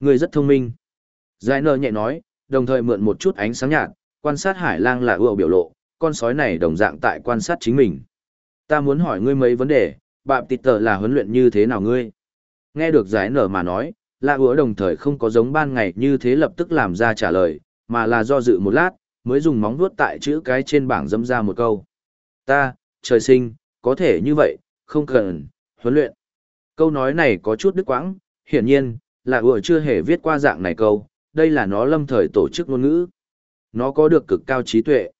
Người rất thông minh. Giải nơ nhẹ nói, đồng thời mượn một chút ánh sáng nhạt, quan sát hải lang là ưa biểu lộ, con sói này đồng dạng tại quan sát chính mình. Ta muốn hỏi ngươi mấy vấn đề, bạp tịt tờ là huấn luyện như thế nào ngươi? Nghe được giải nở mà nói, là ưa đồng thời không có giống ban ngày như thế lập tức làm ra trả lời, mà là do dự một lát, mới dùng móng vuốt tại chữ cái trên bảng dâm ra một câu. Ta, trời sinh, có thể như vậy, không cần, huấn luyện. Câu nói này có chút đứt quãng, hiển nhiên, là ủa chưa hề viết qua dạng này câu, đây là nó lâm thời tổ chức ngôn ngữ. Nó có được cực cao trí tuệ.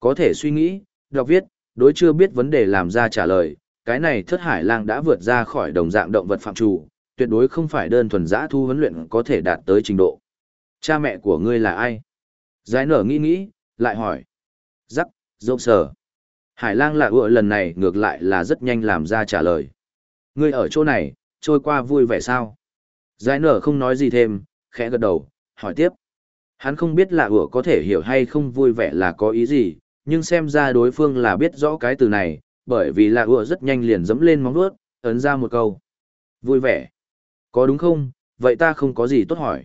Có thể suy nghĩ, đọc viết, đối chưa biết vấn đề làm ra trả lời, cái này thất hải lang đã vượt ra khỏi đồng dạng động vật phạm chủ, tuyệt đối không phải đơn thuần giã thu huấn luyện có thể đạt tới trình độ. Cha mẹ của ngươi là ai? Giải nở nghĩ nghĩ, lại hỏi. Giắc, dâu sờ. Hải lang lạ ựa lần này ngược lại là rất nhanh làm ra trả lời. Ngươi ở chỗ này, trôi qua vui vẻ sao? Giải nở không nói gì thêm, khẽ gật đầu, hỏi tiếp. Hắn không biết là ủa có thể hiểu hay không vui vẻ là có ý gì, nhưng xem ra đối phương là biết rõ cái từ này, bởi vì là ủa rất nhanh liền dẫm lên móng vuốt, ấn ra một câu. Vui vẻ. Có đúng không, vậy ta không có gì tốt hỏi.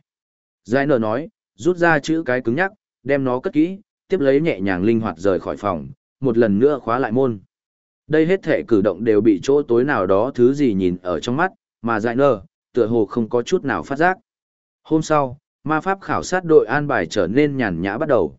Giải nở nói, rút ra chữ cái cứng nhắc, đem nó cất kỹ, tiếp lấy nhẹ nhàng linh hoạt rời khỏi phòng, một lần nữa khóa lại môn. Đây hết thể cử động đều bị chỗ tối nào đó thứ gì nhìn ở trong mắt, mà dại nơ, tựa hồ không có chút nào phát giác. Hôm sau, ma pháp khảo sát đội an bài trở nên nhàn nhã bắt đầu.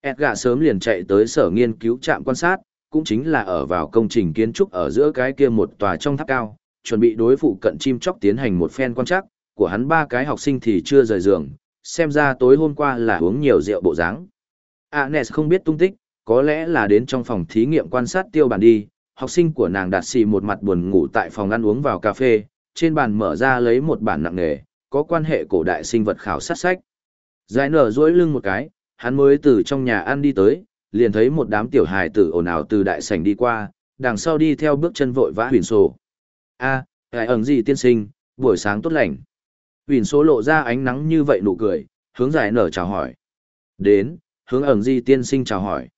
Edgar sớm liền chạy tới sở nghiên cứu trạm quan sát, cũng chính là ở vào công trình kiến trúc ở giữa cái kia một tòa trong tháp cao, chuẩn bị đối phụ cận chim chóc tiến hành một phen quan trắc, của hắn ba cái học sinh thì chưa rời giường, xem ra tối hôm qua là uống nhiều rượu bộ dáng. Agnes không biết tung tích, có lẽ là đến trong phòng thí nghiệm quan sát tiêu bản đi, học sinh của nàng đạt xì một mặt buồn ngủ tại phòng ăn uống vào cà phê, trên bàn mở ra lấy một bản nặng nghề, có quan hệ cổ đại sinh vật khảo sát sách. Giải nở dối lưng một cái, hắn mới từ trong nhà ăn đi tới, liền thấy một đám tiểu hài tử ồn ào từ đại sảnh đi qua, đằng sau đi theo bước chân vội vã huyền sổ. a à, ẩn gì tiên sinh, buổi sáng tốt lành. Huyền số lộ ra ánh nắng như vậy nụ cười, hướng giải nở chào hỏi. Đến, hướng ẩn gì tiên sinh chào hỏi.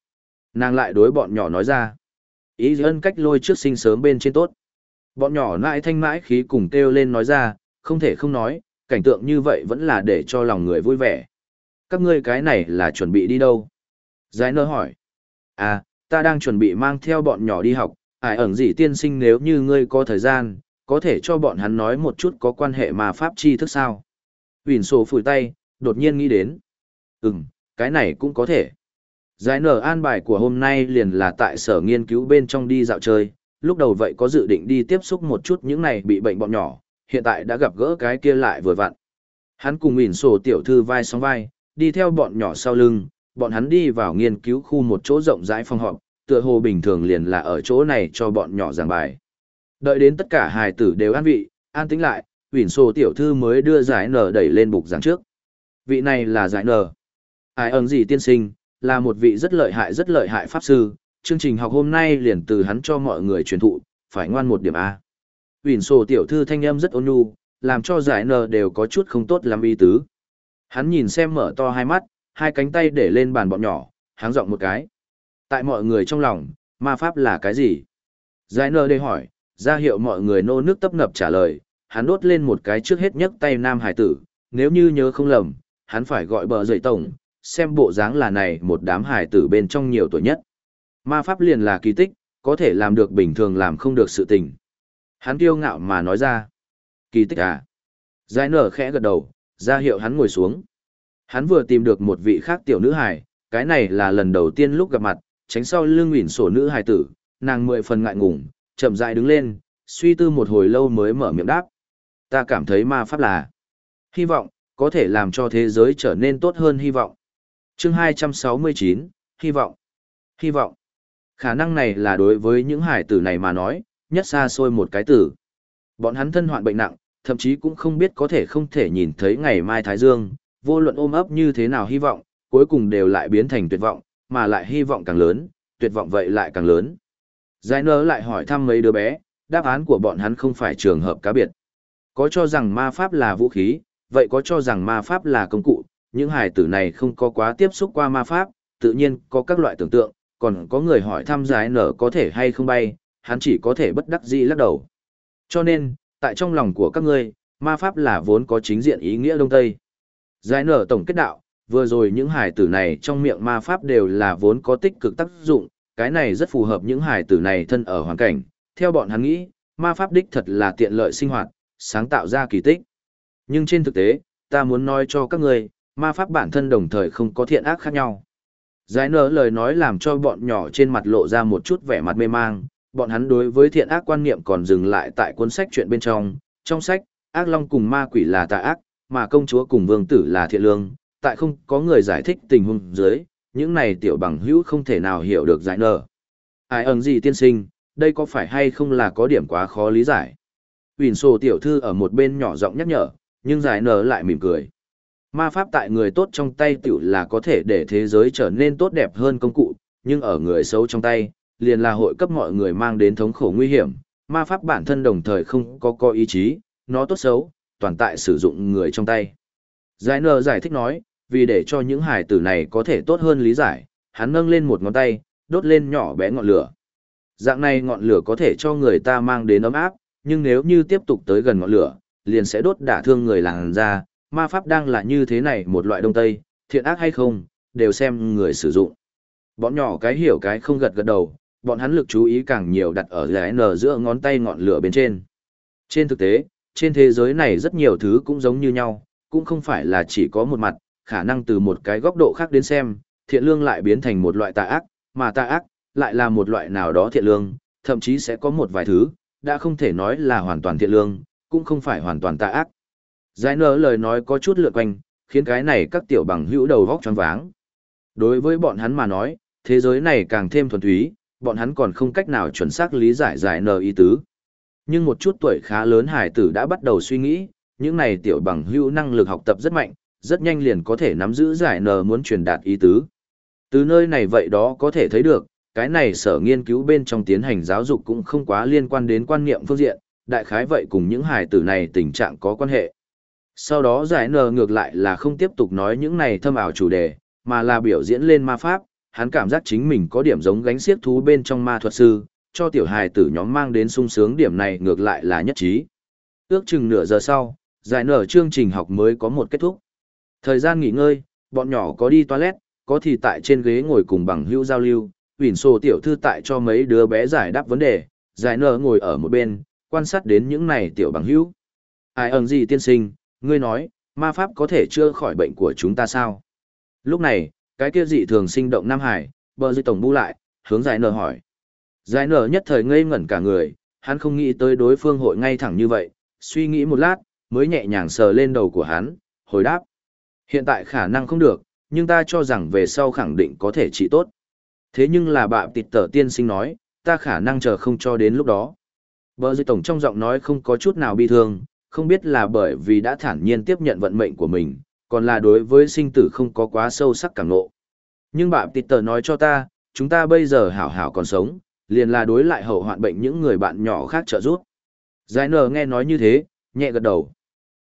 Nàng lại đối bọn nhỏ nói ra. Ý ân cách lôi trước sinh sớm bên trên tốt. Bọn nhỏ nãi thanh mãi khí cùng kêu lên nói ra, không thể không nói, cảnh tượng như vậy vẫn là để cho lòng người vui vẻ. Các ngươi cái này là chuẩn bị đi đâu? Giải nơ hỏi. À, ta đang chuẩn bị mang theo bọn nhỏ đi học, ải ẩn gì tiên sinh nếu như ngươi có thời gian, có thể cho bọn hắn nói một chút có quan hệ mà pháp chi thức sao? Huỳnh sổ phủi tay, đột nhiên nghĩ đến. Ừm, cái này cũng có thể. Giải nở an bài của hôm nay liền là tại sở nghiên cứu bên trong đi dạo chơi, lúc đầu vậy có dự định đi tiếp xúc một chút những này bị bệnh bọn nhỏ, hiện tại đã gặp gỡ cái kia lại vừa vặn. Hắn cùng ỉn sổ tiểu thư vai sóng vai, đi theo bọn nhỏ sau lưng, bọn hắn đi vào nghiên cứu khu một chỗ rộng rãi phòng họp, tựa hồ bình thường liền là ở chỗ này cho bọn nhỏ giảng bài. Đợi đến tất cả hài tử đều an vị, an tĩnh lại, ỉn sổ tiểu thư mới đưa giải nở đẩy lên bục giảng trước. Vị này là giải nở. Ai ơn gì tiên sinh, là một vị rất lợi hại rất lợi hại pháp sư, chương trình học hôm nay liền từ hắn cho mọi người truyền thụ, phải ngoan một điểm A. Huỳnh sổ tiểu thư thanh âm rất ôn nhu, làm cho giải nờ đều có chút không tốt lắm y tứ. Hắn nhìn xem mở to hai mắt, hai cánh tay để lên bàn bọn nhỏ, háng giọng một cái. Tại mọi người trong lòng, ma pháp là cái gì? Giải nờ đây hỏi, ra hiệu mọi người nô nước tấp nập trả lời, hắn đốt lên một cái trước hết nhất tay nam hải tử, nếu như nhớ không lầm, hắn phải gọi bờ dậy tổng, xem bộ dáng là này một đám hải tử bên trong nhiều tuổi nhất. Ma pháp liền là kỳ tích, có thể làm được bình thường làm không được sự tình. Hắn kiêu ngạo mà nói ra. Kỳ tích à? Giải nở khẽ gật đầu, ra hiệu hắn ngồi xuống. Hắn vừa tìm được một vị khác tiểu nữ hài, cái này là lần đầu tiên lúc gặp mặt, tránh sau lưng ủy sổ nữ hài tử, nàng mười phần ngại ngùng, chậm rãi đứng lên, suy tư một hồi lâu mới mở miệng đáp. Ta cảm thấy ma pháp là hy vọng, có thể làm cho thế giới trở nên tốt hơn hy vọng chương 269, hy vọng. Hy vọng. Khả năng này là đối với những hải tử này mà nói, nhất xa xôi một cái tử. Bọn hắn thân hoạn bệnh nặng, thậm chí cũng không biết có thể không thể nhìn thấy ngày mai Thái Dương, vô luận ôm ấp như thế nào hy vọng, cuối cùng đều lại biến thành tuyệt vọng, mà lại hy vọng càng lớn, tuyệt vọng vậy lại càng lớn. Giải nơ lại hỏi thăm mấy đứa bé, đáp án của bọn hắn không phải trường hợp cá biệt. Có cho rằng ma pháp là vũ khí, vậy có cho rằng ma pháp là công cụ, những hài tử này không có quá tiếp xúc qua ma pháp, tự nhiên có các loại tưởng tượng, còn có người hỏi thăm giải nở có thể hay không bay, hắn chỉ có thể bất đắc dĩ lắc đầu. Cho nên, tại trong lòng của các ngươi, ma pháp là vốn có chính diện ý nghĩa đông tây. Giải nở tổng kết đạo, vừa rồi những hài tử này trong miệng ma pháp đều là vốn có tích cực tác dụng, cái này rất phù hợp những hài tử này thân ở hoàn cảnh, theo bọn hắn nghĩ, ma pháp đích thật là tiện lợi sinh hoạt, sáng tạo ra kỳ tích. Nhưng trên thực tế, ta muốn nói cho các người, ma pháp bản thân đồng thời không có thiện ác khác nhau. Giải nở lời nói làm cho bọn nhỏ trên mặt lộ ra một chút vẻ mặt mê mang, bọn hắn đối với thiện ác quan niệm còn dừng lại tại cuốn sách chuyện bên trong, trong sách, ác long cùng ma quỷ là tà ác, mà công chúa cùng vương tử là thiện lương, tại không có người giải thích tình huống dưới, những này tiểu bằng hữu không thể nào hiểu được giải nở. Ai ẩn gì tiên sinh, đây có phải hay không là có điểm quá khó lý giải. Huỳnh sổ tiểu thư ở một bên nhỏ giọng nhắc nhở, nhưng giải nở lại mỉm cười. Ma pháp tại người tốt trong tay tiểu là có thể để thế giới trở nên tốt đẹp hơn công cụ, nhưng ở người xấu trong tay, liền là hội cấp mọi người mang đến thống khổ nguy hiểm. Ma pháp bản thân đồng thời không có có ý chí, nó tốt xấu, toàn tại sử dụng người trong tay. Giải nờ giải thích nói, vì để cho những hải tử này có thể tốt hơn lý giải, hắn nâng lên một ngón tay, đốt lên nhỏ bé ngọn lửa. Dạng này ngọn lửa có thể cho người ta mang đến ấm áp, nhưng nếu như tiếp tục tới gần ngọn lửa, liền sẽ đốt đả thương người làng ra, ma pháp đang là như thế này một loại đông tây, thiện ác hay không, đều xem người sử dụng. Bọn nhỏ cái hiểu cái không gật gật đầu, bọn hắn lực chú ý càng nhiều đặt ở giải nở giữa ngón tay ngọn lửa bên trên. Trên thực tế, trên thế giới này rất nhiều thứ cũng giống như nhau, cũng không phải là chỉ có một mặt, khả năng từ một cái góc độ khác đến xem, thiện lương lại biến thành một loại tà ác, mà tà ác lại là một loại nào đó thiện lương, thậm chí sẽ có một vài thứ, đã không thể nói là hoàn toàn thiện lương, cũng không phải hoàn toàn tà ác. Giải nở lời nói có chút lượn quanh, khiến cái này các tiểu bằng hữu đầu vóc choáng váng. Đối với bọn hắn mà nói, thế giới này càng thêm thuần túy, bọn hắn còn không cách nào chuẩn xác lý giải giải nở ý tứ. Nhưng một chút tuổi khá lớn hải tử đã bắt đầu suy nghĩ, những này tiểu bằng hữu năng lực học tập rất mạnh, rất nhanh liền có thể nắm giữ giải nở muốn truyền đạt ý tứ. Từ nơi này vậy đó có thể thấy được, cái này sở nghiên cứu bên trong tiến hành giáo dục cũng không quá liên quan đến quan niệm phương diện, đại khái vậy cùng những hài tử này tình trạng có quan hệ. Sau đó giải nờ ngược lại là không tiếp tục nói những này thâm ảo chủ đề, mà là biểu diễn lên ma pháp, hắn cảm giác chính mình có điểm giống gánh xiếc thú bên trong ma thuật sư, cho tiểu hài tử nhóm mang đến sung sướng điểm này ngược lại là nhất trí. Ước chừng nửa giờ sau, giải nở chương trình học mới có một kết thúc. Thời gian nghỉ ngơi, bọn nhỏ có đi toilet, có thì tại trên ghế ngồi cùng bằng hữu giao lưu, Huỳnh Sô tiểu thư tại cho mấy đứa bé giải đáp vấn đề, giải nở ngồi ở một bên, quan sát đến những này tiểu bằng hữu. Ai ẩn gì tiên sinh, ngươi nói, ma pháp có thể chữa khỏi bệnh của chúng ta sao? Lúc này, cái kia dị thường sinh động Nam Hải, bờ dư tổng bu lại, hướng giải nở hỏi. Giải nở nhất thời ngây ngẩn cả người, hắn không nghĩ tới đối phương hội ngay thẳng như vậy, suy nghĩ một lát, mới nhẹ nhàng sờ lên đầu của hắn, hồi đáp. Hiện tại khả năng không được, nhưng ta cho rằng về sau khẳng định có thể trị tốt. Thế nhưng là bạ tịt tở tiên sinh nói, ta khả năng chờ không cho đến lúc đó. Bờ dư tổng trong giọng nói không có chút nào bi thương, không biết là bởi vì đã thản nhiên tiếp nhận vận mệnh của mình, còn là đối với sinh tử không có quá sâu sắc cảm ngộ. Nhưng bạn tịt tờ nói cho ta, chúng ta bây giờ hảo hảo còn sống, liền là đối lại hậu hoạn bệnh những người bạn nhỏ khác trợ giúp. Giải nờ nghe nói như thế, nhẹ gật đầu.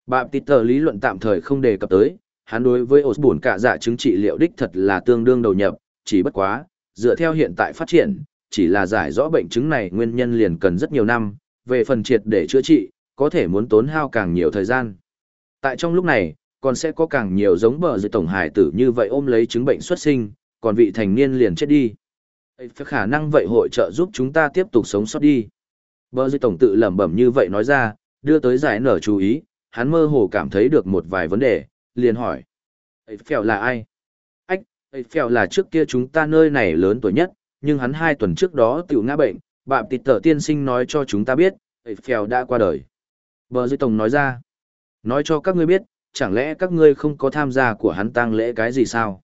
Bạn tịt tờ lý luận tạm thời không đề cập tới, hắn đối với ổ buồn cả dạ chứng trị liệu đích thật là tương đương đầu nhập, chỉ bất quá, dựa theo hiện tại phát triển, chỉ là giải rõ bệnh chứng này nguyên nhân liền cần rất nhiều năm, về phần triệt để chữa trị, có thể muốn tốn hao càng nhiều thời gian. Tại trong lúc này, còn sẽ có càng nhiều giống bờ dự tổng hải tử như vậy ôm lấy chứng bệnh xuất sinh, còn vị thành niên liền chết đi. Khả năng vậy hội trợ giúp chúng ta tiếp tục sống sót đi. Bờ dự tổng tự lẩm bẩm như vậy nói ra, đưa tới giải nở chú ý, hắn mơ hồ cảm thấy được một vài vấn đề, liền hỏi. Phèo là ai? Ách, Phèo là trước kia chúng ta nơi này lớn tuổi nhất, nhưng hắn hai tuần trước đó tiểu ngã bệnh, bạm tịt tờ tiên sinh nói cho chúng ta biết, Phèo đã qua đời. Bờ dưới tổng nói ra. Nói cho các ngươi biết, chẳng lẽ các ngươi không có tham gia của hắn tang lễ cái gì sao?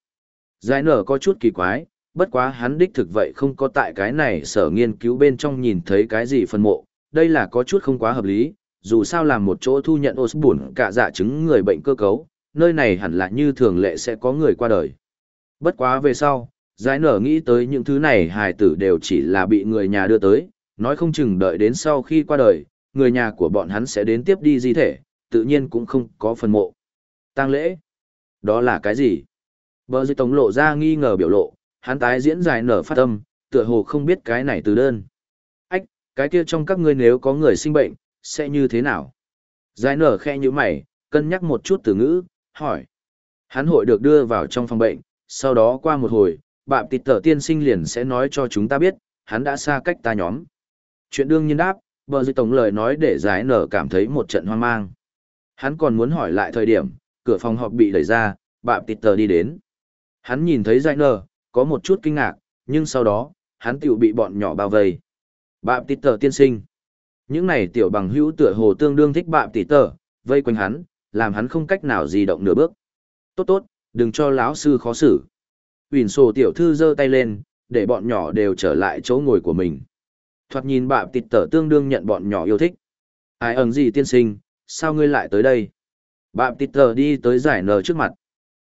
Giải nở có chút kỳ quái, bất quá hắn đích thực vậy không có tại cái này sở nghiên cứu bên trong nhìn thấy cái gì phân mộ, đây là có chút không quá hợp lý, dù sao làm một chỗ thu nhận Osborne cả dạ chứng người bệnh cơ cấu, nơi này hẳn là như thường lệ sẽ có người qua đời. Bất quá về sau, giải nở nghĩ tới những thứ này hài tử đều chỉ là bị người nhà đưa tới, nói không chừng đợi đến sau khi qua đời, người nhà của bọn hắn sẽ đến tiếp đi di thể, tự nhiên cũng không có phần mộ. tang lễ? Đó là cái gì? Bờ dư tống lộ ra nghi ngờ biểu lộ, hắn tái diễn dài nở phát âm, tựa hồ không biết cái này từ đơn. Ách, cái kia trong các ngươi nếu có người sinh bệnh, sẽ như thế nào? Dài nở khe như mày, cân nhắc một chút từ ngữ, hỏi. Hắn hội được đưa vào trong phòng bệnh, sau đó qua một hồi, bạm tịt tờ tiên sinh liền sẽ nói cho chúng ta biết, hắn đã xa cách ta nhóm. Chuyện đương nhiên đáp, bờ dưới tổng lời nói để giải nở cảm thấy một trận hoang mang. Hắn còn muốn hỏi lại thời điểm, cửa phòng họp bị đẩy ra, bạm tịt tờ đi đến. Hắn nhìn thấy giải nở, có một chút kinh ngạc, nhưng sau đó, hắn tiểu bị bọn nhỏ bao vây. Bạm tịt tờ tiên sinh. Những này tiểu bằng hữu tựa hồ tương đương thích bạm tịt tờ, vây quanh hắn, làm hắn không cách nào di động nửa bước. Tốt tốt, đừng cho lão sư khó xử. Huỳnh sổ tiểu thư giơ tay lên, để bọn nhỏ đều trở lại chỗ ngồi của mình. Thoạt nhìn bạ tịt tở tương đương nhận bọn nhỏ yêu thích. Ai ẩn gì tiên sinh, sao ngươi lại tới đây? Bạ tịt tở đi tới giải nờ trước mặt.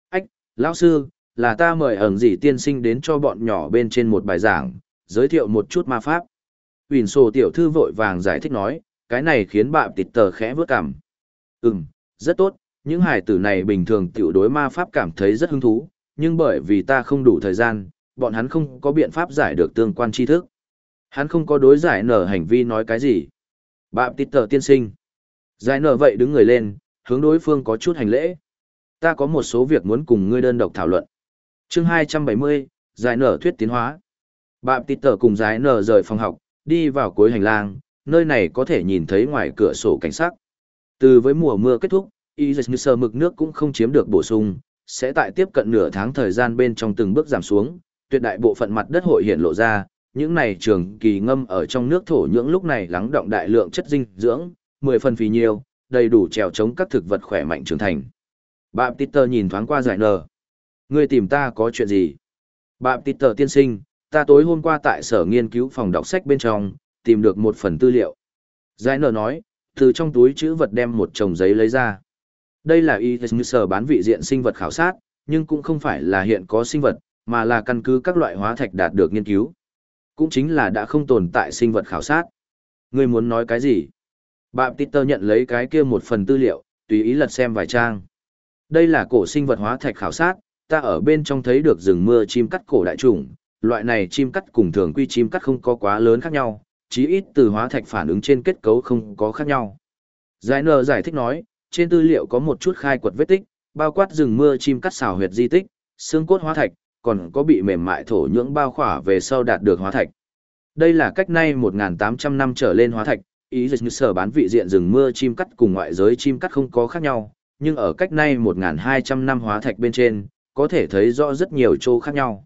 Ách, lão sư, là ta mời ẩn gì tiên sinh đến cho bọn nhỏ bên trên một bài giảng, giới thiệu một chút ma pháp. Huỳnh sổ tiểu thư vội vàng giải thích nói, cái này khiến bạ tịt tờ khẽ vướt cảm Ừm, rất tốt, những hải tử này bình thường tiểu đối ma pháp cảm thấy rất hứng thú, nhưng bởi vì ta không đủ thời gian, bọn hắn không có biện pháp giải được tương quan tri thức. Hắn không có đối giải nở hành vi nói cái gì. Bạm tít tờ tiên sinh. Giải nở vậy đứng người lên, hướng đối phương có chút hành lễ. Ta có một số việc muốn cùng ngươi đơn độc thảo luận. chương 270, giải nở thuyết tiến hóa. Bạm tít tờ cùng giải nở rời phòng học, đi vào cuối hành lang, nơi này có thể nhìn thấy ngoài cửa sổ cảnh sắc. Từ với mùa mưa kết thúc, y như sơ mực nước cũng không chiếm được bổ sung, sẽ tại tiếp cận nửa tháng thời gian bên trong từng bước giảm xuống, tuyệt đại bộ phận mặt đất hội hiện lộ ra, những này trường kỳ ngâm ở trong nước thổ nhưỡng lúc này lắng động đại lượng chất dinh dưỡng, 10 phần phì nhiều, đầy đủ trèo chống các thực vật khỏe mạnh trưởng thành. Bạm Peter nhìn thoáng qua giải nờ. Ngươi tìm ta có chuyện gì? Bạm Peter tiên sinh, ta tối hôm qua tại sở nghiên cứu phòng đọc sách bên trong, tìm được một phần tư liệu. Giải nờ nói, từ trong túi chữ vật đem một chồng giấy lấy ra. Đây là y sở bán vị diện sinh vật khảo sát, nhưng cũng không phải là hiện có sinh vật, mà là căn cứ các loại hóa thạch đạt được nghiên cứu. Cũng chính là đã không tồn tại sinh vật khảo sát. Ngươi muốn nói cái gì? Bạm Peter nhận lấy cái kia một phần tư liệu, tùy ý lật xem vài trang. Đây là cổ sinh vật hóa thạch khảo sát, ta ở bên trong thấy được rừng mưa chim cắt cổ đại trùng, loại này chim cắt cùng thường quy chim cắt không có quá lớn khác nhau, chí ít từ hóa thạch phản ứng trên kết cấu không có khác nhau. Giải nờ giải thích nói, trên tư liệu có một chút khai quật vết tích, bao quát rừng mưa chim cắt xào huyệt di tích, xương cốt hóa thạch, còn có bị mềm mại thổ nhưỡng bao khỏa về sau đạt được hóa thạch. Đây là cách nay 1.800 năm trở lên hóa thạch, ý dịch như sở bán vị diện rừng mưa chim cắt cùng ngoại giới chim cắt không có khác nhau, nhưng ở cách nay 1.200 năm hóa thạch bên trên, có thể thấy rõ rất nhiều chỗ khác nhau.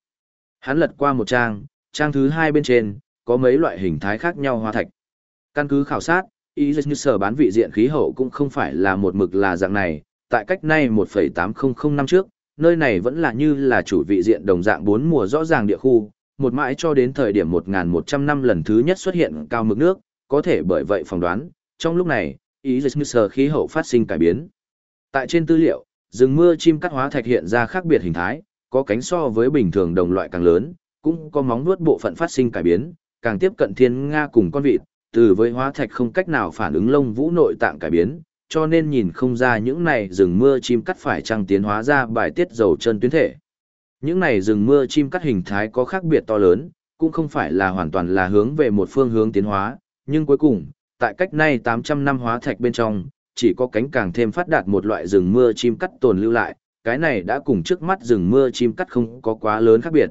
Hắn lật qua một trang, trang thứ hai bên trên, có mấy loại hình thái khác nhau hóa thạch. Căn cứ khảo sát, ý như sở bán vị diện khí hậu cũng không phải là một mực là dạng này, tại cách nay 1,800 năm trước, nơi này vẫn là như là chủ vị diện đồng dạng bốn mùa rõ ràng địa khu, một mãi cho đến thời điểm 1.100 năm lần thứ nhất xuất hiện cao mực nước, có thể bởi vậy phỏng đoán, trong lúc này, ý như sờ khí hậu phát sinh cải biến. Tại trên tư liệu, rừng mưa chim cắt hóa thạch hiện ra khác biệt hình thái, có cánh so với bình thường đồng loại càng lớn, cũng có móng vuốt bộ phận phát sinh cải biến, càng tiếp cận thiên nga cùng con vịt, từ với hóa thạch không cách nào phản ứng lông vũ nội tạng cải biến, cho nên nhìn không ra những này rừng mưa chim cắt phải trăng tiến hóa ra bài tiết dầu chân tuyến thể. Những này rừng mưa chim cắt hình thái có khác biệt to lớn, cũng không phải là hoàn toàn là hướng về một phương hướng tiến hóa, nhưng cuối cùng, tại cách nay 800 năm hóa thạch bên trong, chỉ có cánh càng thêm phát đạt một loại rừng mưa chim cắt tồn lưu lại, cái này đã cùng trước mắt rừng mưa chim cắt không có quá lớn khác biệt.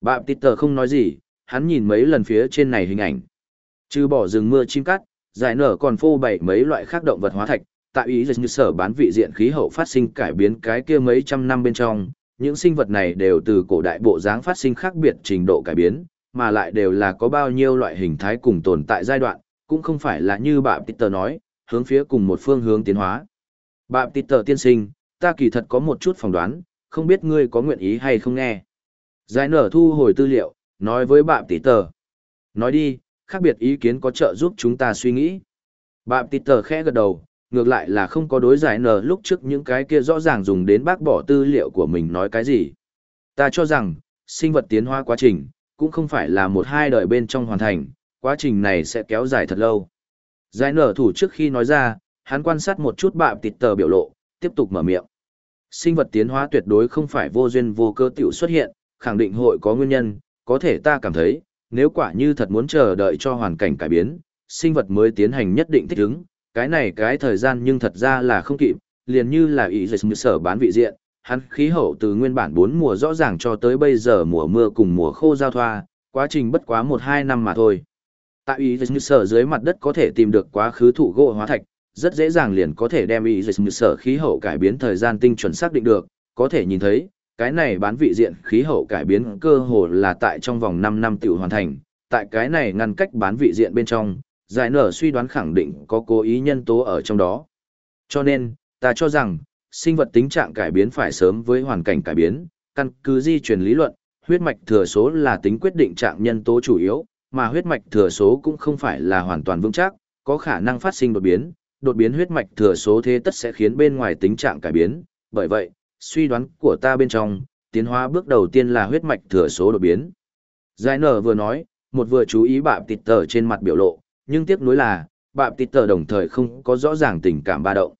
Bạm Peter không nói gì, hắn nhìn mấy lần phía trên này hình ảnh. Trừ bỏ rừng mưa chim cắt, giải nở còn phô bày mấy loại khác động vật hóa thạch, tại ý như sở bán vị diện khí hậu phát sinh cải biến cái kia mấy trăm năm bên trong, những sinh vật này đều từ cổ đại bộ dáng phát sinh khác biệt trình độ cải biến, mà lại đều là có bao nhiêu loại hình thái cùng tồn tại giai đoạn, cũng không phải là như bà Peter nói, hướng phía cùng một phương hướng tiến hóa. Bà Peter tiên sinh, ta kỳ thật có một chút phỏng đoán, không biết ngươi có nguyện ý hay không nghe. Giải nở thu hồi tư liệu, nói với bà Peter. Nói đi, khác biệt ý kiến có trợ giúp chúng ta suy nghĩ. Bạm tịt tờ khẽ gật đầu, ngược lại là không có đối giải nở lúc trước những cái kia rõ ràng dùng đến bác bỏ tư liệu của mình nói cái gì. Ta cho rằng, sinh vật tiến hóa quá trình, cũng không phải là một hai đời bên trong hoàn thành, quá trình này sẽ kéo dài thật lâu. Giải nở thủ trước khi nói ra, hắn quan sát một chút bạm tịt tờ biểu lộ, tiếp tục mở miệng. Sinh vật tiến hóa tuyệt đối không phải vô duyên vô cơ tiểu xuất hiện, khẳng định hội có nguyên nhân, có thể ta cảm thấy, nếu quả như thật muốn chờ đợi cho hoàn cảnh cải biến, sinh vật mới tiến hành nhất định thích ứng, cái này cái thời gian nhưng thật ra là không kịp, liền như là ý dịch sở bán vị diện, hắn khí hậu từ nguyên bản bốn mùa rõ ràng cho tới bây giờ mùa mưa cùng mùa khô giao thoa, quá trình bất quá một hai năm mà thôi. Tại ý dịch sở dưới mặt đất có thể tìm được quá khứ thụ gỗ hóa thạch, rất dễ dàng liền có thể đem ý dịch sở khí hậu cải biến thời gian tinh chuẩn xác định được, có thể nhìn thấy, cái này bán vị diện khí hậu cải biến cơ hồ là tại trong vòng 5 năm tiểu hoàn thành, tại cái này ngăn cách bán vị diện bên trong, giải nở suy đoán khẳng định có cố ý nhân tố ở trong đó. Cho nên, ta cho rằng, sinh vật tính trạng cải biến phải sớm với hoàn cảnh cải biến, căn cứ di truyền lý luận, huyết mạch thừa số là tính quyết định trạng nhân tố chủ yếu, mà huyết mạch thừa số cũng không phải là hoàn toàn vững chắc, có khả năng phát sinh đột biến, đột biến huyết mạch thừa số thế tất sẽ khiến bên ngoài tính trạng cải biến, bởi vậy, suy đoán của ta bên trong, tiến hóa bước đầu tiên là huyết mạch thừa số đột biến. Giải nở vừa nói, một vừa chú ý bạp tịt tờ trên mặt biểu lộ, nhưng tiếc nuối là, bạp tịt tờ đồng thời không có rõ ràng tình cảm ba động.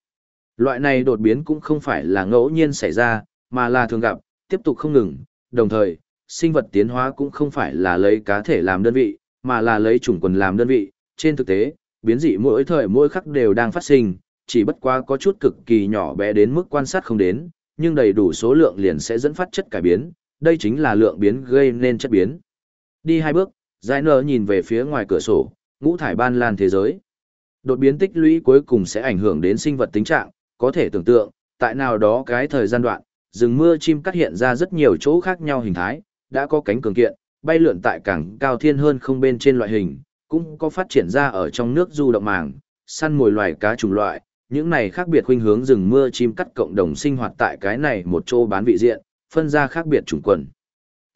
Loại này đột biến cũng không phải là ngẫu nhiên xảy ra, mà là thường gặp, tiếp tục không ngừng, đồng thời, sinh vật tiến hóa cũng không phải là lấy cá thể làm đơn vị, mà là lấy chủng quần làm đơn vị. Trên thực tế, biến dị mỗi thời mỗi khắc đều đang phát sinh, chỉ bất quá có chút cực kỳ nhỏ bé đến mức quan sát không đến, nhưng đầy đủ số lượng liền sẽ dẫn phát chất cải biến, đây chính là lượng biến gây nên chất biến. Đi hai bước, Giải nở nhìn về phía ngoài cửa sổ, ngũ thải ban lan thế giới. Đột biến tích lũy cuối cùng sẽ ảnh hưởng đến sinh vật tính trạng, có thể tưởng tượng, tại nào đó cái thời gian đoạn, rừng mưa chim cắt hiện ra rất nhiều chỗ khác nhau hình thái, đã có cánh cường kiện, bay lượn tại cảng cao thiên hơn không bên trên loại hình, cũng có phát triển ra ở trong nước du động màng, săn mồi loài cá trùng loại, những này khác biệt khuynh hướng rừng mưa chim cắt cộng đồng sinh hoạt tại cái này một chỗ bán vị diện, phân ra khác biệt chủng quần.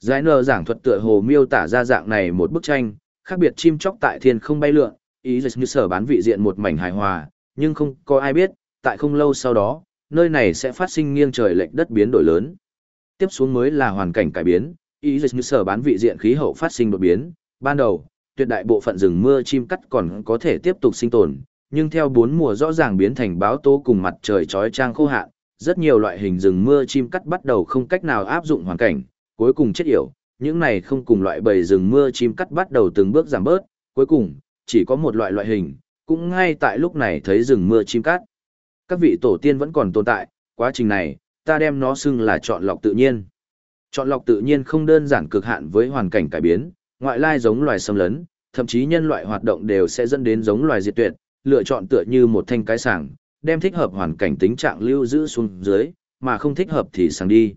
Giải nờ giảng thuật tựa hồ miêu tả ra dạng này một bức tranh, khác biệt chim chóc tại thiên không bay lượn, ý dịch như sở bán vị diện một mảnh hài hòa, nhưng không có ai biết, tại không lâu sau đó, nơi này sẽ phát sinh nghiêng trời lệch đất biến đổi lớn. Tiếp xuống mới là hoàn cảnh cải biến, ý dịch như sở bán vị diện khí hậu phát sinh đột biến, ban đầu, tuyệt đại bộ phận rừng mưa chim cắt còn có thể tiếp tục sinh tồn, nhưng theo bốn mùa rõ ràng biến thành báo tố cùng mặt trời chói chang khô hạn, rất nhiều loại hình rừng mưa chim cắt bắt đầu không cách nào áp dụng hoàn cảnh, cuối cùng chết yểu, những này không cùng loại bầy rừng mưa chim cắt bắt đầu từng bước giảm bớt, cuối cùng, chỉ có một loại loại hình, cũng ngay tại lúc này thấy rừng mưa chim cắt. Các vị tổ tiên vẫn còn tồn tại, quá trình này, ta đem nó xưng là chọn lọc tự nhiên. Chọn lọc tự nhiên không đơn giản cực hạn với hoàn cảnh cải biến, ngoại lai giống loài xâm lấn, thậm chí nhân loại hoạt động đều sẽ dẫn đến giống loài diệt tuyệt, lựa chọn tựa như một thanh cái sảng, đem thích hợp hoàn cảnh tính trạng lưu giữ xuống dưới, mà không thích hợp thì sang đi.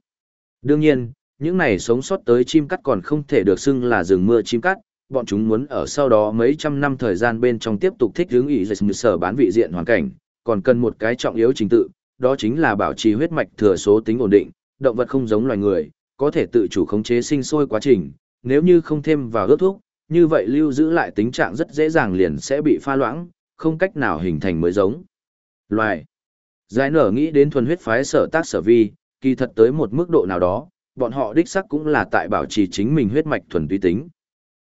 Đương nhiên, những này sống sót tới chim cắt còn không thể được xưng là rừng mưa chim cắt, bọn chúng muốn ở sau đó mấy trăm năm thời gian bên trong tiếp tục thích hướng ý dịch sở bán vị diện hoàn cảnh, còn cần một cái trọng yếu trình tự, đó chính là bảo trì huyết mạch thừa số tính ổn định, động vật không giống loài người, có thể tự chủ khống chế sinh sôi quá trình, nếu như không thêm vào ước thuốc, như vậy lưu giữ lại tính trạng rất dễ dàng liền sẽ bị pha loãng, không cách nào hình thành mới giống. Loài. Giải nở nghĩ đến thuần huyết phái sở tác sở vi, kỳ thật tới một mức độ nào đó, bọn họ đích sắc cũng là tại bảo trì chính mình huyết mạch thuần túy tính.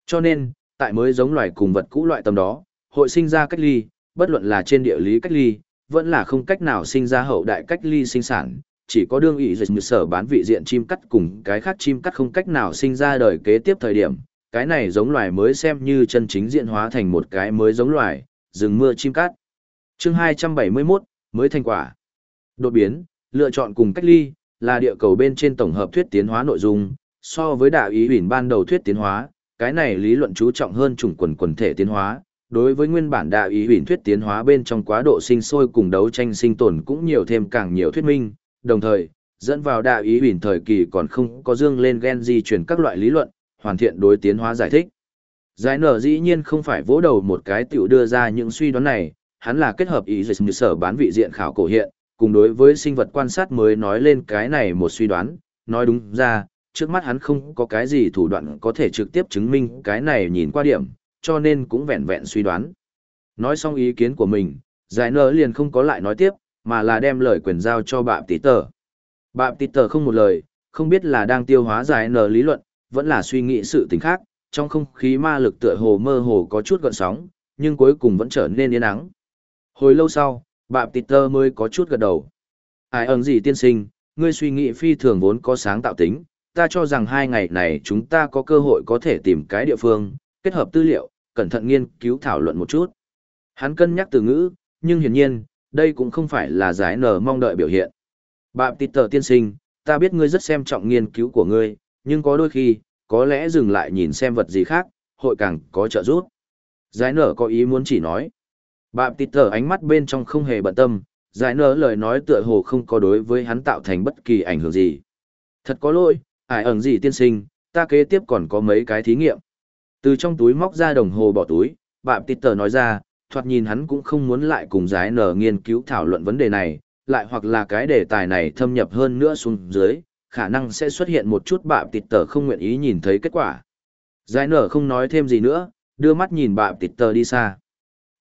Cho nên, tại mới giống loài cùng vật cũ loại tầm đó, hội sinh ra cách ly, bất luận là trên địa lý cách ly, vẫn là không cách nào sinh ra hậu đại cách ly sinh sản, chỉ có đương ý dịch như sở bán vị diện chim cắt cùng cái khác chim cắt không cách nào sinh ra đời kế tiếp thời điểm, cái này giống loài mới xem như chân chính diện hóa thành một cái mới giống loài, rừng mưa chim cát Chương 271, mới thành quả. Đột biến, lựa chọn cùng cách ly, là địa cầu bên trên tổng hợp thuyết tiến hóa nội dung, so với đạo ý ủy ban đầu thuyết tiến hóa, cái này lý luận chú trọng hơn chủng quần quần thể tiến hóa. Đối với nguyên bản đạo ý ủy thuyết tiến hóa bên trong quá độ sinh sôi cùng đấu tranh sinh tồn cũng nhiều thêm càng nhiều thuyết minh, đồng thời, dẫn vào đạo ý ủy thời kỳ còn không có dương lên gen di chuyển các loại lý luận, hoàn thiện đối tiến hóa giải thích. Giải nở dĩ nhiên không phải vỗ đầu một cái tiểu đưa ra những suy đoán này, hắn là kết hợp ý dịch như sở bán vị diện khảo cổ hiện, cùng đối với sinh vật quan sát mới nói lên cái này một suy đoán, nói đúng ra, trước mắt hắn không có cái gì thủ đoạn có thể trực tiếp chứng minh cái này nhìn qua điểm, cho nên cũng vẹn vẹn suy đoán. Nói xong ý kiến của mình, giải nở liền không có lại nói tiếp, mà là đem lời quyền giao cho bạm tí tờ. Bạm tí tờ không một lời, không biết là đang tiêu hóa giải nở lý luận, vẫn là suy nghĩ sự tình khác, trong không khí ma lực tựa hồ mơ hồ có chút gợn sóng, nhưng cuối cùng vẫn trở nên yên ắng. Hồi lâu sau, bạp tịt tơ mới có chút gật đầu. Ai ẩn gì tiên sinh, ngươi suy nghĩ phi thường vốn có sáng tạo tính, ta cho rằng hai ngày này chúng ta có cơ hội có thể tìm cái địa phương, kết hợp tư liệu, cẩn thận nghiên cứu thảo luận một chút. Hắn cân nhắc từ ngữ, nhưng hiển nhiên, đây cũng không phải là giải nở mong đợi biểu hiện. Bạp tịt tờ tiên sinh, ta biết ngươi rất xem trọng nghiên cứu của ngươi, nhưng có đôi khi, có lẽ dừng lại nhìn xem vật gì khác, hội càng có trợ giúp. Giải nở có ý muốn chỉ nói. Bạm tịt thở ánh mắt bên trong không hề bận tâm, giải nở lời nói tựa hồ không có đối với hắn tạo thành bất kỳ ảnh hưởng gì. Thật có lỗi, ải ẩn gì tiên sinh, ta kế tiếp còn có mấy cái thí nghiệm. Từ trong túi móc ra đồng hồ bỏ túi, bạm tịt thở nói ra, thoạt nhìn hắn cũng không muốn lại cùng giải nở nghiên cứu thảo luận vấn đề này, lại hoặc là cái đề tài này thâm nhập hơn nữa xuống dưới, khả năng sẽ xuất hiện một chút bạ tịt tờ không nguyện ý nhìn thấy kết quả. Giải nở không nói thêm gì nữa, đưa mắt nhìn bạ tịt tờ đi xa.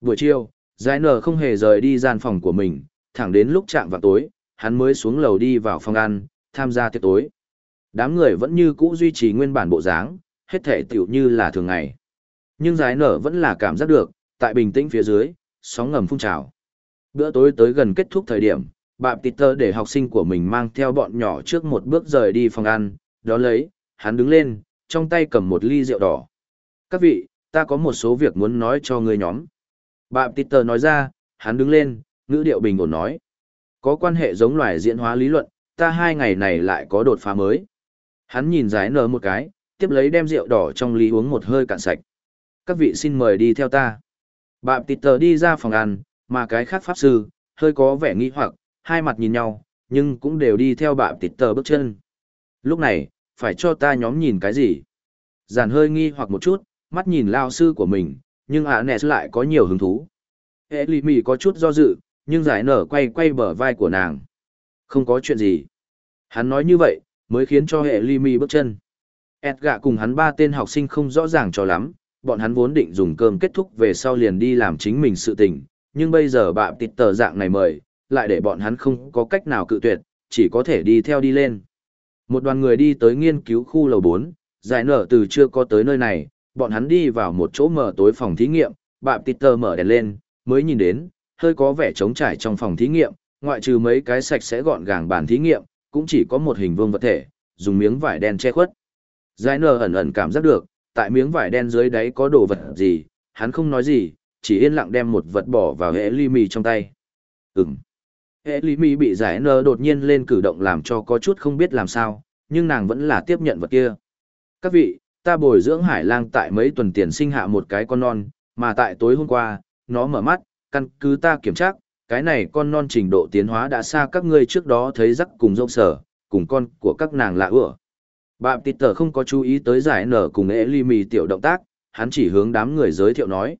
Buổi chiều, giải nở không hề rời đi gian phòng của mình, thẳng đến lúc chạm vào tối, hắn mới xuống lầu đi vào phòng ăn, tham gia tiệc tối. Đám người vẫn như cũ duy trì nguyên bản bộ dáng, hết thể tiểu như là thường ngày. Nhưng giải nở vẫn là cảm giác được, tại bình tĩnh phía dưới, sóng ngầm phun trào. Bữa tối tới gần kết thúc thời điểm, bà Peter để học sinh của mình mang theo bọn nhỏ trước một bước rời đi phòng ăn, đó lấy, hắn đứng lên, trong tay cầm một ly rượu đỏ. Các vị, ta có một số việc muốn nói cho người nhóm. Bà Peter nói ra, hắn đứng lên, ngữ điệu bình ổn nói. Có quan hệ giống loài diễn hóa lý luận, ta hai ngày này lại có đột phá mới. Hắn nhìn giải nở một cái, tiếp lấy đem rượu đỏ trong ly uống một hơi cạn sạch. Các vị xin mời đi theo ta. Bà Peter đi ra phòng ăn, mà cái khác pháp sư, hơi có vẻ nghi hoặc, hai mặt nhìn nhau, nhưng cũng đều đi theo bạp tịt tờ bước chân. Lúc này, phải cho ta nhóm nhìn cái gì? Giản hơi nghi hoặc một chút, mắt nhìn lao sư của mình, nhưng ạ nẹ lại có nhiều hứng thú. Hệ lì mì có chút do dự, nhưng giải nở quay quay bờ vai của nàng. Không có chuyện gì. Hắn nói như vậy, mới khiến cho hệ lì mì bước chân. Edgar cùng hắn ba tên học sinh không rõ ràng cho lắm, bọn hắn vốn định dùng cơm kết thúc về sau liền đi làm chính mình sự tình, nhưng bây giờ bạm tịt tờ dạng này mời, lại để bọn hắn không có cách nào cự tuyệt, chỉ có thể đi theo đi lên. Một đoàn người đi tới nghiên cứu khu lầu 4, giải nở từ chưa có tới nơi này, bọn hắn đi vào một chỗ mở tối phòng thí nghiệm, bạm tịt tờ mở đèn lên, mới nhìn đến, hơi có vẻ trống trải trong phòng thí nghiệm, ngoại trừ mấy cái sạch sẽ gọn gàng bàn thí nghiệm, cũng chỉ có một hình vuông vật thể, dùng miếng vải đen che khuất. Giải nở ẩn ẩn cảm giác được, tại miếng vải đen dưới đáy có đồ vật gì, hắn không nói gì, chỉ yên lặng đem một vật bỏ vào hệ ly mì trong tay. Ừm. Hệ lý mỹ bị giải nơ đột nhiên lên cử động làm cho có chút không biết làm sao, nhưng nàng vẫn là tiếp nhận vật kia. Các vị, ta bồi dưỡng hải lang tại mấy tuần tiền sinh hạ một cái con non, mà tại tối hôm qua, nó mở mắt, căn cứ ta kiểm tra, cái này con non trình độ tiến hóa đã xa các ngươi trước đó thấy rắc cùng dâu sở, cùng con của các nàng lạ ửa. Bạm tịt tờ không có chú ý tới giải nở cùng ế ly mì tiểu động tác, hắn chỉ hướng đám người giới thiệu nói.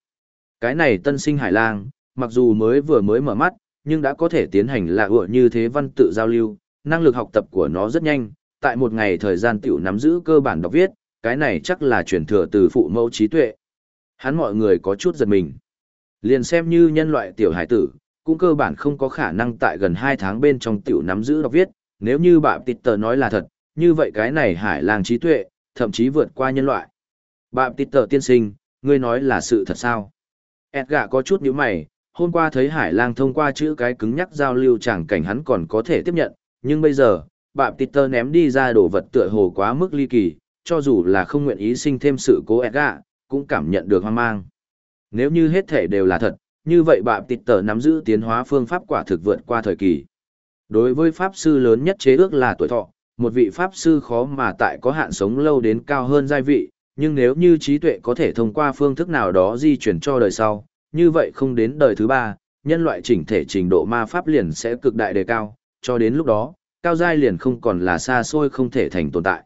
Cái này tân sinh hải lang, mặc dù mới vừa mới mở mắt, nhưng đã có thể tiến hành lạ ủa như thế văn tự giao lưu, năng lực học tập của nó rất nhanh, tại một ngày thời gian tiểu nắm giữ cơ bản đọc viết, cái này chắc là chuyển thừa từ phụ mẫu trí tuệ. Hắn mọi người có chút giật mình. Liền xem như nhân loại tiểu hải tử, cũng cơ bản không có khả năng tại gần 2 tháng bên trong tiểu nắm giữ đọc viết, nếu như bạn tịt tờ nói là thật, như vậy cái này hải lang trí tuệ, thậm chí vượt qua nhân loại. Bạn tịt tờ tiên sinh, ngươi nói là sự thật sao? Edgar có chút nhíu mày, hôm qua thấy Hải Lang thông qua chữ cái cứng nhắc giao lưu chẳng cảnh hắn còn có thể tiếp nhận, nhưng bây giờ, bạm Peter ném đi ra đồ vật tựa hồ quá mức ly kỳ, cho dù là không nguyện ý sinh thêm sự cố Edgar, cũng cảm nhận được hoang mang. Nếu như hết thể đều là thật, như vậy bạm Peter nắm giữ tiến hóa phương pháp quả thực vượt qua thời kỳ. Đối với pháp sư lớn nhất chế ước là tuổi thọ, một vị pháp sư khó mà tại có hạn sống lâu đến cao hơn giai vị, nhưng nếu như trí tuệ có thể thông qua phương thức nào đó di chuyển cho đời sau, như vậy không đến đời thứ ba, nhân loại chỉnh thể trình độ ma pháp liền sẽ cực đại đề cao, cho đến lúc đó, cao giai liền không còn là xa xôi không thể thành tồn tại.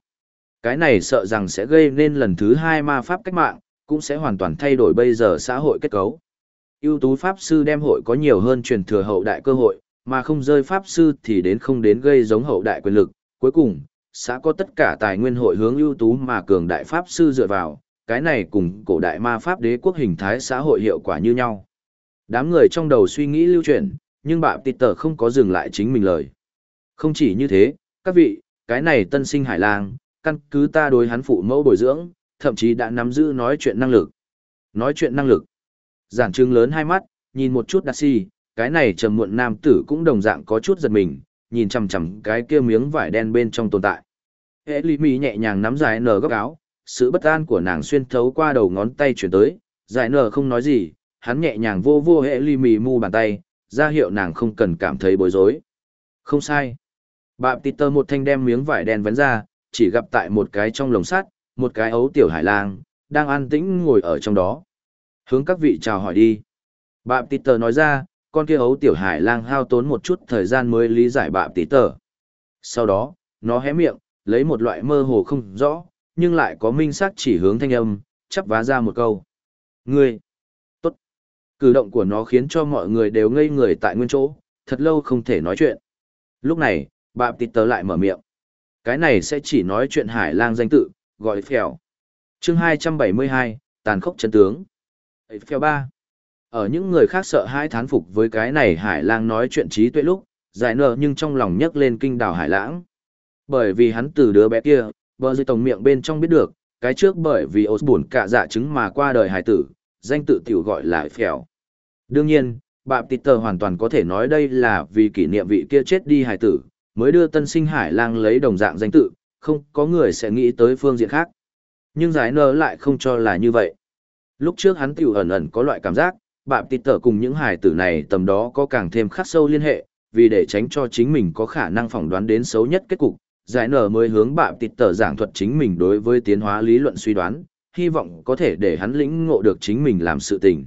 Cái này sợ rằng sẽ gây nên lần thứ hai ma pháp cách mạng, cũng sẽ hoàn toàn thay đổi bây giờ xã hội kết cấu. ưu tú pháp sư đem hội có nhiều hơn truyền thừa hậu đại cơ hội, mà không rơi pháp sư thì đến không đến gây giống hậu đại quyền lực. Cuối cùng, xã có tất cả tài nguyên hội hướng ưu tú mà cường đại pháp sư dựa vào, cái này cùng cổ đại ma pháp đế quốc hình thái xã hội hiệu quả như nhau. Đám người trong đầu suy nghĩ lưu chuyển, nhưng bạ Peter không có dừng lại chính mình lời. Không chỉ như thế, các vị, cái này tân sinh hải lang, căn cứ ta đối hắn phụ mẫu bồi dưỡng, thậm chí đã nắm giữ nói chuyện năng lực. Nói chuyện năng lực. Giản trưng lớn hai mắt, nhìn một chút Darcy, cái này trầm muộn nam tử cũng đồng dạng có chút giật mình, nhìn chằm chằm cái kia miếng vải đen bên trong tồn tại. Hệ lý mỹ nhẹ nhàng nắm dài nở góc áo, sự bất an của nàng xuyên thấu qua đầu ngón tay chuyển tới, giải nở không nói gì, hắn nhẹ nhàng vô vô hệ ly mì mu bàn tay, ra hiệu nàng không cần cảm thấy bối rối. Không sai. Bạp Peter một thanh đem miếng vải đen vấn ra, chỉ gặp tại một cái trong lồng sắt, một cái ấu tiểu hải lang, đang an tĩnh ngồi ở trong đó. Hướng các vị chào hỏi đi. Bạp Peter nói ra, con kia ấu tiểu hải lang hao tốn một chút thời gian mới lý giải bạp Peter. Sau đó, nó hé miệng, lấy một loại mơ hồ không rõ, nhưng lại có minh xác chỉ hướng thanh âm, chắp vá ra một câu. Ngươi! Tốt! Cử động của nó khiến cho mọi người đều ngây người tại nguyên chỗ, thật lâu không thể nói chuyện. Lúc này, bà tịt tớ lại mở miệng. Cái này sẽ chỉ nói chuyện hải lang danh tự, gọi phèo. chương 272, tàn khốc chân tướng. Phèo 3. Ở những người khác sợ hãi thán phục với cái này hải lang nói chuyện trí tuệ lúc, giải nở nhưng trong lòng nhấc lên kinh đảo hải lãng. Bởi vì hắn từ đứa bé kia, bờ dưới tổng miệng bên trong biết được, cái trước bởi vì Osborne cả dạ chứng mà qua đời hải tử, danh tự tiểu gọi là phèo. Đương nhiên, bà tít hoàn toàn có thể nói đây là vì kỷ niệm vị kia chết đi hải tử, mới đưa tân sinh hải lang lấy đồng dạng danh tự, không có người sẽ nghĩ tới phương diện khác. Nhưng giải nơ lại không cho là như vậy. Lúc trước hắn tiểu ẩn ẩn có loại cảm giác, bà tịt tở cùng những hải tử này tầm đó có càng thêm khắc sâu liên hệ, vì để tránh cho chính mình có khả năng phỏng đoán đến xấu nhất kết cục, giải nở mới hướng bạp tịt tở giảng thuật chính mình đối với tiến hóa lý luận suy đoán, hy vọng có thể để hắn lĩnh ngộ được chính mình làm sự tình.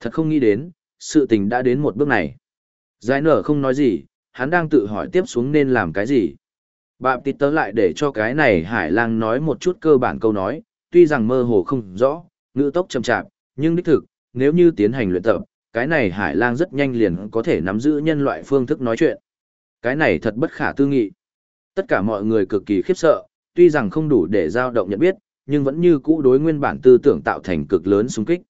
Thật không nghĩ đến, sự tình đã đến một bước này. Giải nở không nói gì, hắn đang tự hỏi tiếp xuống nên làm cái gì. Bạp tịt tớ lại để cho cái này hải lang nói một chút cơ bản câu nói, tuy rằng mơ hồ không rõ, ngữ tốc chậm chạp, nhưng đích thực, nếu như tiến hành luyện tập, cái này hải lang rất nhanh liền có thể nắm giữ nhân loại phương thức nói chuyện. Cái này thật bất khả tư nghị. Tất cả mọi người cực kỳ khiếp sợ, tuy rằng không đủ để giao động nhận biết, nhưng vẫn như cũ đối nguyên bản tư tưởng tạo thành cực lớn xung kích.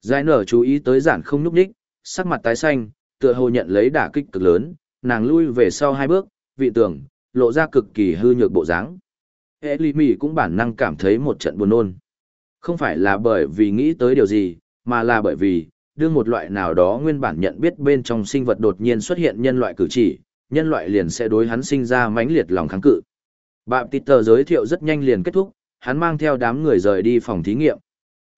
Giải nở chú ý tới giản không nhúc đích, sắc mặt tái xanh, tựa hồ nhận lấy đả kích cực lớn, nàng lui về sau hai bước, vị tưởng, lộ ra cực kỳ hư nhược bộ dáng. Hệ lì mỉ cũng bản năng cảm thấy một trận buồn nôn. Không phải là bởi vì nghĩ tới điều gì, mà là bởi vì, đương một loại nào đó nguyên bản nhận biết bên trong sinh vật đột nhiên xuất hiện nhân loại cử chỉ, nhân loại liền sẽ đối hắn sinh ra mãnh liệt lòng kháng cự. Bạm Peter giới thiệu rất nhanh liền kết thúc, hắn mang theo đám người rời đi phòng thí nghiệm.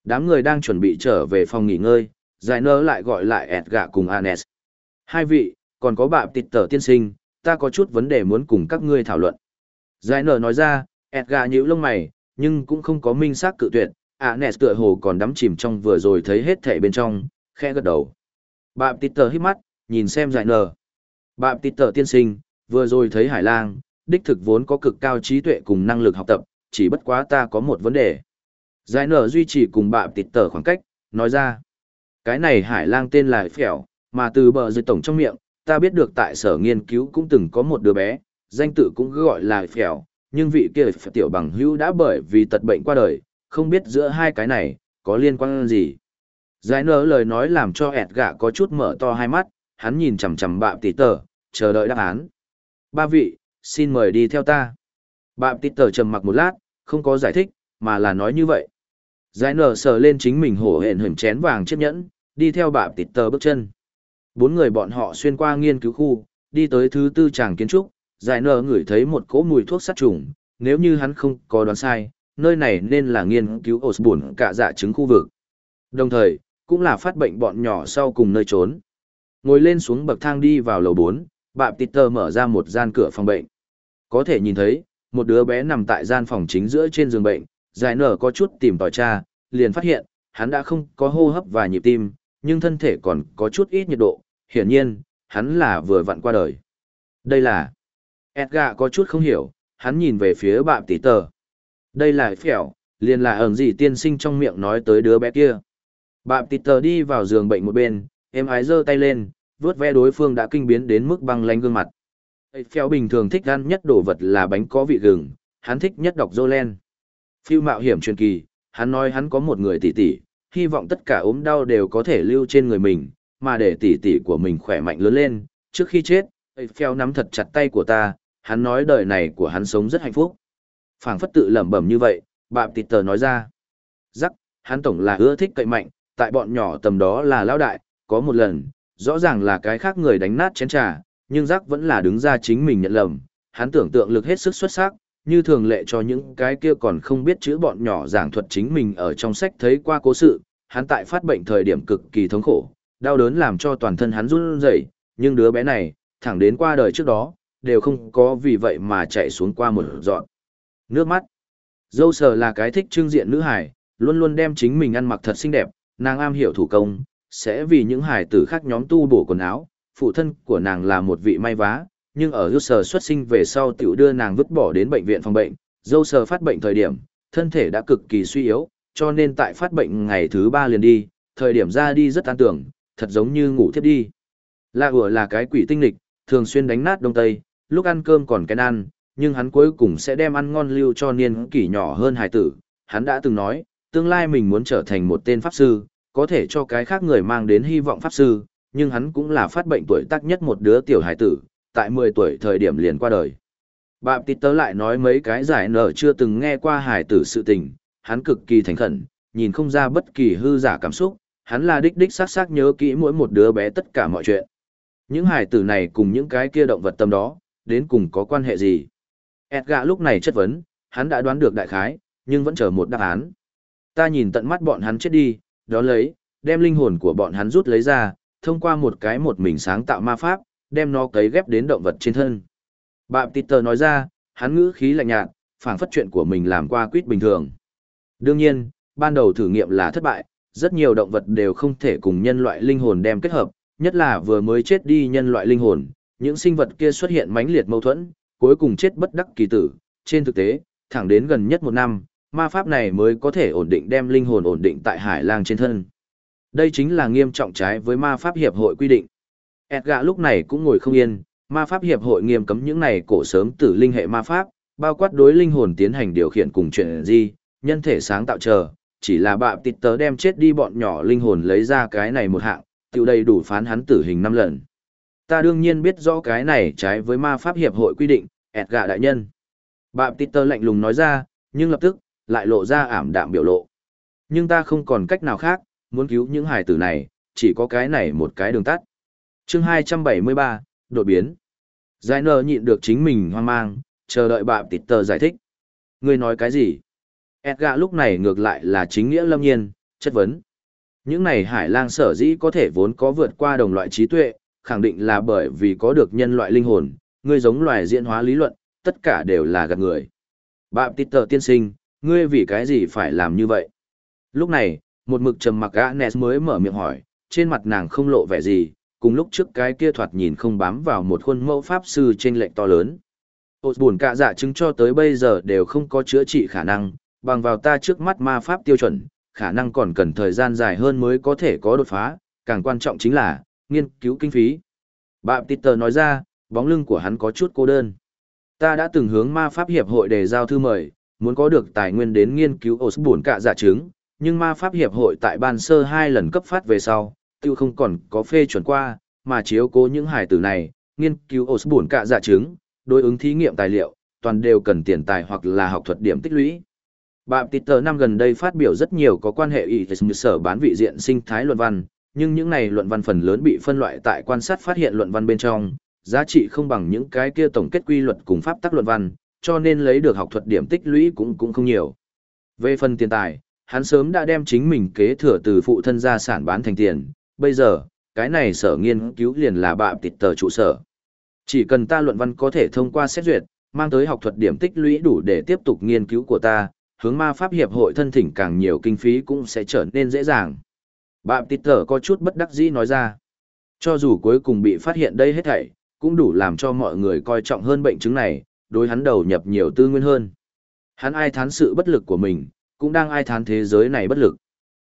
Đám người đang chuẩn bị trở về phòng nghỉ ngơi, giải nơ lại gọi lại Edgar cùng Anes. Hai vị, còn có bạm Peter tiên sinh, ta có chút vấn đề muốn cùng các ngươi thảo luận. Giải nở nói ra, Edgar nhíu lông mày, nhưng cũng không có minh xác cự tuyệt, Anes tựa hồ còn đắm chìm trong vừa rồi thấy hết thể bên trong, khẽ gật đầu. Bạm Peter hít mắt, nhìn xem giải nở. Bạm Peter tiên sinh, vừa rồi thấy Hải Lang, đích thực vốn có cực cao trí tuệ cùng năng lực học tập, chỉ bất quá ta có một vấn đề. Giải nở duy trì cùng bạm Peter khoảng cách, nói ra. Cái này Hải Lang tên là Phèo, mà từ bờ dưới tổng trong miệng, ta biết được tại sở nghiên cứu cũng từng có một đứa bé, danh tự cũng gọi là Phèo, nhưng vị kia tiểu bằng hữu đã bởi vì tật bệnh qua đời, không biết giữa hai cái này, có liên quan gì. Giải nở lời nói làm cho ẹt gạ có chút mở to hai mắt, hắn nhìn chằm chằm bạm tịt tờ, chờ đợi đáp án. Ba vị, xin mời đi theo ta. Bạm tít tờ trầm mặc một lát, không có giải thích, mà là nói như vậy. Giải nở sờ lên chính mình hổ hển hửm chén vàng chiếc nhẫn, đi theo bạm tít tờ bước chân. Bốn người bọn họ xuyên qua nghiên cứu khu, đi tới thứ tư tràng kiến trúc, giải nở ngửi thấy một cỗ mùi thuốc sát trùng, nếu như hắn không có đoán sai, nơi này nên là nghiên cứu Osborne cả dạ chứng khu vực. Đồng thời, cũng là phát bệnh bọn nhỏ sau cùng nơi trốn. Ngồi lên xuống bậc thang đi vào lầu 4, bạp Peter mở ra một gian cửa phòng bệnh. Có thể nhìn thấy, một đứa bé nằm tại gian phòng chính giữa trên giường bệnh, giải nở có chút tìm tòi cha, liền phát hiện, hắn đã không có hô hấp và nhịp tim, nhưng thân thể còn có chút ít nhiệt độ, hiển nhiên, hắn là vừa vặn qua đời. Đây là... Edgar có chút không hiểu, hắn nhìn về phía bạp tỷ tờ. Đây là phèo, liền là ẩn gì tiên sinh trong miệng nói tới đứa bé kia. Bạp tỷ tờ đi vào giường bệnh một bên, em ái giơ tay lên, vớt ve đối phương đã kinh biến đến mức băng lanh gương mặt. Phèo bình thường thích ăn nhất đồ vật là bánh có vị gừng, hắn thích nhất đọc Jolen. Phiêu mạo hiểm truyền kỳ, hắn nói hắn có một người tỷ tỷ, hy vọng tất cả ốm đau đều có thể lưu trên người mình, mà để tỷ tỷ của mình khỏe mạnh lớn lên. Trước khi chết, Eiffel nắm thật chặt tay của ta, hắn nói đời này của hắn sống rất hạnh phúc. phảng phất tự lẩm bẩm như vậy, bạm tịt tờ nói ra. Rắc, hắn tổng là ưa thích cậy mạnh, tại bọn nhỏ tầm đó là lão đại, có một lần, rõ ràng là cái khác người đánh nát chén trà, nhưng giác vẫn là đứng ra chính mình nhận lầm, hắn tưởng tượng lực hết sức xuất sắc, như thường lệ cho những cái kia còn không biết chữ bọn nhỏ giảng thuật chính mình ở trong sách thấy qua cố sự, hắn tại phát bệnh thời điểm cực kỳ thống khổ, đau đớn làm cho toàn thân hắn run rẩy, nhưng đứa bé này, thẳng đến qua đời trước đó, đều không có vì vậy mà chạy xuống qua một dọn. Nước mắt. Dâu sờ là cái thích trưng diện nữ hải, luôn luôn đem chính mình ăn mặc thật xinh đẹp, nàng am hiểu thủ công, sẽ vì những hải tử khác nhóm tu bổ quần áo, phụ thân của nàng là một vị may vá, nhưng ở dâu sờ xuất sinh về sau tiểu đưa nàng vứt bỏ đến bệnh viện phòng bệnh, dâu sờ phát bệnh thời điểm, thân thể đã cực kỳ suy yếu, cho nên tại phát bệnh ngày thứ ba liền đi, thời điểm ra đi rất an tưởng, thật giống như ngủ thiếp đi. La ủa là cái quỷ tinh lịch, thường xuyên đánh nát đông tây, lúc ăn cơm còn cái ăn, nhưng hắn cuối cùng sẽ đem ăn ngon lưu cho niên kỷ nhỏ hơn hài tử. Hắn đã từng nói, tương lai mình muốn trở thành một tên pháp sư, có thể cho cái khác người mang đến hy vọng pháp sư, nhưng hắn cũng là phát bệnh tuổi tác nhất một đứa tiểu hải tử, tại 10 tuổi thời điểm liền qua đời. bạo tít tớ lại nói mấy cái giải nở chưa từng nghe qua hải tử sự tình, hắn cực kỳ thành khẩn, nhìn không ra bất kỳ hư giả cảm xúc, hắn là đích đích xác xác nhớ kỹ mỗi một đứa bé tất cả mọi chuyện. Những hải tử này cùng những cái kia động vật tâm đó, đến cùng có quan hệ gì? Edgar lúc này chất vấn, hắn đã đoán được đại khái, nhưng vẫn chờ một đáp án. Ta nhìn tận mắt bọn hắn chết đi, đó lấy, đem linh hồn của bọn hắn rút lấy ra, thông qua một cái một mình sáng tạo ma pháp, đem nó cấy ghép đến động vật trên thân. Bạm Peter nói ra, hắn ngữ khí lạnh nhạt, phảng phất chuyện của mình làm qua quýt bình thường. Đương nhiên, ban đầu thử nghiệm là thất bại, rất nhiều động vật đều không thể cùng nhân loại linh hồn đem kết hợp, nhất là vừa mới chết đi nhân loại linh hồn, những sinh vật kia xuất hiện mãnh liệt mâu thuẫn, cuối cùng chết bất đắc kỳ tử. Trên thực tế, thẳng đến gần nhất một năm, ma pháp này mới có thể ổn định đem linh hồn ổn định tại hải lang trên thân. Đây chính là nghiêm trọng trái với ma pháp hiệp hội quy định. Edgar lúc này cũng ngồi không yên, ma pháp hiệp hội nghiêm cấm những này cổ sớm tử linh hệ ma pháp, bao quát đối linh hồn tiến hành điều khiển cùng chuyện gì, nhân thể sáng tạo chờ, chỉ là bạ tịt tớ đem chết đi bọn nhỏ linh hồn lấy ra cái này một hạng, tiêu đầy đủ phán hắn tử hình năm lần. Ta đương nhiên biết rõ cái này trái với ma pháp hiệp hội quy định, Edgar đại nhân. Bạ tịt tớ lạnh lùng nói ra, nhưng lập tức, lại lộ ra ảm đạm biểu lộ. Nhưng ta không còn cách nào khác, muốn cứu những hài tử này, chỉ có cái này một cái đường tắt. chương 273, đột biến. Giải nờ nhịn được chính mình hoang mang, chờ đợi bạm tịt tờ giải thích. Ngươi nói cái gì? Edgar lúc này ngược lại là chính nghĩa lâm nhiên, chất vấn. Những này hải lang sở dĩ có thể vốn có vượt qua đồng loại trí tuệ, khẳng định là bởi vì có được nhân loại linh hồn, ngươi giống loài diễn hóa lý luận, tất cả đều là gạt người. Bạm tịt tờ tiên sinh, ngươi vì cái gì phải làm như vậy? Lúc này, một mực trầm mặc Agnes mới mở miệng hỏi, trên mặt nàng không lộ vẻ gì, cùng lúc trước cái kia thoạt nhìn không bám vào một khuôn mẫu pháp sư trên lệnh to lớn. Ôt buồn cả dạ chứng cho tới bây giờ đều không có chữa trị khả năng, bằng vào ta trước mắt ma pháp tiêu chuẩn, khả năng còn cần thời gian dài hơn mới có thể có đột phá, càng quan trọng chính là, nghiên cứu kinh phí. Bạm Peter nói ra, bóng lưng của hắn có chút cô đơn. Ta đã từng hướng ma pháp hiệp hội đề giao thư mời, muốn có được tài nguyên đến nghiên cứu ổ sức buồn cả giả chứng, nhưng ma pháp hiệp hội tại ban sơ hai lần cấp phát về sau, tiêu không còn có phê chuẩn qua, mà chiếu cố những hải tử này, nghiên cứu ổ sức buồn cả giả chứng, đối ứng thí nghiệm tài liệu, toàn đều cần tiền tài hoặc là học thuật điểm tích lũy. Bạm Peter năm gần đây phát biểu rất nhiều có quan hệ ý sở bán vị diện sinh thái luận văn, nhưng những này luận văn phần lớn bị phân loại tại quan sát phát hiện luận văn bên trong, giá trị không bằng những cái kia tổng kết quy luật cùng pháp tắc luận văn, cho nên lấy được học thuật điểm tích lũy cũng cũng không nhiều. Về phần tiền tài, hắn sớm đã đem chính mình kế thừa từ phụ thân gia sản bán thành tiền, bây giờ, cái này sở nghiên cứu liền là bạ tịt tờ trụ sở. Chỉ cần ta luận văn có thể thông qua xét duyệt, mang tới học thuật điểm tích lũy đủ để tiếp tục nghiên cứu của ta, hướng ma pháp hiệp hội thân thỉnh càng nhiều kinh phí cũng sẽ trở nên dễ dàng. Bạm tịt tở có chút bất đắc dĩ nói ra. Cho dù cuối cùng bị phát hiện đây hết thảy, cũng đủ làm cho mọi người coi trọng hơn bệnh chứng này, đối hắn đầu nhập nhiều tư nguyên hơn. Hắn ai thán sự bất lực của mình, cũng đang ai thán thế giới này bất lực.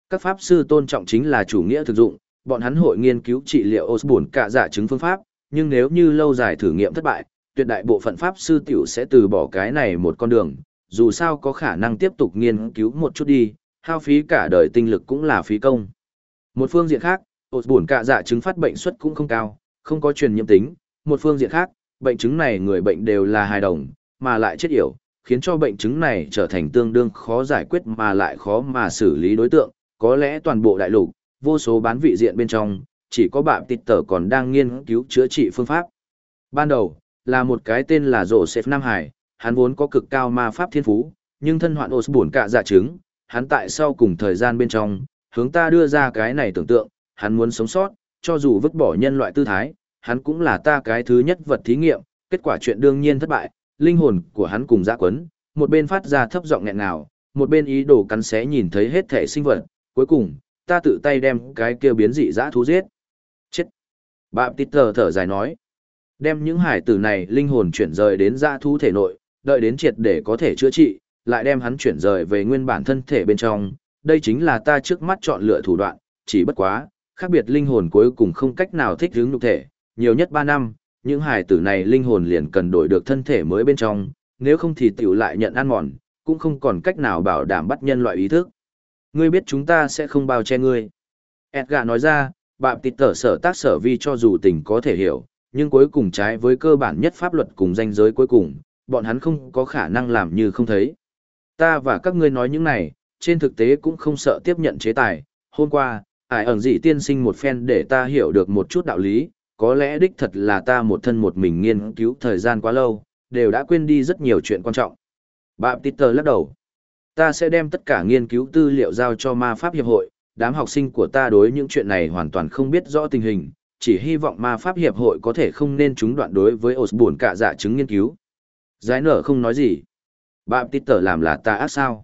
Các pháp sư tôn trọng chính là chủ nghĩa thực dụng, bọn hắn hội nghiên cứu trị liệu Osborne cả giả dạ chứng phương pháp, nhưng nếu như lâu dài thử nghiệm thất bại, tuyệt đại bộ phận pháp sư tiểu sẽ từ bỏ cái này một con đường, dù sao có khả năng tiếp tục nghiên cứu một chút đi, hao phí cả đời tinh lực cũng là phí công. Một phương diện khác, Osborne cả giả dạ chứng phát bệnh suất cũng không cao, không có truyền nhiễm tính. Một phương diện khác, bệnh chứng này người bệnh đều là hài đồng, mà lại chết yểu, khiến cho bệnh chứng này trở thành tương đương khó giải quyết mà lại khó mà xử lý đối tượng. Có lẽ toàn bộ đại lục, vô số bán vị diện bên trong, chỉ có bạn tịt tở còn đang nghiên cứu chữa trị phương pháp. Ban đầu, là một cái tên là Joseph Nam Hải, hắn vốn có cực cao ma pháp thiên phú, nhưng thân hoạn buồn cả dạ chứng, hắn tại sau cùng thời gian bên trong, hướng ta đưa ra cái này tưởng tượng, hắn muốn sống sót, cho dù vứt bỏ nhân loại tư thái, hắn cũng là ta cái thứ nhất vật thí nghiệm, kết quả chuyện đương nhiên thất bại, linh hồn của hắn cùng dã quấn, một bên phát ra thấp giọng nghẹn nào, một bên ý đồ cắn xé nhìn thấy hết thể sinh vật, cuối cùng, ta tự tay đem cái kia biến dị dã thú giết. Chết. Bạp tít thở thở dài nói. Đem những hải tử này linh hồn chuyển rời đến dã thú thể nội, đợi đến triệt để có thể chữa trị, lại đem hắn chuyển rời về nguyên bản thân thể bên trong. Đây chính là ta trước mắt chọn lựa thủ đoạn, chỉ bất quá, khác biệt linh hồn cuối cùng không cách nào thích ứng nhục thể, nhiều nhất 3 năm, những hài tử này linh hồn liền cần đổi được thân thể mới bên trong, nếu không thì tiểu lại nhận ăn mòn, cũng không còn cách nào bảo đảm bắt nhân loại ý thức. Ngươi biết chúng ta sẽ không bao che ngươi. Edgar nói ra, bạm tịt tở sở tác sở vi cho dù tình có thể hiểu, nhưng cuối cùng trái với cơ bản nhất pháp luật cùng danh giới cuối cùng, bọn hắn không có khả năng làm như không thấy. Ta và các ngươi nói những này, trên thực tế cũng không sợ tiếp nhận chế tài. Hôm qua, ải ẩn dị tiên sinh một phen để ta hiểu được một chút đạo lý, có lẽ đích thật là ta một thân một mình nghiên cứu thời gian quá lâu, đều đã quên đi rất nhiều chuyện quan trọng. Bạm Peter lắc đầu. Ta sẽ đem tất cả nghiên cứu tư liệu giao cho ma pháp hiệp hội, đám học sinh của ta đối những chuyện này hoàn toàn không biết rõ tình hình, chỉ hy vọng ma pháp hiệp hội có thể không nên chúng đoạn đối với Osborne cả giả chứng nghiên cứu. Giải nở không nói gì. Bạm Peter làm là ta ác sao.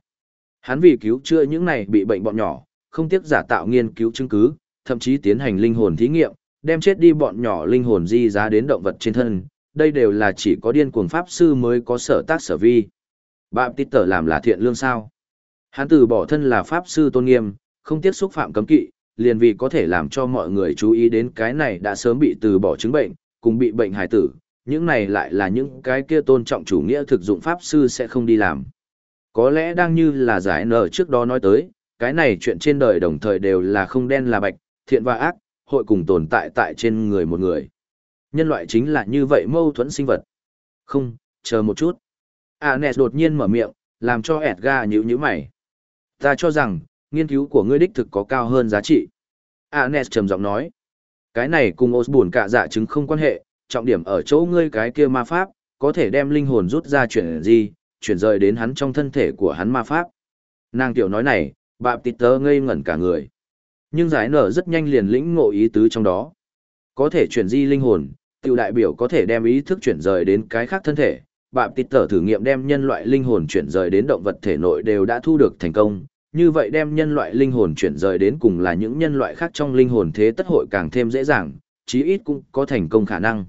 Hắn vì cứu chữa những này bị bệnh bọn nhỏ, không tiếc giả tạo nghiên cứu chứng cứ, thậm chí tiến hành linh hồn thí nghiệm, đem chết đi bọn nhỏ linh hồn di giá đến động vật trên thân, đây đều là chỉ có điên cuồng pháp sư mới có sở tác sở vi. Bạm tít tở làm là thiện lương sao. Hắn từ bỏ thân là pháp sư tôn nghiêm, không tiếc xúc phạm cấm kỵ, liền vì có thể làm cho mọi người chú ý đến cái này đã sớm bị từ bỏ chứng bệnh, cùng bị bệnh hài tử, những này lại là những cái kia tôn trọng chủ nghĩa thực dụng pháp sư sẽ không đi làm. Có lẽ đang như là giải nở trước đó nói tới, cái này chuyện trên đời đồng thời đều là không đen là bạch, thiện và ác, hội cùng tồn tại tại trên người một người. Nhân loại chính là như vậy mâu thuẫn sinh vật. Không, chờ một chút. Anes đột nhiên mở miệng, làm cho Edgar nhíu nhíu mày. Ta cho rằng, nghiên cứu của ngươi đích thực có cao hơn giá trị. Anes trầm giọng nói. Cái này cùng Osborne cả dạ chứng không quan hệ, trọng điểm ở chỗ ngươi cái kia ma pháp, có thể đem linh hồn rút ra chuyển gì, chuyển rời đến hắn trong thân thể của hắn ma pháp. Nàng tiểu nói này, bạp tịt tớ ngây ngẩn cả người. Nhưng giải nở rất nhanh liền lĩnh ngộ ý tứ trong đó. Có thể chuyển di linh hồn, tiểu đại biểu có thể đem ý thức chuyển rời đến cái khác thân thể. Bạm tịt tở thử nghiệm đem nhân loại linh hồn chuyển rời đến động vật thể nội đều đã thu được thành công. Như vậy đem nhân loại linh hồn chuyển rời đến cùng là những nhân loại khác trong linh hồn thế tất hội càng thêm dễ dàng, chí ít cũng có thành công khả năng.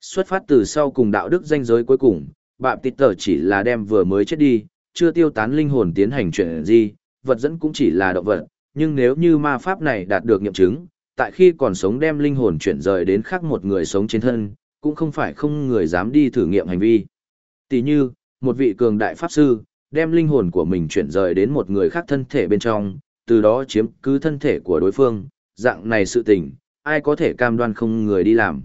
Xuất phát từ sau cùng đạo đức danh giới cuối cùng, bạm tịt tở chỉ là đem vừa mới chết đi, chưa tiêu tán linh hồn tiến hành chuyển di, vật dẫn cũng chỉ là động vật, nhưng nếu như ma pháp này đạt được nghiệm chứng, tại khi còn sống đem linh hồn chuyển rời đến khác một người sống trên thân, cũng không phải không người dám đi thử nghiệm hành vi. Tỷ như, một vị cường đại pháp sư, đem linh hồn của mình chuyển rời đến một người khác thân thể bên trong, từ đó chiếm cứ thân thể của đối phương, dạng này sự tình, ai có thể cam đoan không người đi làm.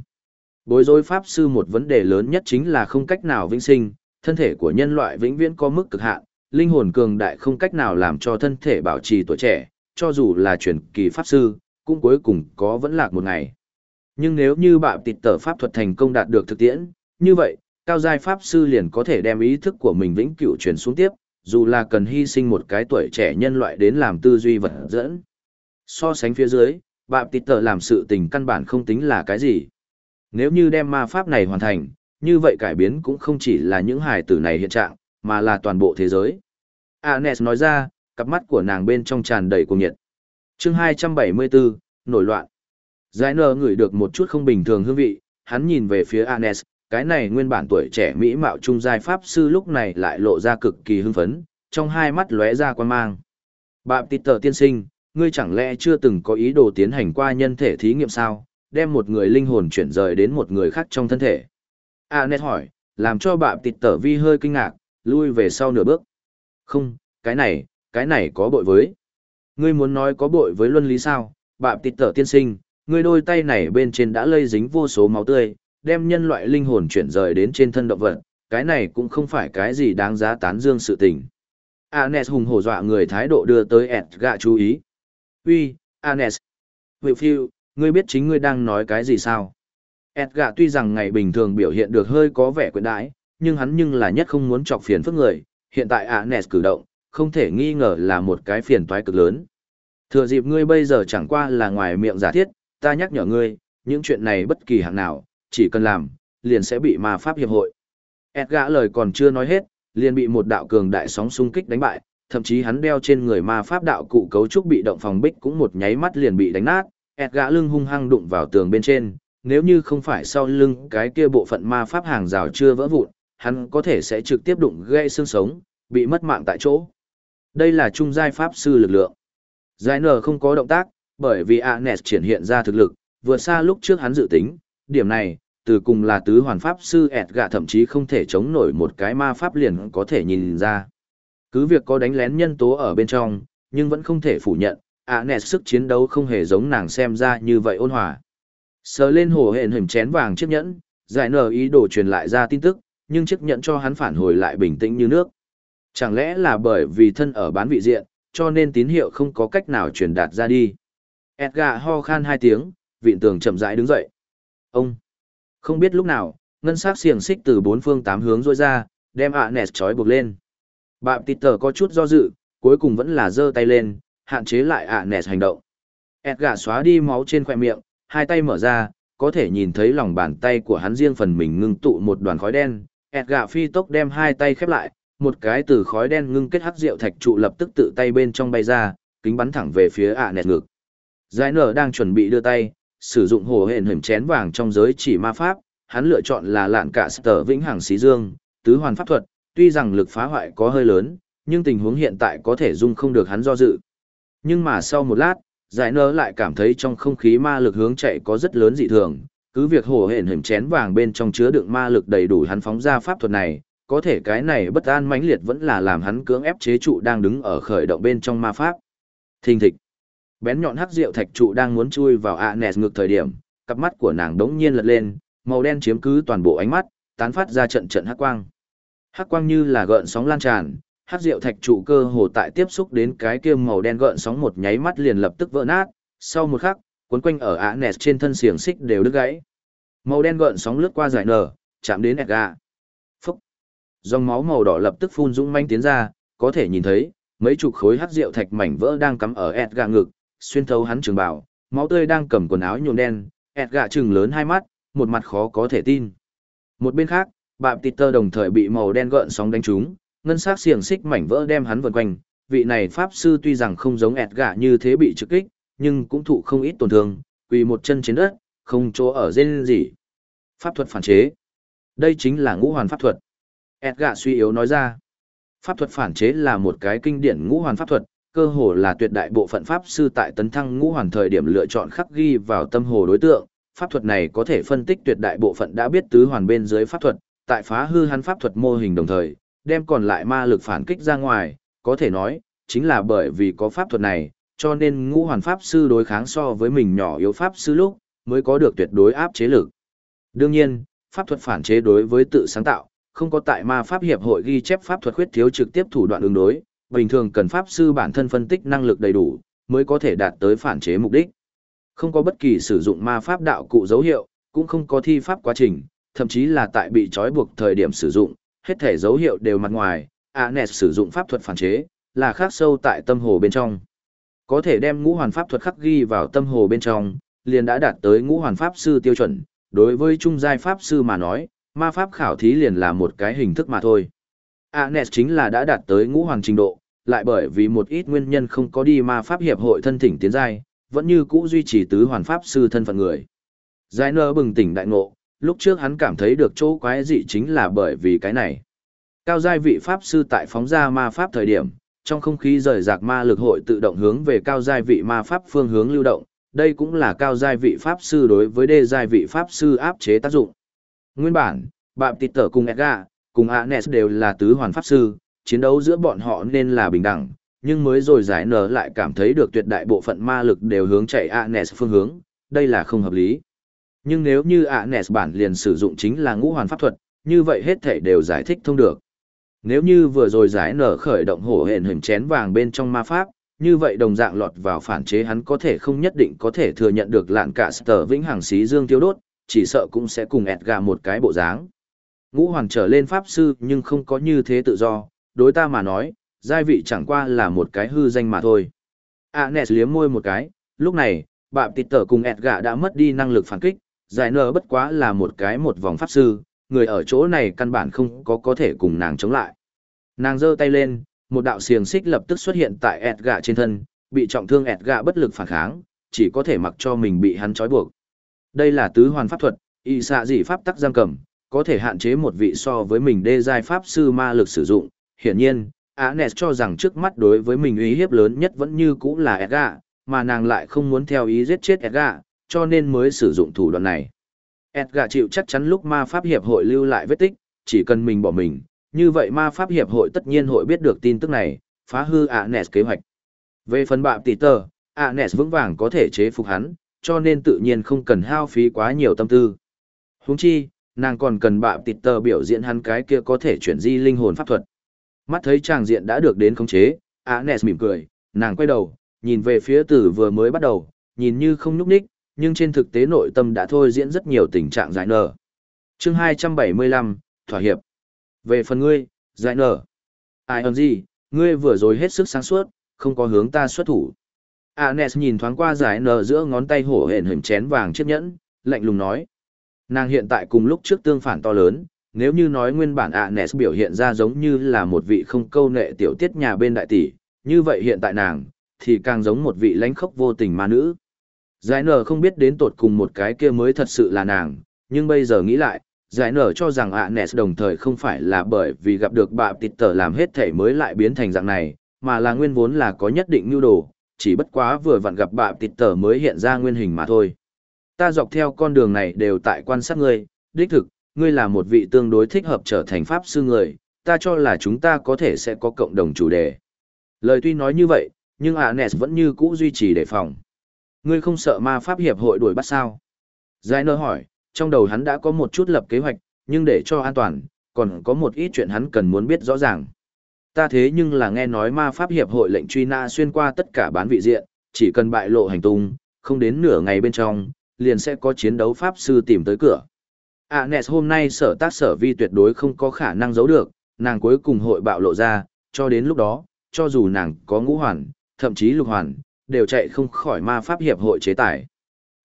Bối rối pháp sư một vấn đề lớn nhất chính là không cách nào vĩnh sinh, thân thể của nhân loại vĩnh viễn có mức cực hạn, linh hồn cường đại không cách nào làm cho thân thể bảo trì tuổi trẻ, cho dù là truyền kỳ pháp sư, cũng cuối cùng có vẫn lạc một ngày. Nhưng nếu như bạo tịt tở pháp thuật thành công đạt được thực tiễn, như vậy, cao giai pháp sư liền có thể đem ý thức của mình vĩnh cửu truyền xuống tiếp, dù là cần hy sinh một cái tuổi trẻ nhân loại đến làm tư duy vật dẫn. So sánh phía dưới, bạo tịt tở làm sự tình căn bản không tính là cái gì. Nếu như đem ma pháp này hoàn thành, như vậy cải biến cũng không chỉ là những hài tử này hiện trạng, mà là toàn bộ thế giới. Anes nói ra, cặp mắt của nàng bên trong tràn đầy cuồng nhiệt. Chương 274, nổi loạn. Giải nờ ngửi được một chút không bình thường hương vị, hắn nhìn về phía Anes, cái này nguyên bản tuổi trẻ mỹ mạo trung giai pháp sư lúc này lại lộ ra cực kỳ hưng phấn, trong hai mắt lóe ra quan mang. Bạm tịt tờ tiên sinh, ngươi chẳng lẽ chưa từng có ý đồ tiến hành qua nhân thể thí nghiệm sao, đem một người linh hồn chuyển rời đến một người khác trong thân thể. Anes hỏi, làm cho bạm tịt tờ vi hơi kinh ngạc, lui về sau nửa bước. Không, cái này, cái này có bội với. Ngươi muốn nói có bội với luân lý sao, bạp tịt tở tiên sinh, ngươi đôi tay này bên trên đã lây dính vô số máu tươi, đem nhân loại linh hồn chuyển rời đến trên thân động vật, cái này cũng không phải cái gì đáng giá tán dương sự tình. Anes hùng hổ dọa người thái độ đưa tới Edga chú ý. Uy, Anes. Vị phiêu, ngươi biết chính ngươi đang nói cái gì sao? Edga tuy rằng ngày bình thường biểu hiện được hơi có vẻ quyền đãi, nhưng hắn nhưng là nhất không muốn chọc phiền phức người, hiện tại Anes cử động, không thể nghi ngờ là một cái phiền toái cực lớn. Thừa dịp ngươi bây giờ chẳng qua là ngoài miệng giả thiết, ta nhắc nhở ngươi, những chuyện này bất kỳ hạng nào, chỉ cần làm, liền sẽ bị ma pháp hiệp hội. Edgar lời còn chưa nói hết, liền bị một đạo cường đại sóng xung kích đánh bại, thậm chí hắn đeo trên người ma pháp đạo cụ cấu trúc bị động phòng bích cũng một nháy mắt liền bị đánh nát, Edgar lưng hung hăng đụng vào tường bên trên, nếu như không phải sau lưng cái kia bộ phận ma pháp hàng rào chưa vỡ vụn, hắn có thể sẽ trực tiếp đụng gãy xương sống, bị mất mạng tại chỗ. Đây là trung giai pháp sư lực lượng. Giải nở không có động tác, bởi vì Anes triển hiện ra thực lực, vượt xa lúc trước hắn dự tính, điểm này, từ cùng là tứ hoàn pháp sư ẹt gạ thậm chí không thể chống nổi một cái ma pháp liền có thể nhìn ra. Cứ việc có đánh lén nhân tố ở bên trong, nhưng vẫn không thể phủ nhận, Anes sức chiến đấu không hề giống nàng xem ra như vậy ôn hòa. Sờ lên hồ hển hình chén vàng chiếc nhẫn, giải nở ý đồ truyền lại ra tin tức, nhưng chiếc nhẫn cho hắn phản hồi lại bình tĩnh như nước. Chẳng lẽ là bởi vì thân ở bán vị diện, cho nên tín hiệu không có cách nào truyền đạt ra đi. Edgar ho khan hai tiếng, vịn tường chậm rãi đứng dậy. Ông! Không biết lúc nào, ngân sắc xiềng xích từ bốn phương tám hướng rôi ra, đem ạ nẹt trói buộc lên. Bạm tịt tờ có chút do dự, cuối cùng vẫn là giơ tay lên, hạn chế lại ạ nẹt hành động. Edgar xóa đi máu trên khoẻ miệng, hai tay mở ra, có thể nhìn thấy lòng bàn tay của hắn riêng phần mình ngưng tụ một đoàn khói đen. Edgar phi tốc đem hai tay khép lại, một cái từ khói đen ngưng kết hắc rượu thạch trụ lập tức tự tay bên trong bay ra, kính bắn thẳng về phía ạ nẹt ngực. Giải nở đang chuẩn bị đưa tay, sử dụng hồ hển hình chén vàng trong giới chỉ ma pháp, hắn lựa chọn là lạn cả sở vĩnh hằng xí dương, tứ hoàn pháp thuật, tuy rằng lực phá hoại có hơi lớn, nhưng tình huống hiện tại có thể dung không được hắn do dự. Nhưng mà sau một lát, giải nở lại cảm thấy trong không khí ma lực hướng chạy có rất lớn dị thường, cứ việc hồ hển hình chén vàng bên trong chứa đựng ma lực đầy đủ hắn phóng ra pháp thuật này, có thể cái này bất an mãnh liệt vẫn là làm hắn cưỡng ép chế trụ đang đứng ở khởi động bên trong ma pháp. Thình thịch. Bén nhọn hắc rượu thạch trụ đang muốn chui vào ạ nẹt ngược thời điểm, cặp mắt của nàng đống nhiên lật lên, màu đen chiếm cứ toàn bộ ánh mắt, tán phát ra trận trận hắc quang. Hắc quang như là gợn sóng lan tràn, hắc rượu thạch trụ cơ hồ tại tiếp xúc đến cái kia màu đen gợn sóng một nháy mắt liền lập tức vỡ nát, sau một khắc, cuốn quanh ở ạ nẹt trên thân xiềng xích đều đứt gãy. Màu đen gợn sóng lướt qua giải nở, chạm đến Edgar. Dòng máu màu đỏ lập tức phun dũng manh tiến ra, có thể nhìn thấy, mấy chục khối hắc rượu thạch mảnh vỡ đang cắm ở Edgar ngực, xuyên thấu hắn trường bảo, máu tươi đang cầm quần áo nhuộm đen, ẹt gạ trừng lớn hai mắt, một mặt khó có thể tin. Một bên khác, bạm tịt tơ đồng thời bị màu đen gợn sóng đánh trúng, ngân sắc xiềng xích mảnh vỡ đem hắn vần quanh. Vị này pháp sư tuy rằng không giống ẹt gạ như thế bị trực kích, nhưng cũng thụ không ít tổn thương, quỳ một chân trên đất, không chỗ ở dên gì. Pháp thuật phản chế. Đây chính là ngũ hoàn pháp thuật. Edgar gạ suy yếu nói ra. Pháp thuật phản chế là một cái kinh điển ngũ hoàn pháp thuật, cơ hồ là tuyệt đại bộ phận pháp sư tại tấn thăng ngũ hoàn thời điểm lựa chọn khắc ghi vào tâm hồ đối tượng. Pháp thuật này có thể phân tích tuyệt đại bộ phận đã biết tứ hoàn bên dưới pháp thuật, tại phá hư hắn pháp thuật mô hình đồng thời, đem còn lại ma lực phản kích ra ngoài, có thể nói, chính là bởi vì có pháp thuật này, cho nên ngũ hoàn pháp sư đối kháng so với mình nhỏ yếu pháp sư lúc, mới có được tuyệt đối áp chế lực. Đương nhiên, pháp thuật phản chế đối với tự sáng tạo, không có tại ma pháp hiệp hội ghi chép pháp thuật khuyết thiếu trực tiếp thủ đoạn ứng đối, bình thường cần pháp sư bản thân phân tích năng lực đầy đủ, mới có thể đạt tới phản chế mục đích. Không có bất kỳ sử dụng ma pháp đạo cụ dấu hiệu, cũng không có thi pháp quá trình, thậm chí là tại bị trói buộc thời điểm sử dụng, hết thể dấu hiệu đều mặt ngoài, Anes sử dụng pháp thuật phản chế, là khắc sâu tại tâm hồ bên trong. Có thể đem ngũ hoàn pháp thuật khắc ghi vào tâm hồ bên trong, liền đã đạt tới ngũ hoàn pháp sư tiêu chuẩn, đối với trung giai pháp sư mà nói, ma pháp khảo thí liền là một cái hình thức mà thôi. Anes chính là đã đạt tới ngũ hoàng trình độ, lại bởi vì một ít nguyên nhân không có đi ma pháp hiệp hội thân thỉnh tiến giai, vẫn như cũ duy trì tứ hoàn pháp sư thân phận người. Giải nơ bừng tỉnh đại ngộ, lúc trước hắn cảm thấy được chỗ quái dị chính là bởi vì cái này. Cao giai vị pháp sư tại phóng ra ma pháp thời điểm, trong không khí rời rạc ma lực hội tự động hướng về cao giai vị ma pháp phương hướng lưu động, đây cũng là cao giai vị pháp sư đối với đê giai vị pháp sư áp chế tác dụng. Nguyên bản, bạn tịt tở cùng Edgar, cùng Anes đều là tứ hoàn pháp sư, chiến đấu giữa bọn họ nên là bình đẳng, nhưng mới rồi giải nở lại cảm thấy được tuyệt đại bộ phận ma lực đều hướng chạy Anes phương hướng, đây là không hợp lý. Nhưng nếu như Anes bản liền sử dụng chính là ngũ hoàn pháp thuật, như vậy hết thể đều giải thích thông được. Nếu như vừa rồi giải nở khởi động hổ hển hình chén vàng bên trong ma pháp, như vậy đồng dạng lọt vào phản chế hắn có thể không nhất định có thể thừa nhận được lạn cả sở vĩnh hằng xí dương tiêu đốt, chỉ sợ cũng sẽ cùng ẹt gà một cái bộ dáng. Ngũ hoàng trở lên pháp sư nhưng không có như thế tự do, đối ta mà nói, giai vị chẳng qua là một cái hư danh mà thôi. Anes liếm môi một cái, lúc này, bạm tịt tở cùng ẹt gạ đã mất đi năng lực phản kích, giải nở bất quá là một cái một vòng pháp sư, người ở chỗ này căn bản không có có thể cùng nàng chống lại. Nàng giơ tay lên, một đạo xiềng xích lập tức xuất hiện tại ẹt gạ trên thân, bị trọng thương ẹt gạ bất lực phản kháng, chỉ có thể mặc cho mình bị hắn trói buộc. Đây là tứ hoàn pháp thuật, y xạ dị pháp tắc giam cầm, có thể hạn chế một vị so với mình đê giai pháp sư ma lực sử dụng. Hiển nhiên, Anes cho rằng trước mắt đối với mình uy hiếp lớn nhất vẫn như cũ là Edgar, mà nàng lại không muốn theo ý giết chết Edgar, cho nên mới sử dụng thủ đoạn này. Edgar chịu chắc chắn lúc ma pháp hiệp hội lưu lại vết tích, chỉ cần mình bỏ mình, như vậy ma pháp hiệp hội tất nhiên hội biết được tin tức này, phá hư Anes kế hoạch. Về phần bạm tỷ tờ, Anes vững vàng có thể chế phục hắn, cho nên tự nhiên không cần hao phí quá nhiều tâm tư. Huống chi, nàng còn cần bạ tịt tờ biểu diễn hắn cái kia có thể chuyển di linh hồn pháp thuật. Mắt thấy chàng diện đã được đến khống chế, Agnes mỉm cười, nàng quay đầu, nhìn về phía tử vừa mới bắt đầu, nhìn như không nhúc ních, nhưng trên thực tế nội tâm đã thôi diễn rất nhiều tình trạng giải nở. chương 275, Thỏa hiệp. Về phần ngươi, giải nở. Ai hơn gì, ngươi vừa rồi hết sức sáng suốt, không có hướng ta xuất thủ. Anes nhìn thoáng qua giải nở giữa ngón tay hổ hển hình chén vàng chiếc nhẫn, lạnh lùng nói. Nàng hiện tại cùng lúc trước tương phản to lớn, nếu như nói nguyên bản Anes biểu hiện ra giống như là một vị không câu nệ tiểu tiết nhà bên đại tỷ, như vậy hiện tại nàng, thì càng giống một vị lãnh khốc vô tình ma nữ. Giải nở không biết đến tột cùng một cái kia mới thật sự là nàng, nhưng bây giờ nghĩ lại, giải nở cho rằng Anes đồng thời không phải là bởi vì gặp được bà tịt tở làm hết thể mới lại biến thành dạng này, mà là nguyên vốn là có nhất định nhu đồ, chỉ bất quá vừa vặn gặp bạ tịt tở mới hiện ra nguyên hình mà thôi. Ta dọc theo con đường này đều tại quan sát ngươi, đích thực, ngươi là một vị tương đối thích hợp trở thành pháp sư người, ta cho là chúng ta có thể sẽ có cộng đồng chủ đề. Lời tuy nói như vậy, nhưng Anes vẫn như cũ duy trì đề phòng. Ngươi không sợ ma pháp hiệp hội đuổi bắt sao? Giải nơ hỏi, trong đầu hắn đã có một chút lập kế hoạch, nhưng để cho an toàn, còn có một ít chuyện hắn cần muốn biết rõ ràng. Ta thế nhưng là nghe nói ma pháp hiệp hội lệnh truy nã xuyên qua tất cả bán vị diện, chỉ cần bại lộ hành tung, không đến nửa ngày bên trong, liền sẽ có chiến đấu pháp sư tìm tới cửa. À, Anes hôm nay sở tác sở vi tuyệt đối không có khả năng giấu được, nàng cuối cùng hội bạo lộ ra, cho đến lúc đó, cho dù nàng có ngũ hoàn, thậm chí lục hoàn, đều chạy không khỏi ma pháp hiệp hội chế tài.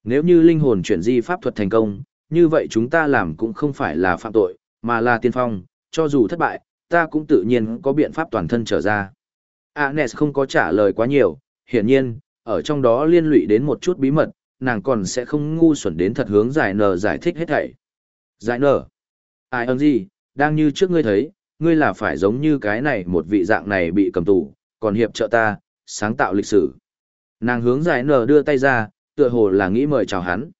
Nếu như linh hồn chuyển di pháp thuật thành công, như vậy chúng ta làm cũng không phải là phạm tội, mà là tiên phong, cho dù thất bại, ta cũng tự nhiên có biện pháp toàn thân trở ra. Anes không có trả lời quá nhiều, hiển nhiên, ở trong đó liên lụy đến một chút bí mật, nàng còn sẽ không ngu xuẩn đến thật hướng giải nở giải thích hết thảy. Giải nở. Ai ơn gì, đang như trước ngươi thấy, ngươi là phải giống như cái này một vị dạng này bị cầm tù, còn hiệp trợ ta, sáng tạo lịch sử. Nàng hướng giải nở đưa tay ra, tựa hồ là nghĩ mời chào hắn.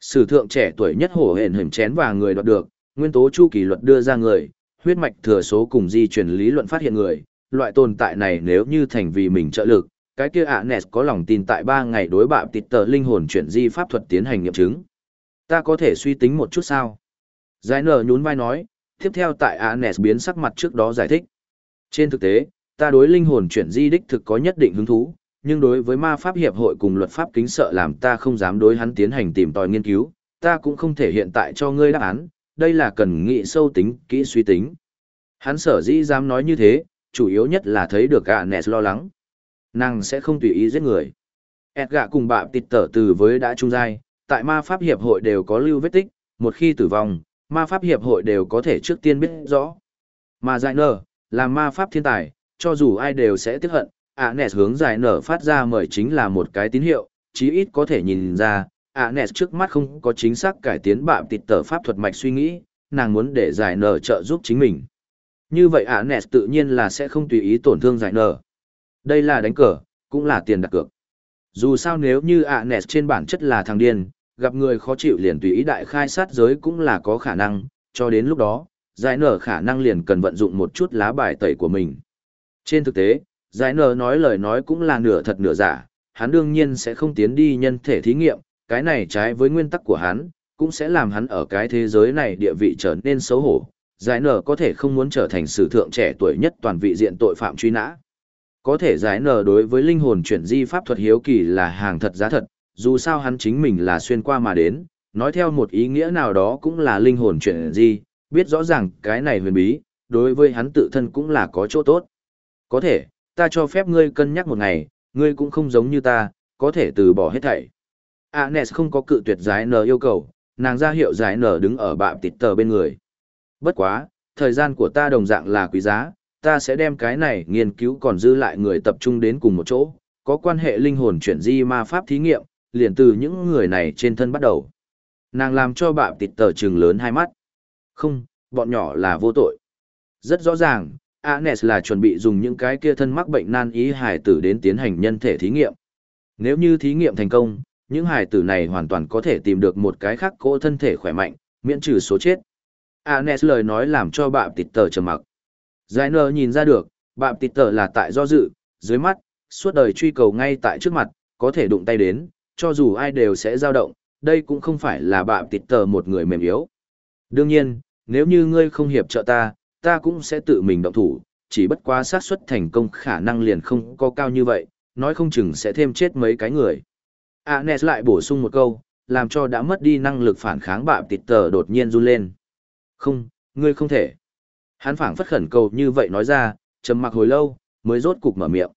Sử thượng trẻ tuổi nhất hổ hển hình chén và người đoạt được, nguyên tố chu kỳ luật đưa ra người, huyết mạch thừa số cùng di truyền lý luận phát hiện người, loại tồn tại này nếu như thành vì mình trợ lực, cái kia ạ nẹt có lòng tin tại ba ngày đối bạo tịt tờ linh hồn chuyển di pháp thuật tiến hành nghiệm chứng. Ta có thể suy tính một chút sao? Giải nở nhún vai nói, tiếp theo tại Anes biến sắc mặt trước đó giải thích. Trên thực tế, ta đối linh hồn chuyển di đích thực có nhất định hứng thú, nhưng đối với ma pháp hiệp hội cùng luật pháp kính sợ làm ta không dám đối hắn tiến hành tìm tòi nghiên cứu, ta cũng không thể hiện tại cho ngươi đáp án, đây là cần nghị sâu tính, kỹ suy tính. Hắn sở dĩ dám nói như thế, chủ yếu nhất là thấy được Anes lo lắng. Nàng sẽ không tùy ý giết người. Edgar cùng bạ tịt tở từ với đã trung giai, tại ma pháp hiệp hội đều có lưu vết tích, một khi tử vong, ma pháp hiệp hội đều có thể trước tiên biết rõ. Mà giải nở, là ma pháp thiên tài, cho dù ai đều sẽ tiếc hận, Anes hướng giải nở phát ra mời chính là một cái tín hiệu, chí ít có thể nhìn ra, Anes trước mắt không có chính xác cải tiến bạm tịt tờ pháp thuật mạch suy nghĩ, nàng muốn để giải nở trợ giúp chính mình. Như vậy Anes tự nhiên là sẽ không tùy ý tổn thương giải nở. Đây là đánh cờ, cũng là tiền đặt cược. Dù sao nếu như Anes trên bản chất là thằng điên, gặp người khó chịu liền tùy ý đại khai sát giới cũng là có khả năng, cho đến lúc đó, giải nở khả năng liền cần vận dụng một chút lá bài tẩy của mình. Trên thực tế, giải nở nói lời nói cũng là nửa thật nửa giả, hắn đương nhiên sẽ không tiến đi nhân thể thí nghiệm, cái này trái với nguyên tắc của hắn, cũng sẽ làm hắn ở cái thế giới này địa vị trở nên xấu hổ. Giải nở có thể không muốn trở thành sử thượng trẻ tuổi nhất toàn vị diện tội phạm truy nã. Có thể giải nở đối với linh hồn chuyển di pháp thuật hiếu kỳ là hàng thật giá thật, dù sao hắn chính mình là xuyên qua mà đến, nói theo một ý nghĩa nào đó cũng là linh hồn chuyển di, biết rõ ràng cái này huyền bí, đối với hắn tự thân cũng là có chỗ tốt. Có thể, ta cho phép ngươi cân nhắc một ngày, ngươi cũng không giống như ta, có thể từ bỏ hết thảy. Anes không có cự tuyệt giải nở yêu cầu, nàng ra hiệu giải nở đứng ở bạm tịt tờ bên người. Bất quá, thời gian của ta đồng dạng là quý giá, ta sẽ đem cái này nghiên cứu còn dư lại người tập trung đến cùng một chỗ, có quan hệ linh hồn chuyển di ma pháp thí nghiệm, liền từ những người này trên thân bắt đầu. Nàng làm cho bạm tịt tờ trừng lớn hai mắt. Không, bọn nhỏ là vô tội. Rất rõ ràng, Anes là chuẩn bị dùng những cái kia thân mắc bệnh nan ý hài tử đến tiến hành nhân thể thí nghiệm. Nếu như thí nghiệm thành công, những hài tử này hoàn toàn có thể tìm được một cái khác cỗ thân thể khỏe mạnh, miễn trừ số chết. Anes lời nói làm cho bạm tịt tờ trầm mặc. Giải nờ nhìn ra được, bạm tịt tờ là tại do dự, dưới mắt, suốt đời truy cầu ngay tại trước mặt, có thể đụng tay đến, cho dù ai đều sẽ dao động, đây cũng không phải là bạm tịt tờ một người mềm yếu. Đương nhiên, nếu như ngươi không hiệp trợ ta, ta cũng sẽ tự mình động thủ, chỉ bất quá xác suất thành công khả năng liền không có cao như vậy, nói không chừng sẽ thêm chết mấy cái người. Anes lại bổ sung một câu, làm cho đã mất đi năng lực phản kháng bạm tịt tờ đột nhiên run lên. Không, ngươi không thể. Hắn phảng phất khẩn cầu như vậy nói ra, trầm mặc hồi lâu, mới rốt cục mở miệng.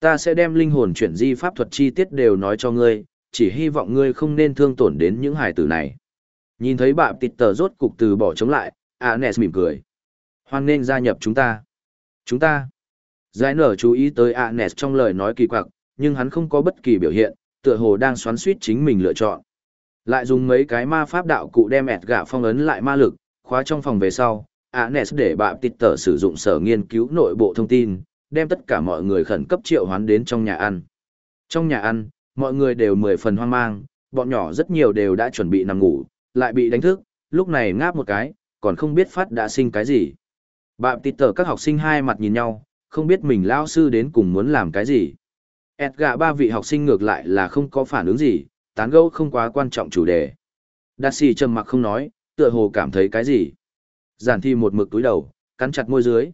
Ta sẽ đem linh hồn chuyển di pháp thuật chi tiết đều nói cho ngươi, chỉ hy vọng ngươi không nên thương tổn đến những hài tử này. Nhìn thấy bạm tịt tờ rốt cục từ bỏ chống lại, Anes mỉm cười. Hoan nên gia nhập chúng ta. Chúng ta. Giải nở chú ý tới Anes trong lời nói kỳ quặc, nhưng hắn không có bất kỳ biểu hiện, tựa hồ đang xoắn suýt chính mình lựa chọn. Lại dùng mấy cái ma pháp đạo cụ đem ẹt gạ phong ấn lại ma lực, khóa trong phòng về sau, Anes để bạ tịt tờ sử dụng sở nghiên cứu nội bộ thông tin, đem tất cả mọi người khẩn cấp triệu hoán đến trong nhà ăn. Trong nhà ăn, mọi người đều mười phần hoang mang, bọn nhỏ rất nhiều đều đã chuẩn bị nằm ngủ, lại bị đánh thức, lúc này ngáp một cái, còn không biết phát đã sinh cái gì. Bạm tịt tờ các học sinh hai mặt nhìn nhau, không biết mình lao sư đến cùng muốn làm cái gì. Edgar ba vị học sinh ngược lại là không có phản ứng gì, tán gẫu không quá quan trọng chủ đề. Darcy trầm mặc không nói, tựa hồ cảm thấy cái gì. Giản thi một mực túi đầu, cắn chặt môi dưới.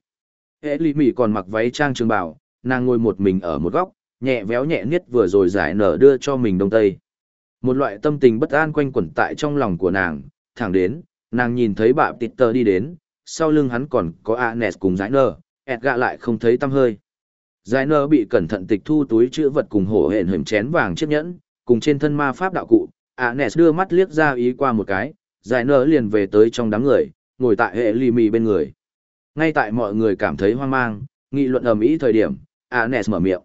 Hệ lì mỉ còn mặc váy trang trường bảo, nàng ngồi một mình ở một góc, nhẹ véo nhẹ niết vừa rồi giải nở đưa cho mình đông tây. Một loại tâm tình bất an quanh quẩn tại trong lòng của nàng, thẳng đến, nàng nhìn thấy bà tờ đi đến, sau lưng hắn còn có Anes cùng giải nở, Edgar lại không thấy tâm hơi. Giải nơ bị cẩn thận tịch thu túi chữ vật cùng hổ hển hửm chén vàng chiếc nhẫn, cùng trên thân ma pháp đạo cụ, Anes đưa mắt liếc ra ý qua một cái, giải nơ liền về tới trong đám người, ngồi tại hệ lì mì bên người. Ngay tại mọi người cảm thấy hoang mang, nghị luận ầm ĩ thời điểm, Anes mở miệng.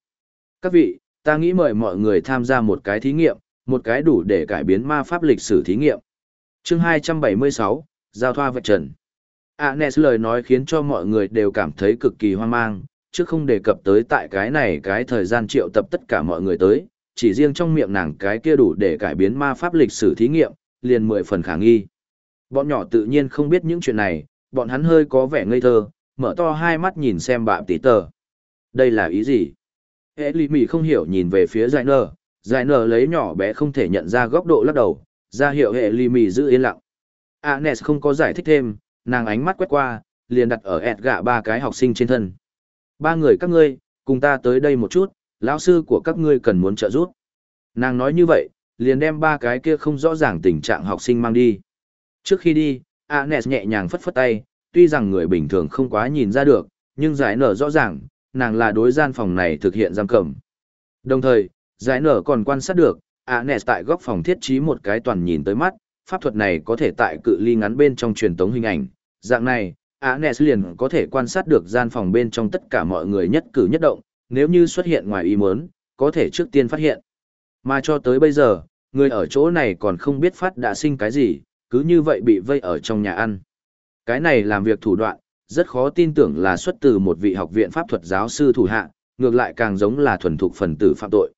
Các vị, ta nghĩ mời mọi người tham gia một cái thí nghiệm, một cái đủ để cải biến ma pháp lịch sử thí nghiệm. Chương 276, Giao thoa vạch trần. Anes lời nói khiến cho mọi người đều cảm thấy cực kỳ hoang mang, chứ không đề cập tới tại cái này cái thời gian triệu tập tất cả mọi người tới, chỉ riêng trong miệng nàng cái kia đủ để cải biến ma pháp lịch sử thí nghiệm, liền mười phần khả nghi. Bọn nhỏ tự nhiên không biết những chuyện này, bọn hắn hơi có vẻ ngây thơ, mở to hai mắt nhìn xem bạm tí tờ. Đây là ý gì? Hệ lì mì không hiểu nhìn về phía giải nở giải nở lấy nhỏ bé không thể nhận ra góc độ lắc đầu, ra hiệu hệ lì mì giữ yên lặng. Anes không có giải thích thêm, nàng ánh mắt quét qua, liền đặt ở ẹt gạ ba cái học sinh trên thân. Ba người các ngươi, cùng ta tới đây một chút, lão sư của các ngươi cần muốn trợ giúp. Nàng nói như vậy, liền đem ba cái kia không rõ ràng tình trạng học sinh mang đi. Trước khi đi, Anes nhẹ nhàng phất phất tay, tuy rằng người bình thường không quá nhìn ra được, nhưng giải nở rõ ràng, nàng là đối gian phòng này thực hiện giam cầm. Đồng thời, giải nở còn quan sát được, Anes tại góc phòng thiết trí một cái toàn nhìn tới mắt, pháp thuật này có thể tại cự ly ngắn bên trong truyền tống hình ảnh. Dạng này, Anes liền có thể quan sát được gian phòng bên trong tất cả mọi người nhất cử nhất động, nếu như xuất hiện ngoài ý muốn, có thể trước tiên phát hiện. Mà cho tới bây giờ, người ở chỗ này còn không biết phát đã sinh cái gì, cứ như vậy bị vây ở trong nhà ăn. Cái này làm việc thủ đoạn, rất khó tin tưởng là xuất từ một vị học viện pháp thuật giáo sư thủ hạ, ngược lại càng giống là thuần thục phần tử phạm tội.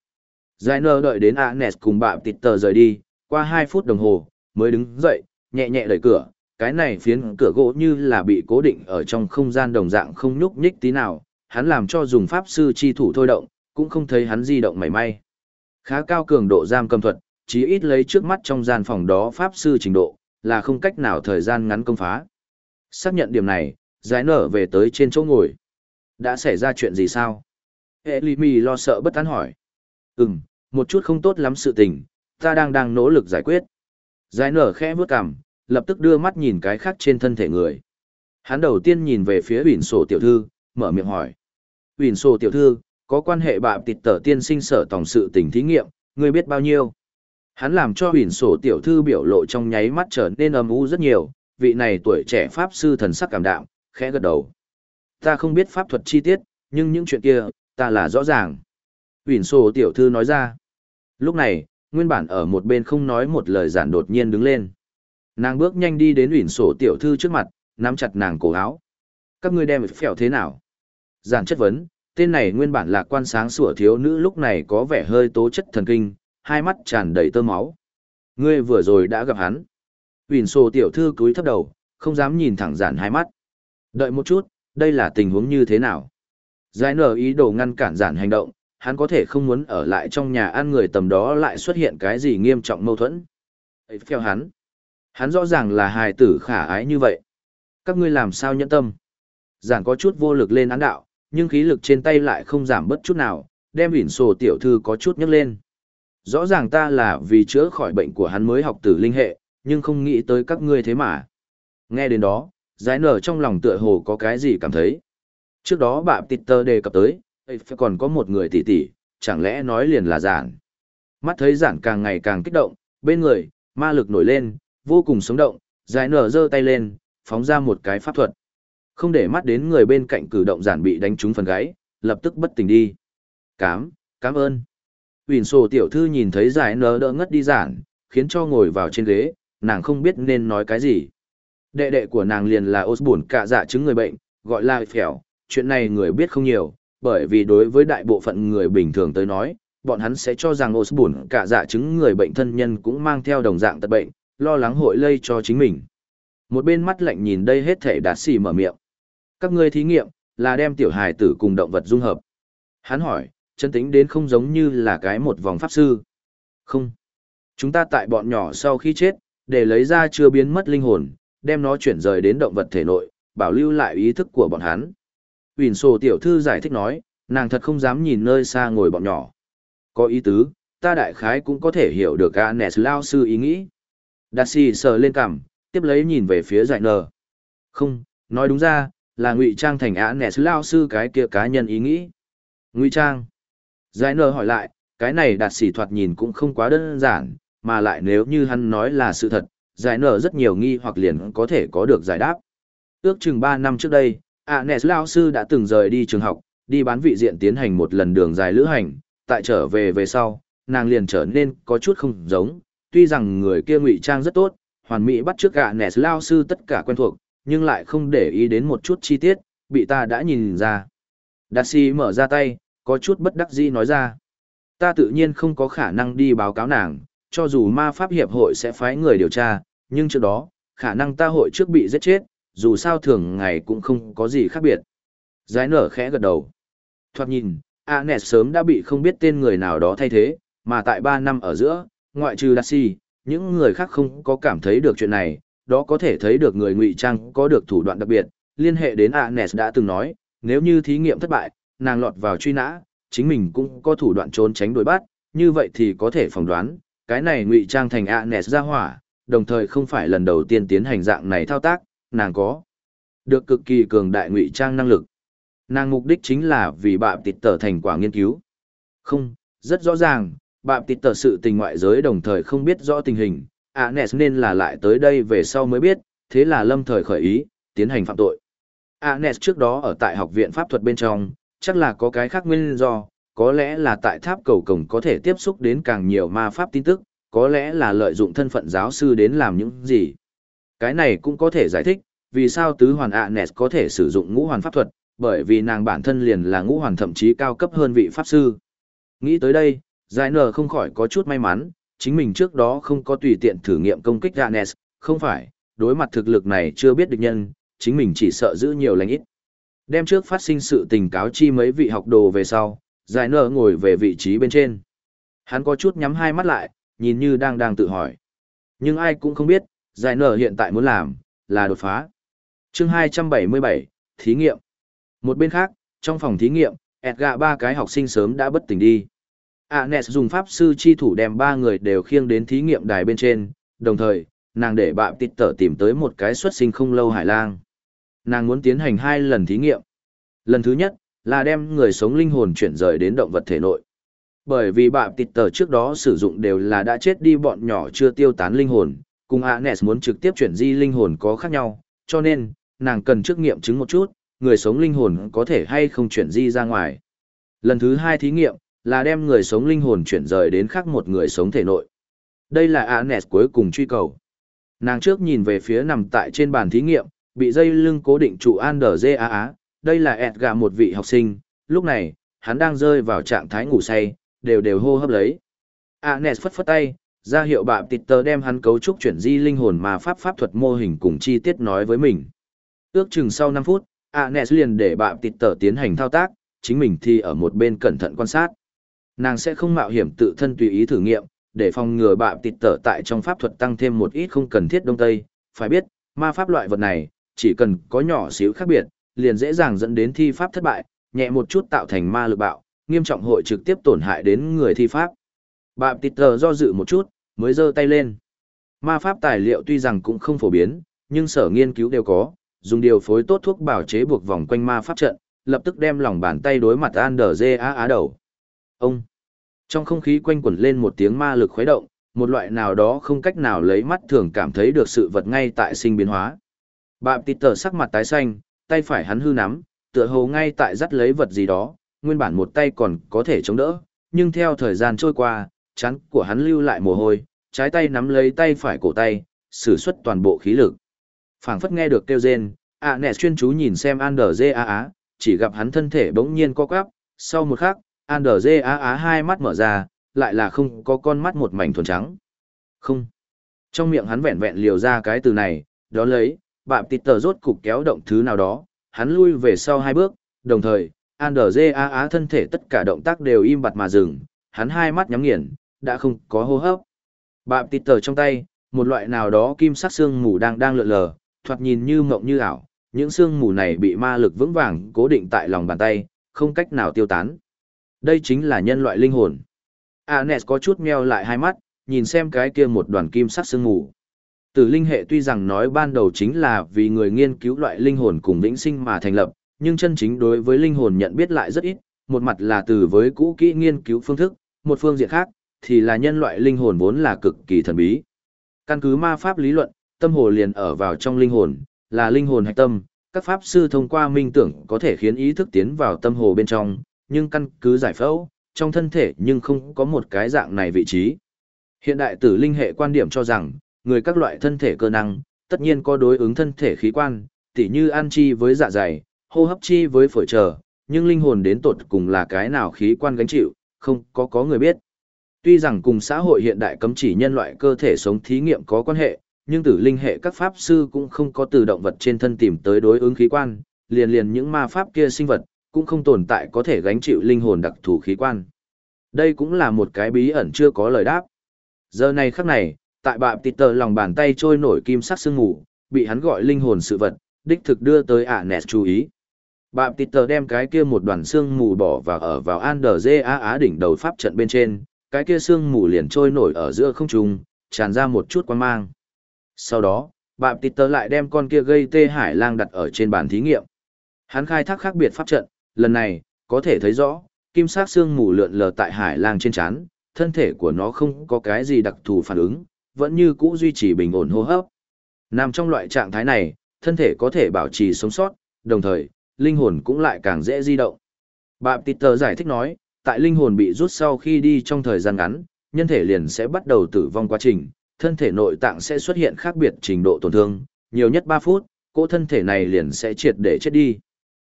Giải nơ đợi đến Agnes cùng bạn tịt tờ rời đi, qua 2 phút đồng hồ, mới đứng dậy, nhẹ nhẹ đẩy cửa, cái này phiến cửa gỗ như là bị cố định ở trong không gian đồng dạng không nhúc nhích tí nào, hắn làm cho dùng pháp sư chi thủ thôi động, cũng không thấy hắn di động mảy may. Khá cao cường độ giam cầm thuật, chí ít lấy trước mắt trong gian phòng đó pháp sư trình độ, là không cách nào thời gian ngắn công phá. Xác nhận điểm này, giải nở về tới trên chỗ ngồi. Đã xảy ra chuyện gì sao? Elimi lo sợ bất an hỏi. Ừm, một chút không tốt lắm sự tình, ta đang đang nỗ lực giải quyết. Giải nở khẽ bước cằm, lập tức đưa mắt nhìn cái khác trên thân thể người. Hắn đầu tiên nhìn về phía Huỳnh sổ tiểu thư, mở miệng hỏi. Huỳnh sổ tiểu thư, có quan hệ bạm tịt tở tiên sinh sở tổng sự tình thí nghiệm, ngươi biết bao nhiêu? Hắn làm cho huyền sổ tiểu thư biểu lộ trong nháy mắt trở nên âm u rất nhiều, vị này tuổi trẻ pháp sư thần sắc cảm đạm, khẽ gật đầu. Ta không biết pháp thuật chi tiết, nhưng những chuyện kia, ta là rõ ràng. Huyền sổ tiểu thư nói ra. Lúc này, nguyên bản ở một bên không nói một lời giản đột nhiên đứng lên. Nàng bước nhanh đi đến huyền sổ tiểu thư trước mặt, nắm chặt nàng cổ áo. Các ngươi đem phèo thế nào? Giản chất vấn, tên này nguyên bản là quan sáng sủa thiếu nữ lúc này có vẻ hơi tố chất thần kinh, hai mắt tràn đầy tơ máu. Ngươi vừa rồi đã gặp hắn. Huỳnh sổ tiểu thư cúi thấp đầu, không dám nhìn thẳng giản hai mắt. Đợi một chút, đây là tình huống như thế nào? Giải nở ý đồ ngăn cản giản hành động, hắn có thể không muốn ở lại trong nhà ăn người tầm đó lại xuất hiện cái gì nghiêm trọng mâu thuẫn. Ấy theo hắn. Hắn rõ ràng là hài tử khả ái như vậy. Các ngươi làm sao nhẫn tâm? Giản có chút vô lực lên án đạo, nhưng khí lực trên tay lại không giảm bất chút nào, đem ỉn sổ tiểu thư có chút nhấc lên. Rõ ràng ta là vì chữa khỏi bệnh của hắn mới học tử linh hệ, nhưng không nghĩ tới các ngươi thế mà. Nghe đến đó, giải nở trong lòng tựa hồ có cái gì cảm thấy. Trước đó bà Peter đề cập tới, phải còn có một người tỷ tỷ, chẳng lẽ nói liền là giản. Mắt thấy giản càng ngày càng kích động, bên người, ma lực nổi lên, vô cùng sống động, giải nở giơ tay lên, phóng ra một cái pháp thuật. Không để mắt đến người bên cạnh cử động giản bị đánh trúng phần gáy, lập tức bất tỉnh đi. Cám, cám ơn. Huỳnh sổ tiểu thư nhìn thấy giải nở đỡ ngất đi giản, khiến cho ngồi vào trên ghế, nàng không biết nên nói cái gì. Đệ đệ của nàng liền là Osborne cả dạ chứng người bệnh, gọi là phèo, chuyện này người biết không nhiều, bởi vì đối với đại bộ phận người bình thường tới nói, bọn hắn sẽ cho rằng Osborne cả dạ chứng người bệnh thân nhân cũng mang theo đồng dạng tật bệnh, lo lắng hội lây cho chính mình. Một bên mắt lạnh nhìn đây hết thể đạt xì mở miệng. Các ngươi thí nghiệm, là đem tiểu hài tử cùng động vật dung hợp. Hắn hỏi, chân tính đến không giống như là cái một vòng pháp sư. Không. Chúng ta tại bọn nhỏ sau khi chết, để lấy ra chưa biến mất linh hồn, đem nó chuyển rời đến động vật thể nội, bảo lưu lại ý thức của bọn hắn. Huỳnh sổ tiểu thư giải thích nói, nàng thật không dám nhìn nơi xa ngồi bọn nhỏ. Có ý tứ, ta đại khái cũng có thể hiểu được Ganes lao sư ý nghĩ đạt xì sờ lên cằm, tiếp lấy nhìn về phía giải nờ. Không, nói đúng ra, là ngụy trang thành Ganes lao sư cái kia cá nhân ý nghĩ. Ngụy trang. Giải nờ hỏi lại, cái này đạt sĩ thoạt nhìn cũng không quá đơn giản, mà lại nếu như hắn nói là sự thật, giải nở rất nhiều nghi hoặc liền có thể có được giải đáp. Ước chừng ba năm trước đây, Anes Lao Sư đã từng rời đi trường học, đi bán vị diện tiến hành một lần đường dài lữ hành, tại trở về về sau, nàng liền trở nên có chút không giống, tuy rằng người kia ngụy trang rất tốt, hoàn mỹ bắt trước Anes Lao Sư tất cả quen thuộc, nhưng lại không để ý đến một chút chi tiết, bị ta đã nhìn ra. Darcy mở ra tay, có chút bất đắc dĩ nói ra. Ta tự nhiên không có khả năng đi báo cáo nàng, cho dù ma pháp hiệp hội sẽ phái người điều tra, nhưng trước đó, khả năng ta hội trước bị giết chết, dù sao thường ngày cũng không có gì khác biệt. Giải nở khẽ gật đầu. Thoạt nhìn, Anes sớm đã bị không biết tên người nào đó thay thế, mà tại 3 năm ở giữa, ngoại trừ Darcy, những người khác không có cảm thấy được chuyện này, đó có thể thấy được người ngụy trang có được thủ đoạn đặc biệt, liên hệ đến Agnes đã từng nói, nếu như thí nghiệm thất bại, nàng lọt vào truy nã, chính mình cũng có thủ đoạn trốn tránh đuổi bắt, như vậy thì có thể phỏng đoán, cái này ngụy trang thành Agnes ra hỏa, đồng thời không phải lần đầu tiên tiến hành dạng này thao tác, nàng có được cực kỳ cường đại ngụy trang năng lực. Nàng mục đích chính là vì bạ tịt tở thành quả nghiên cứu. Không, rất rõ ràng, bạm tịt tờ sự tình ngoại giới đồng thời không biết rõ tình hình, Anes nên là lại tới đây về sau mới biết, thế là lâm thời khởi ý, tiến hành phạm tội. Anes trước đó ở tại học viện pháp thuật bên trong, chắc là có cái khác nguyên do, có lẽ là tại tháp cầu cổng có thể tiếp xúc đến càng nhiều ma pháp tin tức, có lẽ là lợi dụng thân phận giáo sư đến làm những gì. Cái này cũng có thể giải thích, vì sao tứ hoàn Anes có thể sử dụng ngũ hoàn pháp thuật, bởi vì nàng bản thân liền là ngũ hoàn thậm chí cao cấp hơn vị pháp sư. Nghĩ tới đây, Giải nở không khỏi có chút may mắn, chính mình trước đó không có tùy tiện thử nghiệm công kích Ganes, không phải, đối mặt thực lực này chưa biết được nhân, chính mình chỉ sợ giữ nhiều lành ít. Đem trước phát sinh sự tình cáo chi mấy vị học đồ về sau, giải nở ngồi về vị trí bên trên. Hắn có chút nhắm hai mắt lại, nhìn như đang đang tự hỏi. Nhưng ai cũng không biết, giải nở hiện tại muốn làm, là đột phá. chương 277, thí nghiệm. Một bên khác, trong phòng thí nghiệm, Edgar ba cái học sinh sớm đã bất tỉnh đi. Anes dùng pháp sư chi thủ đem ba người đều khiêng đến thí nghiệm đài bên trên, đồng thời, nàng để bạm tịt tở tìm tới một cái xuất sinh không lâu hải lang. Nàng muốn tiến hành hai lần thí nghiệm. Lần thứ nhất, là đem người sống linh hồn chuyển rời đến động vật thể nội. Bởi vì bạp tịt tở trước đó sử dụng đều là đã chết đi bọn nhỏ chưa tiêu tán linh hồn, cùng Anes muốn trực tiếp chuyển di linh hồn có khác nhau, cho nên, nàng cần trước nghiệm chứng một chút, người sống linh hồn có thể hay không chuyển di ra ngoài. Lần thứ hai thí nghiệm, là đem người sống linh hồn chuyển rời đến khác một người sống thể nội. Đây là Anes cuối cùng truy cầu. Nàng trước nhìn về phía nằm tại trên bàn thí nghiệm, bị dây lưng cố định trụ Ander Á, đây là Edgar một vị học sinh, lúc này, hắn đang rơi vào trạng thái ngủ say, đều đều hô hấp lấy. Anes phất phất tay, ra hiệu bạp tịt tờ đem hắn cấu trúc chuyển di linh hồn mà pháp pháp thuật mô hình cùng chi tiết nói với mình. Ước chừng sau 5 phút, Anes liền để bạp tịt tờ tiến hành thao tác, chính mình thì ở một bên cẩn thận quan sát. Nàng sẽ không mạo hiểm tự thân tùy ý thử nghiệm, để phòng ngừa bạ tịt tở tại trong pháp thuật tăng thêm một ít không cần thiết đông tây. Phải biết, ma pháp loại vật này, chỉ cần có nhỏ xíu khác biệt, liền dễ dàng dẫn đến thi pháp thất bại, nhẹ một chút tạo thành ma lực bạo, nghiêm trọng hội trực tiếp tổn hại đến người thi pháp. Bạ tịt tở do dự một chút, mới giơ tay lên. Ma pháp tài liệu tuy rằng cũng không phổ biến, nhưng sở nghiên cứu đều có, dùng điều phối tốt thuốc bảo chế buộc vòng quanh ma pháp trận, lập tức đem lòng bàn tay đối mặt Ander Á á đầu. Ông! Trong không khí quanh quẩn lên một tiếng ma lực khuấy động, một loại nào đó không cách nào lấy mắt thường cảm thấy được sự vật ngay tại sinh biến hóa. Bạm tịt tờ sắc mặt tái xanh, tay phải hắn hư nắm, tựa hồ ngay tại dắt lấy vật gì đó, nguyên bản một tay còn có thể chống đỡ, nhưng theo thời gian trôi qua, chắn của hắn lưu lại mồ hôi, trái tay nắm lấy tay phải cổ tay, sử xuất toàn bộ khí lực. phảng phất nghe được kêu rên, ạ nẹ chuyên chú nhìn xem Ander Dê Á Á, chỉ gặp hắn thân thể bỗng nhiên co quắp, sau một khắc, Ander Dê Á Á hai mắt mở ra, lại là không có con mắt một mảnh thuần trắng. Không. Trong miệng hắn vẹn vẹn liều ra cái từ này, đó lấy, bạm tịt tờ rốt cục kéo động thứ nào đó, hắn lui về sau hai bước, đồng thời, Ander Dê Á Á thân thể tất cả động tác đều im bặt mà dừng, hắn hai mắt nhắm nghiền, đã không có hô hấp. Bạm tịt tờ trong tay, một loại nào đó kim sắc xương mù đang đang lượn lờ, thoạt nhìn như mộng như ảo, những xương mù này bị ma lực vững vàng cố định tại lòng bàn tay, không cách nào tiêu tán. Đây chính là nhân loại linh hồn. Anes có chút meo lại hai mắt, nhìn xem cái kia một đoàn kim sắc sương mù. Tử linh hệ tuy rằng nói ban đầu chính là vì người nghiên cứu loại linh hồn cùng vĩnh sinh mà thành lập, nhưng chân chính đối với linh hồn nhận biết lại rất ít, một mặt là từ với cũ kỹ nghiên cứu phương thức, một phương diện khác, thì là nhân loại linh hồn vốn là cực kỳ thần bí. Căn cứ ma pháp lý luận, tâm hồ liền ở vào trong linh hồn, là linh hồn hạch tâm, các pháp sư thông qua minh tưởng có thể khiến ý thức tiến vào tâm hồ bên trong, nhưng căn cứ giải phẫu, trong thân thể nhưng không có một cái dạng này vị trí. Hiện đại tử linh hệ quan điểm cho rằng, người các loại thân thể cơ năng, tất nhiên có đối ứng thân thể khí quan, tỉ như an chi với dạ dày, hô hấp chi với phổi trở, nhưng linh hồn đến tột cùng là cái nào khí quan gánh chịu, không có có người biết. Tuy rằng cùng xã hội hiện đại cấm chỉ nhân loại cơ thể sống thí nghiệm có quan hệ, nhưng tử linh hệ các pháp sư cũng không có từ động vật trên thân tìm tới đối ứng khí quan, liền liền những ma pháp kia sinh vật, cũng không tồn tại có thể gánh chịu linh hồn đặc thù khí quan. Đây cũng là một cái bí ẩn chưa có lời đáp. Giờ này khắc này, tại bạm tịt tờ lòng bàn tay trôi nổi kim sắc sương ngủ, bị hắn gọi linh hồn sự vật, đích thực đưa tới ả nẹt chú ý. Bạm tịt tờ đem cái kia một đoàn xương mù bỏ vào ở vào an đờ dê á á đỉnh đầu pháp trận bên trên, cái kia xương mù liền trôi nổi ở giữa không trung, tràn ra một chút quan mang. Sau đó, bạm tịt tờ lại đem con kia gây tê hải lang đặt ở trên bàn thí nghiệm. Hắn khai thác khác biệt pháp trận, lần này, có thể thấy rõ, kim sắc xương mù lượn lờ tại hải lang trên chán, thân thể của nó không có cái gì đặc thù phản ứng, vẫn như cũ duy trì bình ổn hô hấp. Nằm trong loại trạng thái này, thân thể có thể bảo trì sống sót, đồng thời, linh hồn cũng lại càng dễ di động. Bạm tờ giải thích nói, tại linh hồn bị rút sau khi đi trong thời gian ngắn, nhân thể liền sẽ bắt đầu tử vong quá trình, thân thể nội tạng sẽ xuất hiện khác biệt trình độ tổn thương, nhiều nhất 3 phút, cỗ thân thể này liền sẽ triệt để chết đi.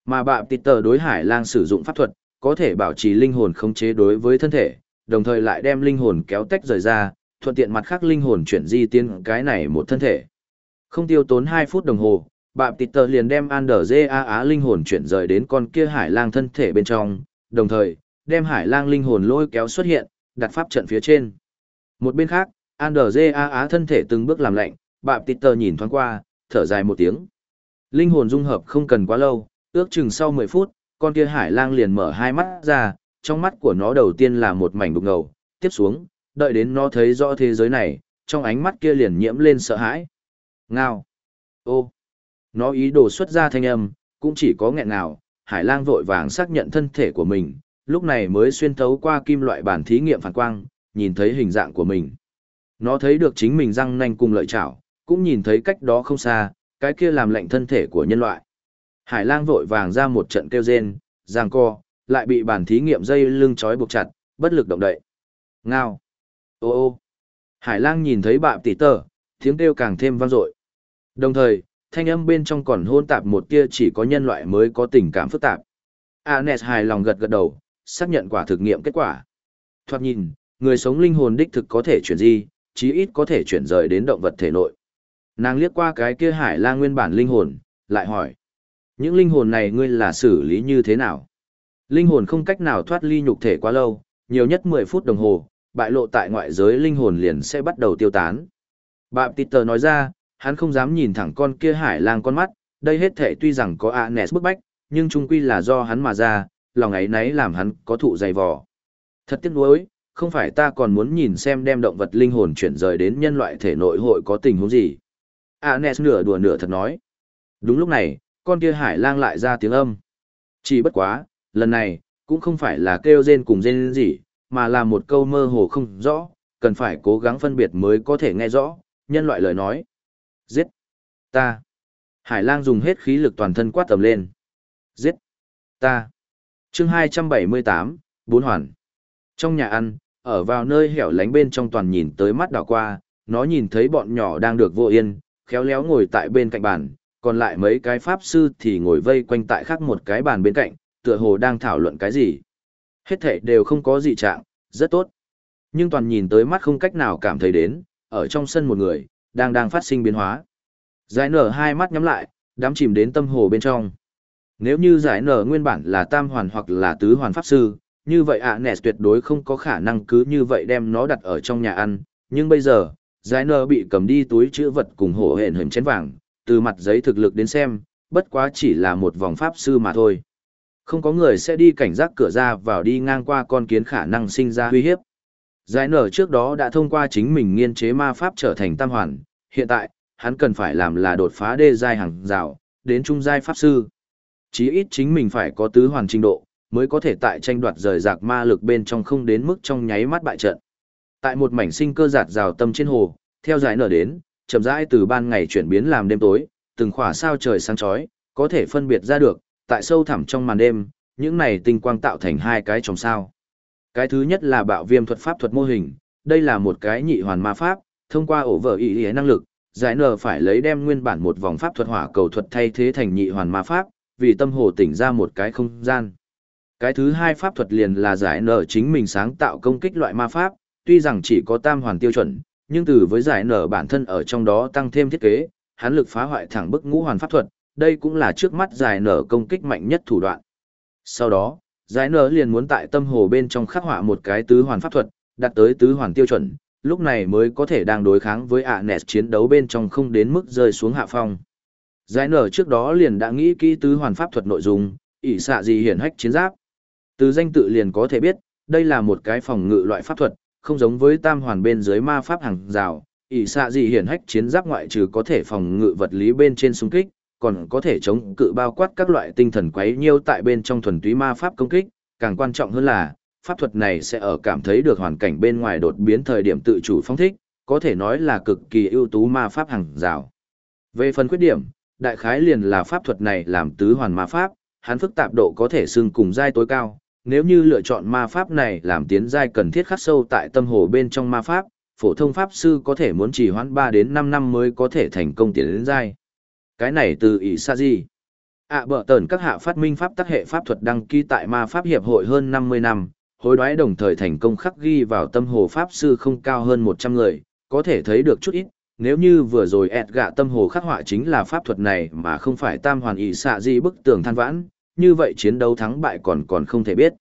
Mà bạm Peter đối hải lang sử dụng pháp thuật, có thể bảo trì linh hồn khống chế đối với thân thể, đồng thời lại đem linh hồn kéo tách rời ra, thuận tiện mặt khác linh hồn chuyển di tiến cái này một thân thể. Không tiêu tốn 2 phút đồng hồ, bạm Peter liền đem Ander Á Á linh hồn chuyển rời đến con kia hải lang thân thể bên trong, đồng thời, đem hải lang linh hồn lôi kéo xuất hiện, đặt pháp trận phía trên. Một bên khác, Ander Á Á thân thể từng bước làm lạnh, bạm Peter nhìn thoáng qua, thở dài một tiếng. Linh hồn dung hợp không cần quá lâu, ước chừng sau 10 phút, con kia hải lang liền mở hai mắt ra, trong mắt của nó đầu tiên là một mảnh đục ngầu, tiếp xuống, đợi đến nó thấy rõ thế giới này, trong ánh mắt kia liền nhiễm lên sợ hãi. Ngao. Ô. Nó ý đồ xuất ra thanh âm, cũng chỉ có nghẹn ngào, hải lang vội vàng xác nhận thân thể của mình, lúc này mới xuyên thấu qua kim loại bản thí nghiệm phản quang, nhìn thấy hình dạng của mình. Nó thấy được chính mình răng nanh cùng lợi chảo, cũng nhìn thấy cách đó không xa, cái kia làm lạnh thân thể của nhân loại. Hải lang vội vàng ra một trận kêu rên, giang co, lại bị bản thí nghiệm dây lưng trói buộc chặt, bất lực động đậy. Ngao. Ô ô. Hải lang nhìn thấy bạm tỷ tờ, tiếng kêu càng thêm vang dội. Đồng thời, thanh âm bên trong còn hôn tạp một tia chỉ có nhân loại mới có tình cảm phức tạp. Anes hài lòng gật gật đầu, xác nhận quả thực nghiệm kết quả. Thoạt nhìn, người sống linh hồn đích thực có thể chuyển di, chí ít có thể chuyển rời đến động vật thể nội. Nàng liếc qua cái kia hải lang nguyên bản linh hồn, lại hỏi. Những linh hồn này ngươi là xử lý như thế nào? Linh hồn không cách nào thoát ly nhục thể quá lâu, nhiều nhất 10 phút đồng hồ, bại lộ tại ngoại giới linh hồn liền sẽ bắt đầu tiêu tán. Bạp Tờ nói ra, hắn không dám nhìn thẳng con kia hải lang con mắt, đây hết thể tuy rằng có ạ Anes bức bách, nhưng chung quy là do hắn mà ra, lòng ấy nấy làm hắn có thụ dày vò. Thật tiếc nuối, không phải ta còn muốn nhìn xem đem động vật linh hồn chuyển rời đến nhân loại thể nội hội có tình huống gì. Anes nửa đùa nửa thật nói. Đúng lúc này, con kia hải lang lại ra tiếng âm. Chỉ bất quá, lần này, cũng không phải là kêu rên cùng rên gì, mà là một câu mơ hồ không rõ, cần phải cố gắng phân biệt mới có thể nghe rõ, nhân loại lời nói. Giết! Ta! Hải lang dùng hết khí lực toàn thân quát tầm lên. Giết! Ta! chương 278, bốn hoàn. Trong nhà ăn, ở vào nơi hẻo lánh bên trong toàn nhìn tới mắt đảo qua, nó nhìn thấy bọn nhỏ đang được vô yên, khéo léo ngồi tại bên cạnh bàn, còn lại mấy cái pháp sư thì ngồi vây quanh tại khác một cái bàn bên cạnh, tựa hồ đang thảo luận cái gì. Hết thể đều không có gì trạng, rất tốt. Nhưng toàn nhìn tới mắt không cách nào cảm thấy đến, ở trong sân một người, đang đang phát sinh biến hóa. Giải nở hai mắt nhắm lại, đắm chìm đến tâm hồ bên trong. Nếu như giải nở nguyên bản là tam hoàn hoặc là tứ hoàn pháp sư, như vậy ạ à tuyệt đối không có khả năng cứ như vậy đem nó đặt ở trong nhà ăn. Nhưng bây giờ, giải nở bị cầm đi túi chữ vật cùng hổ hển hình chén vàng, từ mặt giấy thực lực đến xem, bất quá chỉ là một vòng pháp sư mà thôi. Không có người sẽ đi cảnh giác cửa ra vào đi ngang qua con kiến khả năng sinh ra uy hiếp. Giải nở trước đó đã thông qua chính mình nghiên chế ma pháp trở thành tam hoàn, hiện tại, hắn cần phải làm là đột phá đê giai hàng rào, đến trung giai pháp sư. Chí ít chính mình phải có tứ hoàn trình độ, mới có thể tại tranh đoạt rời rạc ma lực bên trong không đến mức trong nháy mắt bại trận. Tại một mảnh sinh cơ giạt rào tâm trên hồ, theo giải nở đến, chậm rãi từ ban ngày chuyển biến làm đêm tối, từng khỏa sao trời sáng chói, có thể phân biệt ra được, tại sâu thẳm trong màn đêm, những này tinh quang tạo thành hai cái chòm sao. Cái thứ nhất là bạo viêm thuật pháp thuật mô hình, đây là một cái nhị hoàn ma pháp, thông qua ổ vở ý ý năng lực, giải nở phải lấy đem nguyên bản một vòng pháp thuật hỏa cầu thuật thay thế thành nhị hoàn ma pháp, vì tâm hồ tỉnh ra một cái không gian. Cái thứ hai pháp thuật liền là giải nở chính mình sáng tạo công kích loại ma pháp, tuy rằng chỉ có tam hoàn tiêu chuẩn, nhưng từ với giải nở bản thân ở trong đó tăng thêm thiết kế, hắn lực phá hoại thẳng bức ngũ hoàn pháp thuật, đây cũng là trước mắt giải nở công kích mạnh nhất thủ đoạn. Sau đó, giải nở liền muốn tại tâm hồ bên trong khắc họa một cái tứ hoàn pháp thuật, đạt tới tứ hoàn tiêu chuẩn, lúc này mới có thể đang đối kháng với ạ nẹt chiến đấu bên trong không đến mức rơi xuống hạ phong. Giải nở trước đó liền đã nghĩ kỹ tứ hoàn pháp thuật nội dung, ỷ xạ gì hiển hách chiến giáp. Từ danh tự liền có thể biết, đây là một cái phòng ngự loại pháp thuật, không giống với tam hoàn bên dưới ma pháp hàng rào, ỷ xạ gì hiển hách chiến giáp ngoại trừ có thể phòng ngự vật lý bên trên xung kích, còn có thể chống cự bao quát các loại tinh thần quấy nhiêu tại bên trong thuần túy ma pháp công kích, càng quan trọng hơn là, pháp thuật này sẽ ở cảm thấy được hoàn cảnh bên ngoài đột biến thời điểm tự chủ phong thích, có thể nói là cực kỳ ưu tú ma pháp hàng rào. Về phần khuyết điểm, đại khái liền là pháp thuật này làm tứ hoàn ma pháp, hắn phức tạp độ có thể xưng cùng giai tối cao, nếu như lựa chọn ma pháp này làm tiến giai cần thiết khắc sâu tại tâm hồ bên trong ma pháp, phổ thông pháp sư có thể muốn trì hoãn 3 đến 5 năm mới có thể thành công tiến đến giai. Cái này từ ý xa gì? ạ à, bở tờn các hạ phát minh pháp tác hệ pháp thuật đăng ký tại ma pháp hiệp hội hơn 50 năm, hối đoái đồng thời thành công khắc ghi vào tâm hồ pháp sư không cao hơn 100 người, có thể thấy được chút ít. Nếu như vừa rồi ẹt gạ tâm hồ khắc họa chính là pháp thuật này mà không phải tam hoàn ý xạ gì bức tường than vãn, như vậy chiến đấu thắng bại còn còn không thể biết.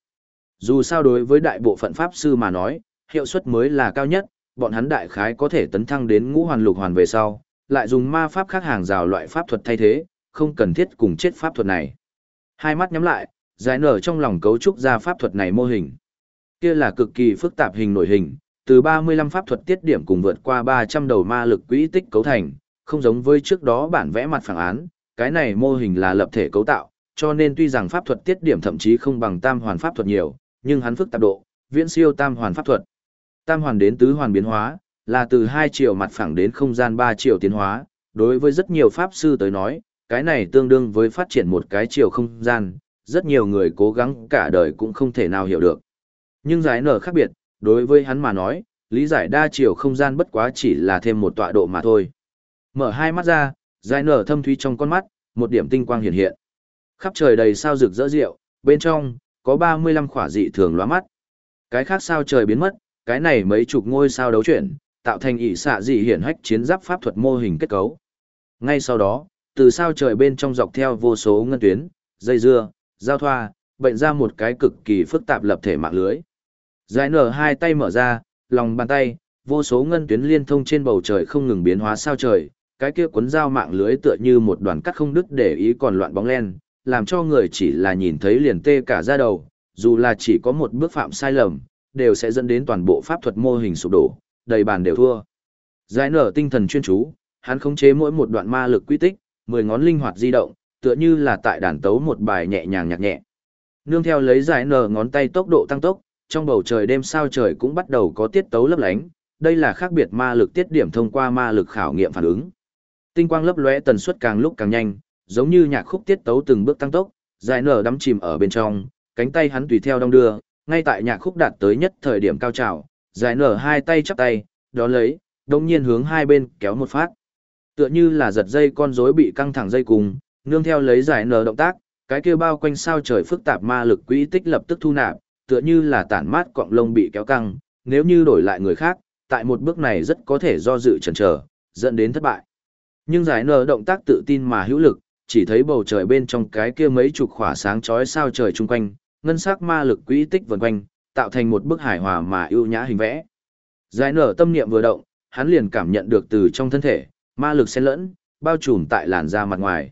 Dù sao đối với đại bộ phận pháp sư mà nói, hiệu suất mới là cao nhất, bọn hắn đại khái có thể tấn thăng đến ngũ hoàn lục hoàn về sau, lại dùng ma pháp khác hàng rào loại pháp thuật thay thế, không cần thiết cùng chết pháp thuật này. Hai mắt nhắm lại, giải nở trong lòng cấu trúc ra pháp thuật này mô hình. Kia là cực kỳ phức tạp hình nổi hình, từ 35 pháp thuật tiết điểm cùng vượt qua 300 đầu ma lực quỹ tích cấu thành, không giống với trước đó bản vẽ mặt phẳng án, cái này mô hình là lập thể cấu tạo, cho nên tuy rằng pháp thuật tiết điểm thậm chí không bằng tam hoàn pháp thuật nhiều, nhưng hắn phức tạp độ, viễn siêu tam hoàn pháp thuật. Tam hoàn đến tứ hoàn biến hóa, là từ hai chiều mặt phẳng đến không gian ba chiều tiến hóa, đối với rất nhiều pháp sư tới nói, cái này tương đương với phát triển một cái chiều không gian, rất nhiều người cố gắng cả đời cũng không thể nào hiểu được. Nhưng giải nở khác biệt, đối với hắn mà nói, lý giải đa chiều không gian bất quá chỉ là thêm một tọa độ mà thôi. Mở hai mắt ra, giải nở thâm thúy trong con mắt, một điểm tinh quang hiện hiện. Khắp trời đầy sao rực rỡ rượu, bên trong, có 35 khỏa dị thường lóa mắt. Cái khác sao trời biến mất, cái này mấy chục ngôi sao đấu chuyển, tạo thành ỷ xạ dị hiển hách chiến giáp pháp thuật mô hình kết cấu. Ngay sau đó, từ sao trời bên trong dọc theo vô số ngân tuyến, dây dưa, giao thoa, bệnh ra một cái cực kỳ phức tạp lập thể mạng lưới. Giải nở hai tay mở ra, lòng bàn tay, vô số ngân tuyến liên thông trên bầu trời không ngừng biến hóa sao trời, cái kia cuốn dao mạng lưới tựa như một đoàn cắt không đứt để ý còn loạn bóng len, làm cho người chỉ là nhìn thấy liền tê cả da đầu, dù là chỉ có một bước phạm sai lầm, đều sẽ dẫn đến toàn bộ pháp thuật mô hình sụp đổ, đầy bàn đều thua. Giải nở tinh thần chuyên chú, hắn khống chế mỗi một đoạn ma lực quy tích, mười ngón linh hoạt di động, tựa như là tại đàn tấu một bài nhẹ nhàng nhạc nhẹ. Nương theo lấy giải nở ngón tay tốc độ tăng tốc, trong bầu trời đêm sao trời cũng bắt đầu có tiết tấu lấp lánh, đây là khác biệt ma lực tiết điểm thông qua ma lực khảo nghiệm phản ứng. Tinh quang lấp lóe tần suất càng lúc càng nhanh, giống như nhạc khúc tiết tấu từng bước tăng tốc, giải nở đắm chìm ở bên trong, cánh tay hắn tùy theo đong đưa, ngay tại nhạc khúc đạt tới nhất thời điểm cao trào, giải nở hai tay chắp tay, đó lấy, đồng nhiên hướng hai bên kéo một phát. Tựa như là giật dây con rối bị căng thẳng dây cùng, nương theo lấy giải nở động tác, cái kia bao quanh sao trời phức tạp ma lực quỹ tích lập tức thu nạp, tựa như là tản mát cọng lông bị kéo căng, nếu như đổi lại người khác, tại một bước này rất có thể do dự chần chờ, dẫn đến thất bại. Nhưng giải nở động tác tự tin mà hữu lực, chỉ thấy bầu trời bên trong cái kia mấy chục khỏa sáng chói sao trời chung quanh, ngân sắc ma lực quỹ tích vần quanh, tạo thành một bức hài hòa mà ưu nhã hình vẽ. Giải nở tâm niệm vừa động, hắn liền cảm nhận được từ trong thân thể, ma lực xen lẫn, bao trùm tại làn da mặt ngoài.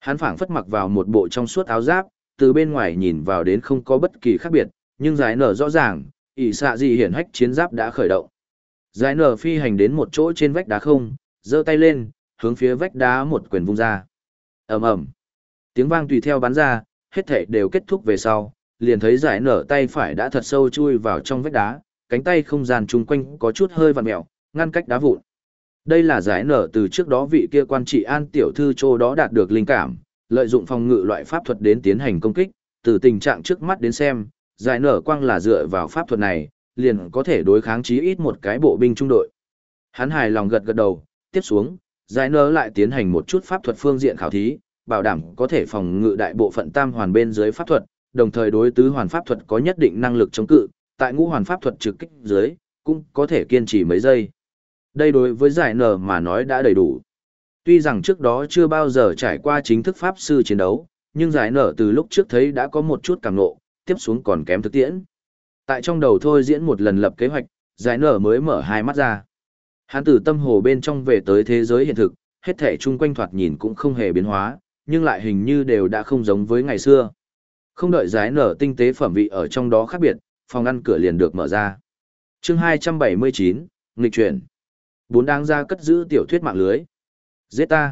Hắn phảng phất mặc vào một bộ trong suốt áo giáp, từ bên ngoài nhìn vào đến không có bất kỳ khác biệt, nhưng giải nở rõ ràng, ỷ xạ gì hiển hách chiến giáp đã khởi động. Giải nở phi hành đến một chỗ trên vách đá không, giơ tay lên, hướng phía vách đá một quyền vung ra ầm ầm, tiếng vang tùy theo bắn ra, hết thảy đều kết thúc về sau, liền thấy giải nở tay phải đã thật sâu chui vào trong vách đá, cánh tay không gian chung quanh có chút hơi vặn mẹo, ngăn cách đá vụn. Đây là giải nở từ trước đó vị kia quan trị an tiểu thư châu đó đạt được linh cảm, lợi dụng phòng ngự loại pháp thuật đến tiến hành công kích, từ tình trạng trước mắt đến xem, giải nở quang là dựa vào pháp thuật này, liền có thể đối kháng chí ít một cái bộ binh trung đội. Hắn hài lòng gật gật đầu, tiếp xuống, giải nở lại tiến hành một chút pháp thuật phương diện khảo thí, bảo đảm có thể phòng ngự đại bộ phận tam hoàn bên dưới pháp thuật, đồng thời đối tứ hoàn pháp thuật có nhất định năng lực chống cự, tại ngũ hoàn pháp thuật trực kích dưới, cũng có thể kiên trì mấy giây. Đây đối với giải nở mà nói đã đầy đủ. Tuy rằng trước đó chưa bao giờ trải qua chính thức pháp sư chiến đấu, nhưng giải nở từ lúc trước thấy đã có một chút càng nộ, tiếp xuống còn kém thực tiễn. Tại trong đầu thôi diễn một lần lập kế hoạch, giải nở mới mở hai mắt ra. Hắn từ tâm hồ bên trong về tới thế giới hiện thực, hết thể chung quanh thoạt nhìn cũng không hề biến hóa, nhưng lại hình như đều đã không giống với ngày xưa. Không đợi giái nở tinh tế phẩm vị ở trong đó khác biệt, phòng ngăn cửa liền được mở ra. chương 279, nghịch chuyển. Bốn đáng ra cất giữ tiểu thuyết mạng lưới. Zeta.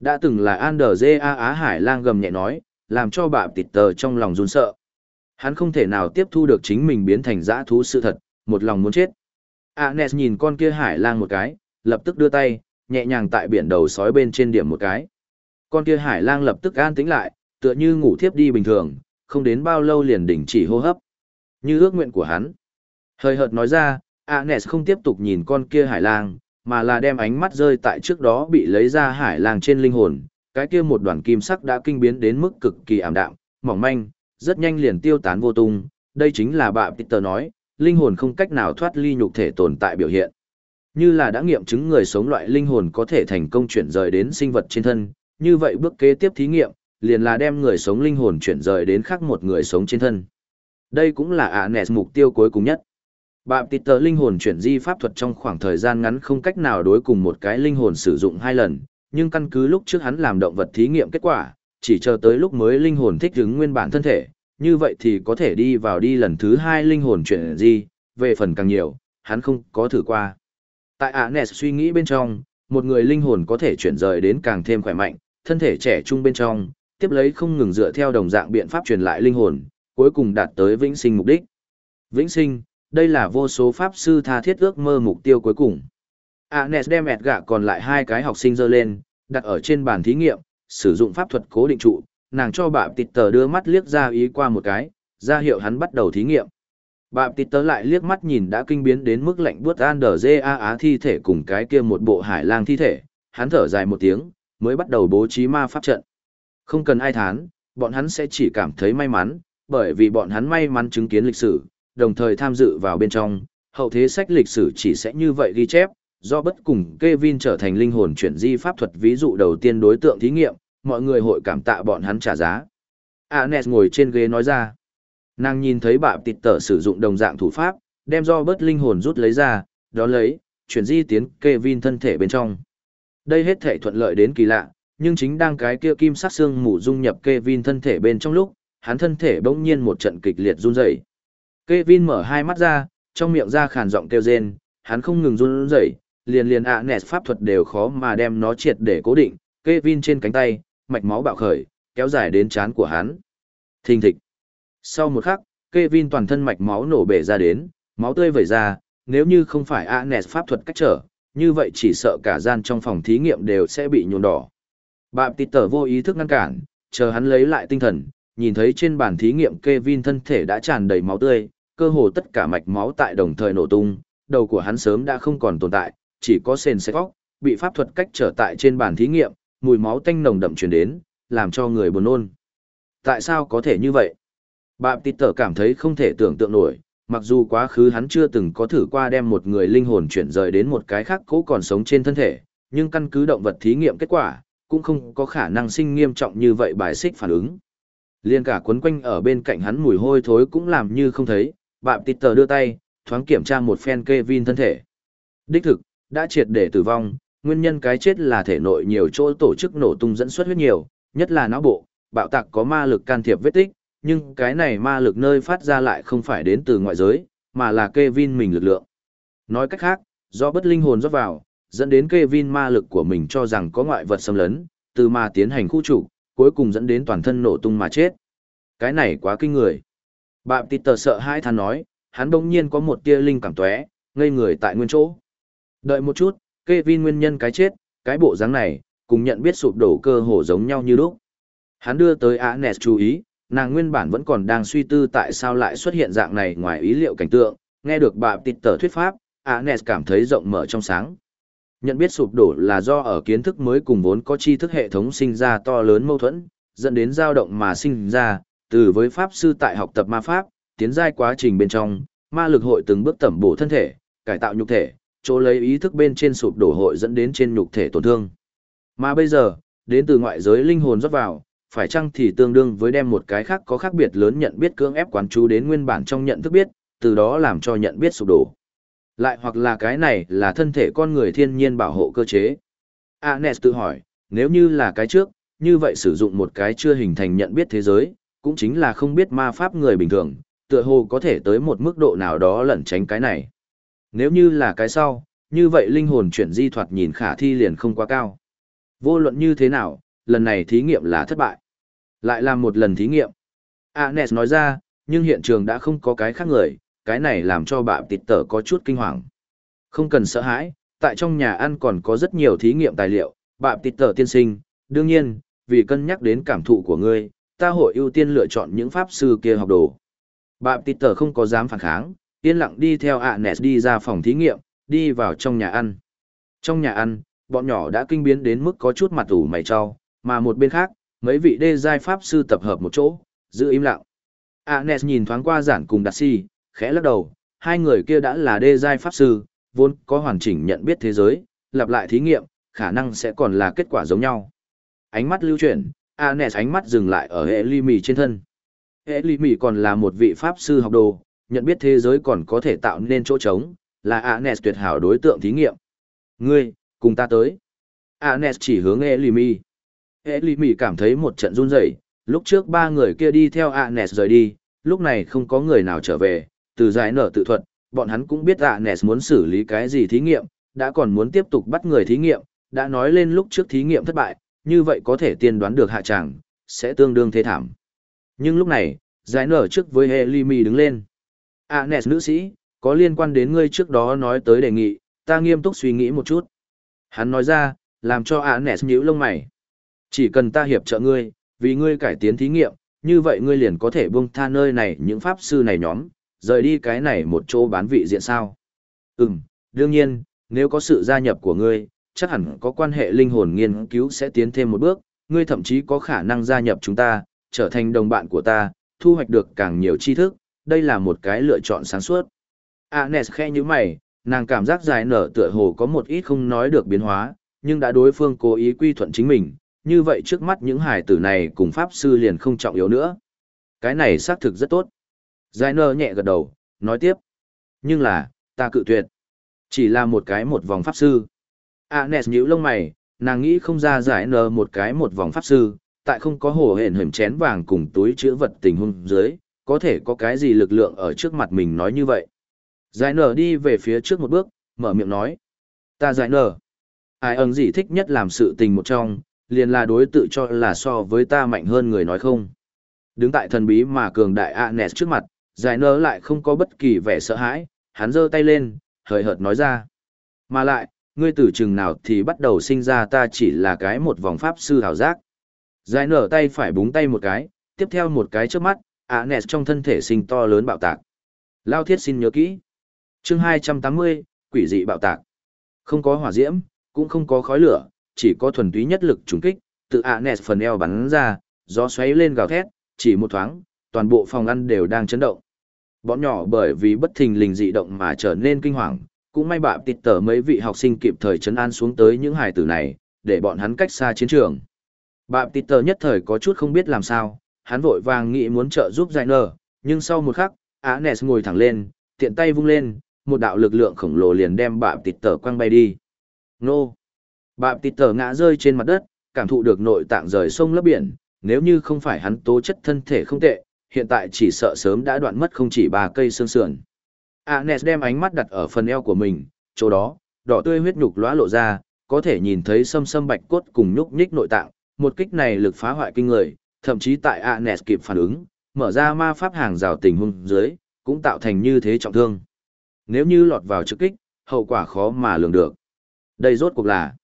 Đã từng là Ander A Á Hải lang gầm nhẹ nói, làm cho bà tịt tờ trong lòng run sợ. Hắn không thể nào tiếp thu được chính mình biến thành dã thú sự thật, một lòng muốn chết. Anes nhìn con kia hải lang một cái, lập tức đưa tay, nhẹ nhàng tại biển đầu sói bên trên điểm một cái. Con kia hải lang lập tức an tĩnh lại, tựa như ngủ thiếp đi bình thường, không đến bao lâu liền đình chỉ hô hấp. Như ước nguyện của hắn. Hơi hợt nói ra, Anes không tiếp tục nhìn con kia hải lang, mà là đem ánh mắt rơi tại trước đó bị lấy ra hải lang trên linh hồn, cái kia một đoàn kim sắc đã kinh biến đến mức cực kỳ ảm đạm, mỏng manh, rất nhanh liền tiêu tán vô tung, đây chính là bà Peter nói, linh hồn không cách nào thoát ly nhục thể tồn tại biểu hiện. Như là đã nghiệm chứng người sống loại linh hồn có thể thành công chuyển rời đến sinh vật trên thân, như vậy bước kế tiếp thí nghiệm, liền là đem người sống linh hồn chuyển rời đến khác một người sống trên thân. Đây cũng là Anes mục tiêu cuối cùng nhất. Bạm tịt tờ linh hồn chuyển di pháp thuật trong khoảng thời gian ngắn không cách nào đối cùng một cái linh hồn sử dụng hai lần, nhưng căn cứ lúc trước hắn làm động vật thí nghiệm kết quả, chỉ chờ tới lúc mới linh hồn thích ứng nguyên bản thân thể, như vậy thì có thể đi vào đi lần thứ hai linh hồn chuyển gì về phần càng nhiều, hắn không có thử qua. Tại Anes suy nghĩ bên trong, một người linh hồn có thể chuyển rời đến càng thêm khỏe mạnh, thân thể trẻ trung bên trong, tiếp lấy không ngừng dựa theo đồng dạng biện pháp truyền lại linh hồn, cuối cùng đạt tới vĩnh sinh mục đích. Vĩnh sinh, đây là vô số pháp sư tha thiết ước mơ mục tiêu cuối cùng. Anes đem ẹt gạ còn lại hai cái học sinh dơ lên, đặt ở trên bàn thí nghiệm, sử dụng pháp thuật cố định trụ, nàng cho bạp tịt tờ đưa mắt liếc ra ý qua một cái, ra hiệu hắn bắt đầu thí nghiệm. Bạp tịt tờ lại liếc mắt nhìn đã kinh biến đến mức lạnh buốt an đờ dê a á thi thể cùng cái kia một bộ hải lang thi thể, hắn thở dài một tiếng, mới bắt đầu bố trí ma pháp trận. Không cần ai thán, bọn hắn sẽ chỉ cảm thấy may mắn, bởi vì bọn hắn may mắn chứng kiến lịch sử, đồng thời tham dự vào bên trong, hậu thế sách lịch sử chỉ sẽ như vậy ghi chép, do bất cùng Kevin trở thành linh hồn chuyển di pháp thuật ví dụ đầu tiên đối tượng thí nghiệm, mọi người hội cảm tạ bọn hắn trả giá. Anes ngồi trên ghế nói ra. Nàng nhìn thấy bạp tịt tở sử dụng đồng dạng thủ pháp, đem do bớt linh hồn rút lấy ra, đó lấy, chuyển di tiến Kevin thân thể bên trong. Đây hết thể thuận lợi đến kỳ lạ, nhưng chính đang cái kia kim sắc xương mù dung nhập Kevin thân thể bên trong lúc, hắn thân thể bỗng nhiên một trận kịch liệt run rẩy. Kevin mở hai mắt ra, trong miệng ra khàn giọng kêu rên, hắn không ngừng run rẩy, liền liền ạ nẹt pháp thuật đều khó mà đem nó triệt để cố định, Kevin trên cánh tay, mạch máu bạo khởi, kéo dài đến chán của hắn. Thình thịch. Sau một khắc, Kevin toàn thân mạch máu nổ bể ra đến, máu tươi vẩy ra, nếu như không phải ạ nẹt pháp thuật cách trở, như vậy chỉ sợ cả gian trong phòng thí nghiệm đều sẽ bị nhuộm đỏ. Bạm tịt tở vô ý thức ngăn cản, chờ hắn lấy lại tinh thần, nhìn thấy trên bàn thí nghiệm Kevin thân thể đã tràn đầy máu tươi, cơ hồ tất cả mạch máu tại đồng thời nổ tung, đầu của hắn sớm đã không còn tồn tại, chỉ có sền sét góc, bị pháp thuật cách trở tại trên bàn thí nghiệm, mùi máu tanh nồng đậm truyền đến, làm cho người buồn nôn. Tại sao có thể như vậy? Bạm tịt tở cảm thấy không thể tưởng tượng nổi, mặc dù quá khứ hắn chưa từng có thử qua đem một người linh hồn chuyển rời đến một cái khác cố còn sống trên thân thể, nhưng căn cứ động vật thí nghiệm kết quả, cũng không có khả năng sinh nghiêm trọng như vậy bài xích phản ứng. Liên cả quấn quanh ở bên cạnh hắn mùi hôi thối cũng làm như không thấy, bạm tịt tờ đưa tay, thoáng kiểm tra một phen Kevin thân thể. Đích thực, đã triệt để tử vong, nguyên nhân cái chết là thể nội nhiều chỗ tổ chức nổ tung dẫn xuất huyết nhiều, nhất là não bộ, bạo tạc có ma lực can thiệp vết tích, nhưng cái này ma lực nơi phát ra lại không phải đến từ ngoại giới, mà là Kevin mình lực lượng. Nói cách khác, do bất linh hồn rót vào, dẫn đến Kevin ma lực của mình cho rằng có ngoại vật xâm lấn, từ mà tiến hành khu trục, cuối cùng dẫn đến toàn thân nổ tung mà chết. Cái này quá kinh người. Bạm tịt tờ sợ hai than nói, hắn đông nhiên có một tia linh cảm tóe, ngây người tại nguyên chỗ. Đợi một chút, Kevin nguyên nhân cái chết, cái bộ dáng này, cùng nhận biết sụp đổ cơ hồ giống nhau như lúc. Hắn đưa tới Anes chú ý, nàng nguyên bản vẫn còn đang suy tư tại sao lại xuất hiện dạng này ngoài ý liệu cảnh tượng, nghe được bà tịt tờ thuyết pháp, Anes cảm thấy rộng mở trong sáng. Nhận biết sụp đổ là do ở kiến thức mới cùng vốn có tri thức hệ thống sinh ra to lớn mâu thuẫn, dẫn đến dao động mà sinh ra, từ với pháp sư tại học tập ma pháp, tiến giai quá trình bên trong, ma lực hội từng bước tẩm bổ thân thể, cải tạo nhục thể, chỗ lấy ý thức bên trên sụp đổ hội dẫn đến trên nhục thể tổn thương. Mà bây giờ, đến từ ngoại giới linh hồn rót vào, phải chăng thì tương đương với đem một cái khác có khác biệt lớn nhận biết cưỡng ép quán chú đến nguyên bản trong nhận thức biết, từ đó làm cho nhận biết sụp đổ. Lại hoặc là cái này là thân thể con người thiên nhiên bảo hộ cơ chế. Anes tự hỏi, nếu như là cái trước, như vậy sử dụng một cái chưa hình thành nhận biết thế giới, cũng chính là không biết ma pháp người bình thường, tựa hồ có thể tới một mức độ nào đó lẩn tránh cái này. Nếu như là cái sau, như vậy linh hồn chuyển di thoạt nhìn khả thi liền không quá cao. Vô luận như thế nào, lần này thí nghiệm là thất bại. Lại làm một lần thí nghiệm. Anes nói ra, nhưng hiện trường đã không có cái khác người, cái này làm cho bà tịt tở có chút kinh hoàng. Không cần sợ hãi, tại trong nhà ăn còn có rất nhiều thí nghiệm tài liệu, bà tịt tở tiên sinh, đương nhiên, vì cân nhắc đến cảm thụ của ngươi, ta hội ưu tiên lựa chọn những pháp sư kia học đồ. Bà tịt tở không có dám phản kháng, yên lặng đi theo Anes đi ra phòng thí nghiệm, đi vào trong nhà ăn. Trong nhà ăn, bọn nhỏ đã kinh biến đến mức có chút mặt ủ mày cho, mà một bên khác, mấy vị đê giai pháp sư tập hợp một chỗ, giữ im lặng. Anes nhìn thoáng qua giản cùng đặt Si, khẽ lắc đầu, hai người kia đã là đê giai pháp sư, vốn có hoàn chỉnh nhận biết thế giới, lặp lại thí nghiệm, khả năng sẽ còn là kết quả giống nhau. Ánh mắt lưu chuyển, Anes ánh mắt dừng lại ở hệ ly mì trên thân. Hệ ly mì còn là một vị pháp sư học đồ, nhận biết thế giới còn có thể tạo nên chỗ trống, là Anes tuyệt hảo đối tượng thí nghiệm. Ngươi, cùng ta tới. Anes chỉ hướng Elimi. Elimi cảm thấy một trận run rẩy. lúc trước ba người kia đi theo Anes rời đi, lúc này không có người nào trở về, từ giải nở tự thuật, bọn hắn cũng biết Anes muốn xử lý cái gì thí nghiệm, đã còn muốn tiếp tục bắt người thí nghiệm, đã nói lên lúc trước thí nghiệm thất bại, như vậy có thể tiên đoán được hạ tràng, sẽ tương đương thế thảm. Nhưng lúc này, giải nở trước với Elimi đứng lên. À, Anes nữ sĩ, có liên quan đến ngươi trước đó nói tới đề nghị, ta nghiêm túc suy nghĩ một chút. Hắn nói ra, làm cho à, Anes nhíu lông mày. Chỉ cần ta hiệp trợ ngươi, vì ngươi cải tiến thí nghiệm, như vậy ngươi liền có thể buông tha nơi này những pháp sư này nhóm, rời đi cái này một chỗ bán vị diện sao. Ừm, đương nhiên, nếu có sự gia nhập của ngươi, chắc hẳn có quan hệ linh hồn nghiên cứu sẽ tiến thêm một bước, ngươi thậm chí có khả năng gia nhập chúng ta, trở thành đồng bạn của ta, thu hoạch được càng nhiều tri thức, đây là một cái lựa chọn sáng suốt. Anes khe như mày, nàng cảm giác dài nở tựa hồ có một ít không nói được biến hóa, nhưng đã đối phương cố ý quy thuận chính mình, như vậy trước mắt những hài tử này cùng pháp sư liền không trọng yếu nữa. Cái này xác thực rất tốt. Giải nở nhẹ gật đầu, nói tiếp. Nhưng là, ta cự tuyệt. Chỉ là một cái một vòng pháp sư. Anes nhíu lông mày, nàng nghĩ không ra giải nở một cái một vòng pháp sư, tại không có hổ hển hểm chén vàng cùng túi chữ vật tình huống dưới, có thể có cái gì lực lượng ở trước mặt mình nói như vậy. Giải nở đi về phía trước một bước, mở miệng nói. Ta giải nở. Ai ẩn gì thích nhất làm sự tình một trong, liền là đối tự cho là so với ta mạnh hơn người nói không. Đứng tại thần bí mà cường đại Anes trước mặt, giải nở lại không có bất kỳ vẻ sợ hãi, hắn giơ tay lên, hời hợt nói ra. Mà lại, ngươi tử chừng nào thì bắt đầu sinh ra ta chỉ là cái một vòng pháp sư hào giác. Giải nở tay phải búng tay một cái, tiếp theo một cái trước mắt, Anes trong thân thể sinh to lớn bạo tạc. Lao thiết xin nhớ kỹ. chương 280, quỷ dị bạo tạc. Không có hỏa diễm, cũng không có khói lửa, chỉ có thuần túy nhất lực trùng kích, tự Anes phần eo bắn ra, gió xoáy lên gào thét, chỉ một thoáng, toàn bộ phòng ăn đều đang chấn động. Bọn nhỏ bởi vì bất thình lình dị động mà trở nên kinh hoàng, cũng may bạ tịt tở mấy vị học sinh kịp thời chấn an xuống tới những hài tử này, để bọn hắn cách xa chiến trường. Bạ tịt tở nhất thời có chút không biết làm sao, hắn vội vàng nghĩ muốn trợ giúp giải nở, nhưng sau một khắc, Anes ngồi thẳng lên, tiện tay vung lên, một đạo lực lượng khổng lồ liền đem bạm tịt tở quăng bay đi. Nô! Bạm tịt tở ngã rơi trên mặt đất, cảm thụ được nội tạng rời sông lấp biển, nếu như không phải hắn tố chất thân thể không tệ, hiện tại chỉ sợ sớm đã đoạn mất không chỉ ba cây xương sườn. Anes đem ánh mắt đặt ở phần eo của mình, chỗ đó, đỏ tươi huyết nhục lóa lộ ra, có thể nhìn thấy sâm sâm bạch cốt cùng nhúc nhích nội tạng, một kích này lực phá hoại kinh người, thậm chí tại Anes kịp phản ứng, mở ra ma pháp hàng rào tình huống dưới, cũng tạo thành như thế trọng thương. Nếu như lọt vào trực kích, hậu quả khó mà lường được. Đây rốt cuộc là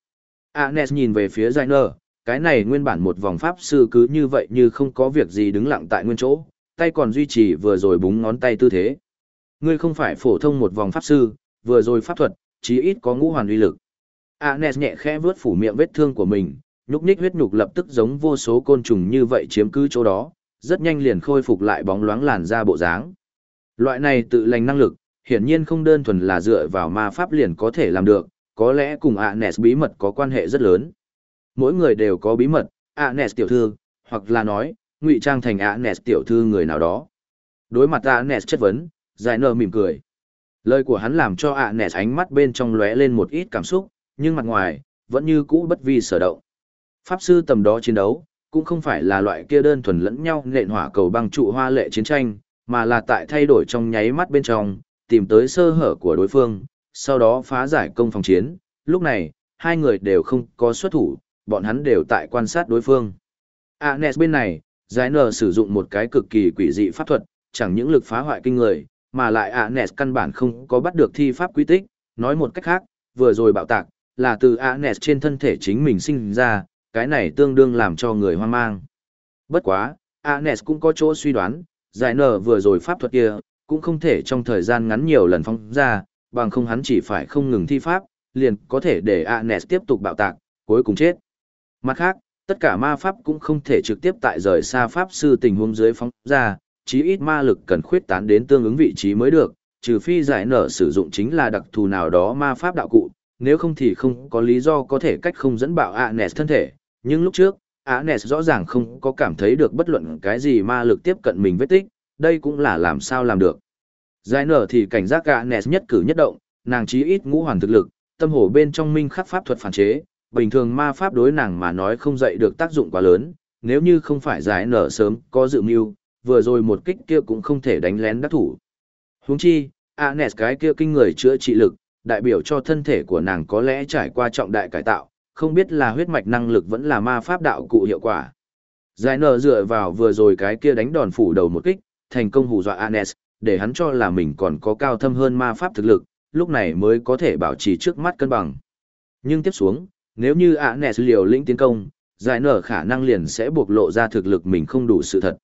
Anes nhìn về phía Zainer, cái này nguyên bản một vòng pháp sư cứ như vậy như không có việc gì đứng lặng tại nguyên chỗ, tay còn duy trì vừa rồi búng ngón tay tư thế. Ngươi không phải phổ thông một vòng pháp sư, vừa rồi pháp thuật, chí ít có ngũ hoàn uy lực. Anes nhẹ khẽ vướt phủ miệng vết thương của mình, nhúc nhích huyết nhục lập tức giống vô số côn trùng như vậy chiếm cứ chỗ đó, rất nhanh liền khôi phục lại bóng loáng làn da bộ dáng. Loại này tự lành năng lực, hiển nhiên không đơn thuần là dựa vào ma pháp liền có thể làm được, có lẽ cùng Anes bí mật có quan hệ rất lớn. Mỗi người đều có bí mật, Anes tiểu thư, hoặc là nói, ngụy trang thành Anes tiểu thư người nào đó. Đối mặt Anes chất vấn, Giải nở mỉm cười. Lời của hắn làm cho Anes ánh mắt bên trong lóe lên một ít cảm xúc, nhưng mặt ngoài, vẫn như cũ bất vi sở động. Pháp sư tầm đó chiến đấu, cũng không phải là loại kia đơn thuần lẫn nhau nện hỏa cầu băng trụ hoa lệ chiến tranh, mà là tại thay đổi trong nháy mắt bên trong, tìm tới sơ hở của đối phương, sau đó phá giải công phòng chiến. Lúc này, hai người đều không có xuất thủ, bọn hắn đều tại quan sát đối phương. Anes bên này, Giải nở sử dụng một cái cực kỳ quỷ dị pháp thuật, chẳng những lực phá hoại kinh người, mà lại Anes căn bản không có bắt được thi pháp quy tích, nói một cách khác, vừa rồi bạo tạc, là từ Anes trên thân thể chính mình sinh ra, cái này tương đương làm cho người hoang mang. Bất quá, Anes cũng có chỗ suy đoán, giải nở vừa rồi pháp thuật kia, cũng không thể trong thời gian ngắn nhiều lần phóng ra, bằng không hắn chỉ phải không ngừng thi pháp, liền có thể để Anes tiếp tục bạo tạc, cuối cùng chết. Mặt khác, tất cả ma pháp cũng không thể trực tiếp tại rời xa pháp sư tình huống dưới phóng ra, chí ít ma lực cần khuyết tán đến tương ứng vị trí mới được, trừ phi giải nở sử dụng chính là đặc thù nào đó ma pháp đạo cụ, nếu không thì không có lý do có thể cách không dẫn bạo Anes thân thể, nhưng lúc trước, Anes rõ ràng không có cảm thấy được bất luận cái gì ma lực tiếp cận mình vết tích, đây cũng là làm sao làm được. Giải nở thì cảnh giác Anes nhất cử nhất động, nàng chí ít ngũ hoàn thực lực, tâm hồ bên trong minh khắc pháp thuật phản chế, bình thường ma pháp đối nàng mà nói không dậy được tác dụng quá lớn, nếu như không phải giải nở sớm có dự mưu, vừa rồi một kích kia cũng không thể đánh lén đắc thủ. Huống chi, Anes cái kia kinh người chữa trị lực, đại biểu cho thân thể của nàng có lẽ trải qua trọng đại cải tạo, không biết là huyết mạch năng lực vẫn là ma pháp đạo cụ hiệu quả. Giải nở dựa vào vừa rồi cái kia đánh đòn phủ đầu một kích, thành công hù dọa Anes, để hắn cho là mình còn có cao thâm hơn ma pháp thực lực, lúc này mới có thể bảo trì trước mắt cân bằng. Nhưng tiếp xuống, nếu như Anes liều lĩnh tiến công, giải nở khả năng liền sẽ buộc lộ ra thực lực mình không đủ sự thật.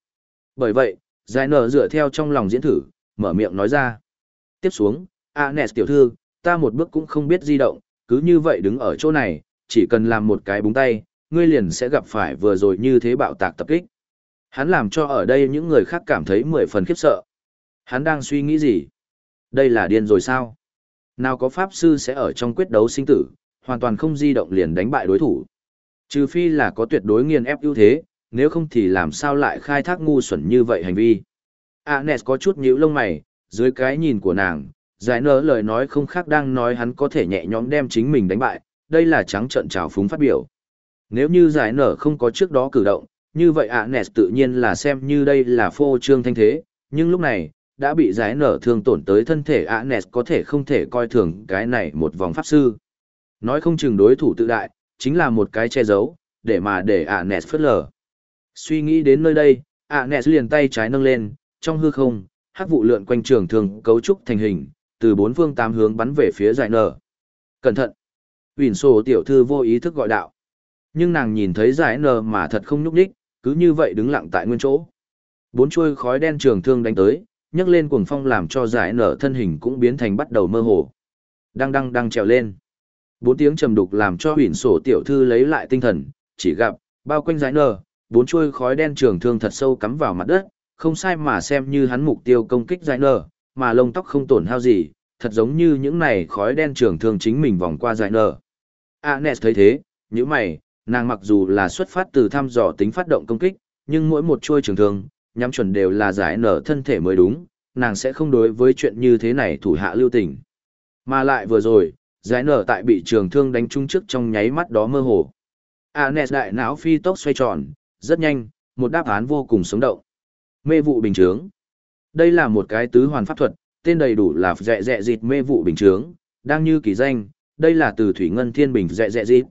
Bởi vậy, giải nở dựa theo trong lòng diễn thử, mở miệng nói ra. Tiếp xuống, Anes tiểu thư, ta một bước cũng không biết di động, cứ như vậy đứng ở chỗ này, chỉ cần làm một cái búng tay, ngươi liền sẽ gặp phải vừa rồi như thế bạo tạc tập kích. Hắn làm cho ở đây những người khác cảm thấy mười phần khiếp sợ. Hắn đang suy nghĩ gì? Đây là điên rồi sao? Nào có pháp sư sẽ ở trong quyết đấu sinh tử, hoàn toàn không di động liền đánh bại đối thủ. Trừ phi là có tuyệt đối nghiền ép ưu thế, nếu không thì làm sao lại khai thác ngu xuẩn như vậy hành vi. Anes có chút nhíu lông mày, dưới cái nhìn của nàng, giải nở lời nói không khác đang nói hắn có thể nhẹ nhõm đem chính mình đánh bại, đây là trắng trận trào phúng phát biểu. Nếu như giải nở không có trước đó cử động, như vậy Anes tự nhiên là xem như đây là phô trương thanh thế, nhưng lúc này, đã bị giải nở thương tổn tới thân thể Anes có thể không thể coi thường cái này một vòng pháp sư. Nói không chừng đối thủ tự đại, chính là một cái che giấu, để mà để Anes phớt lờ. Suy nghĩ đến nơi đây, Anes liền tay trái nâng lên, trong hư không, hắc vụ lượn quanh trường thường cấu trúc thành hình, từ bốn phương tám hướng bắn về phía giải nở. Cẩn thận! Huỳnh sổ tiểu thư vô ý thức gọi đạo. Nhưng nàng nhìn thấy giải nở mà thật không nhúc đích, cứ như vậy đứng lặng tại nguyên chỗ. Bốn chuôi khói đen trường thương đánh tới, nhấc lên cuồng phong làm cho giải nở thân hình cũng biến thành bắt đầu mơ hồ. Đang đang đang trèo lên. Bốn tiếng trầm đục làm cho huyền sổ tiểu thư lấy lại tinh thần, chỉ gặp, bao quanh giải nở, bốn chuôi khói đen trường thương thật sâu cắm vào mặt đất, không sai mà xem như hắn mục tiêu công kích giải nở, mà lông tóc không tổn hao gì, thật giống như những này khói đen trường thương chính mình vòng qua giải nở. Anes thấy thế, những mày, nàng mặc dù là xuất phát từ thăm dò tính phát động công kích, nhưng mỗi một chuôi trường thương, nhắm chuẩn đều là giải nở thân thể mới đúng, nàng sẽ không đối với chuyện như thế này thủ hạ lưu tình. Mà lại vừa rồi, giải nở tại bị trường thương đánh trúng trước trong nháy mắt đó mơ hồ. Anes đại não phi tốc xoay tròn, rất nhanh, một đáp án vô cùng sống động. Mê vụ bình chướng. Đây là một cái tứ hoàn pháp thuật, tên đầy đủ là dẹ dẹ dịt mê vụ bình chướng, đang như kỳ danh, đây là từ thủy ngân thiên bình dẹ dẹ dịp.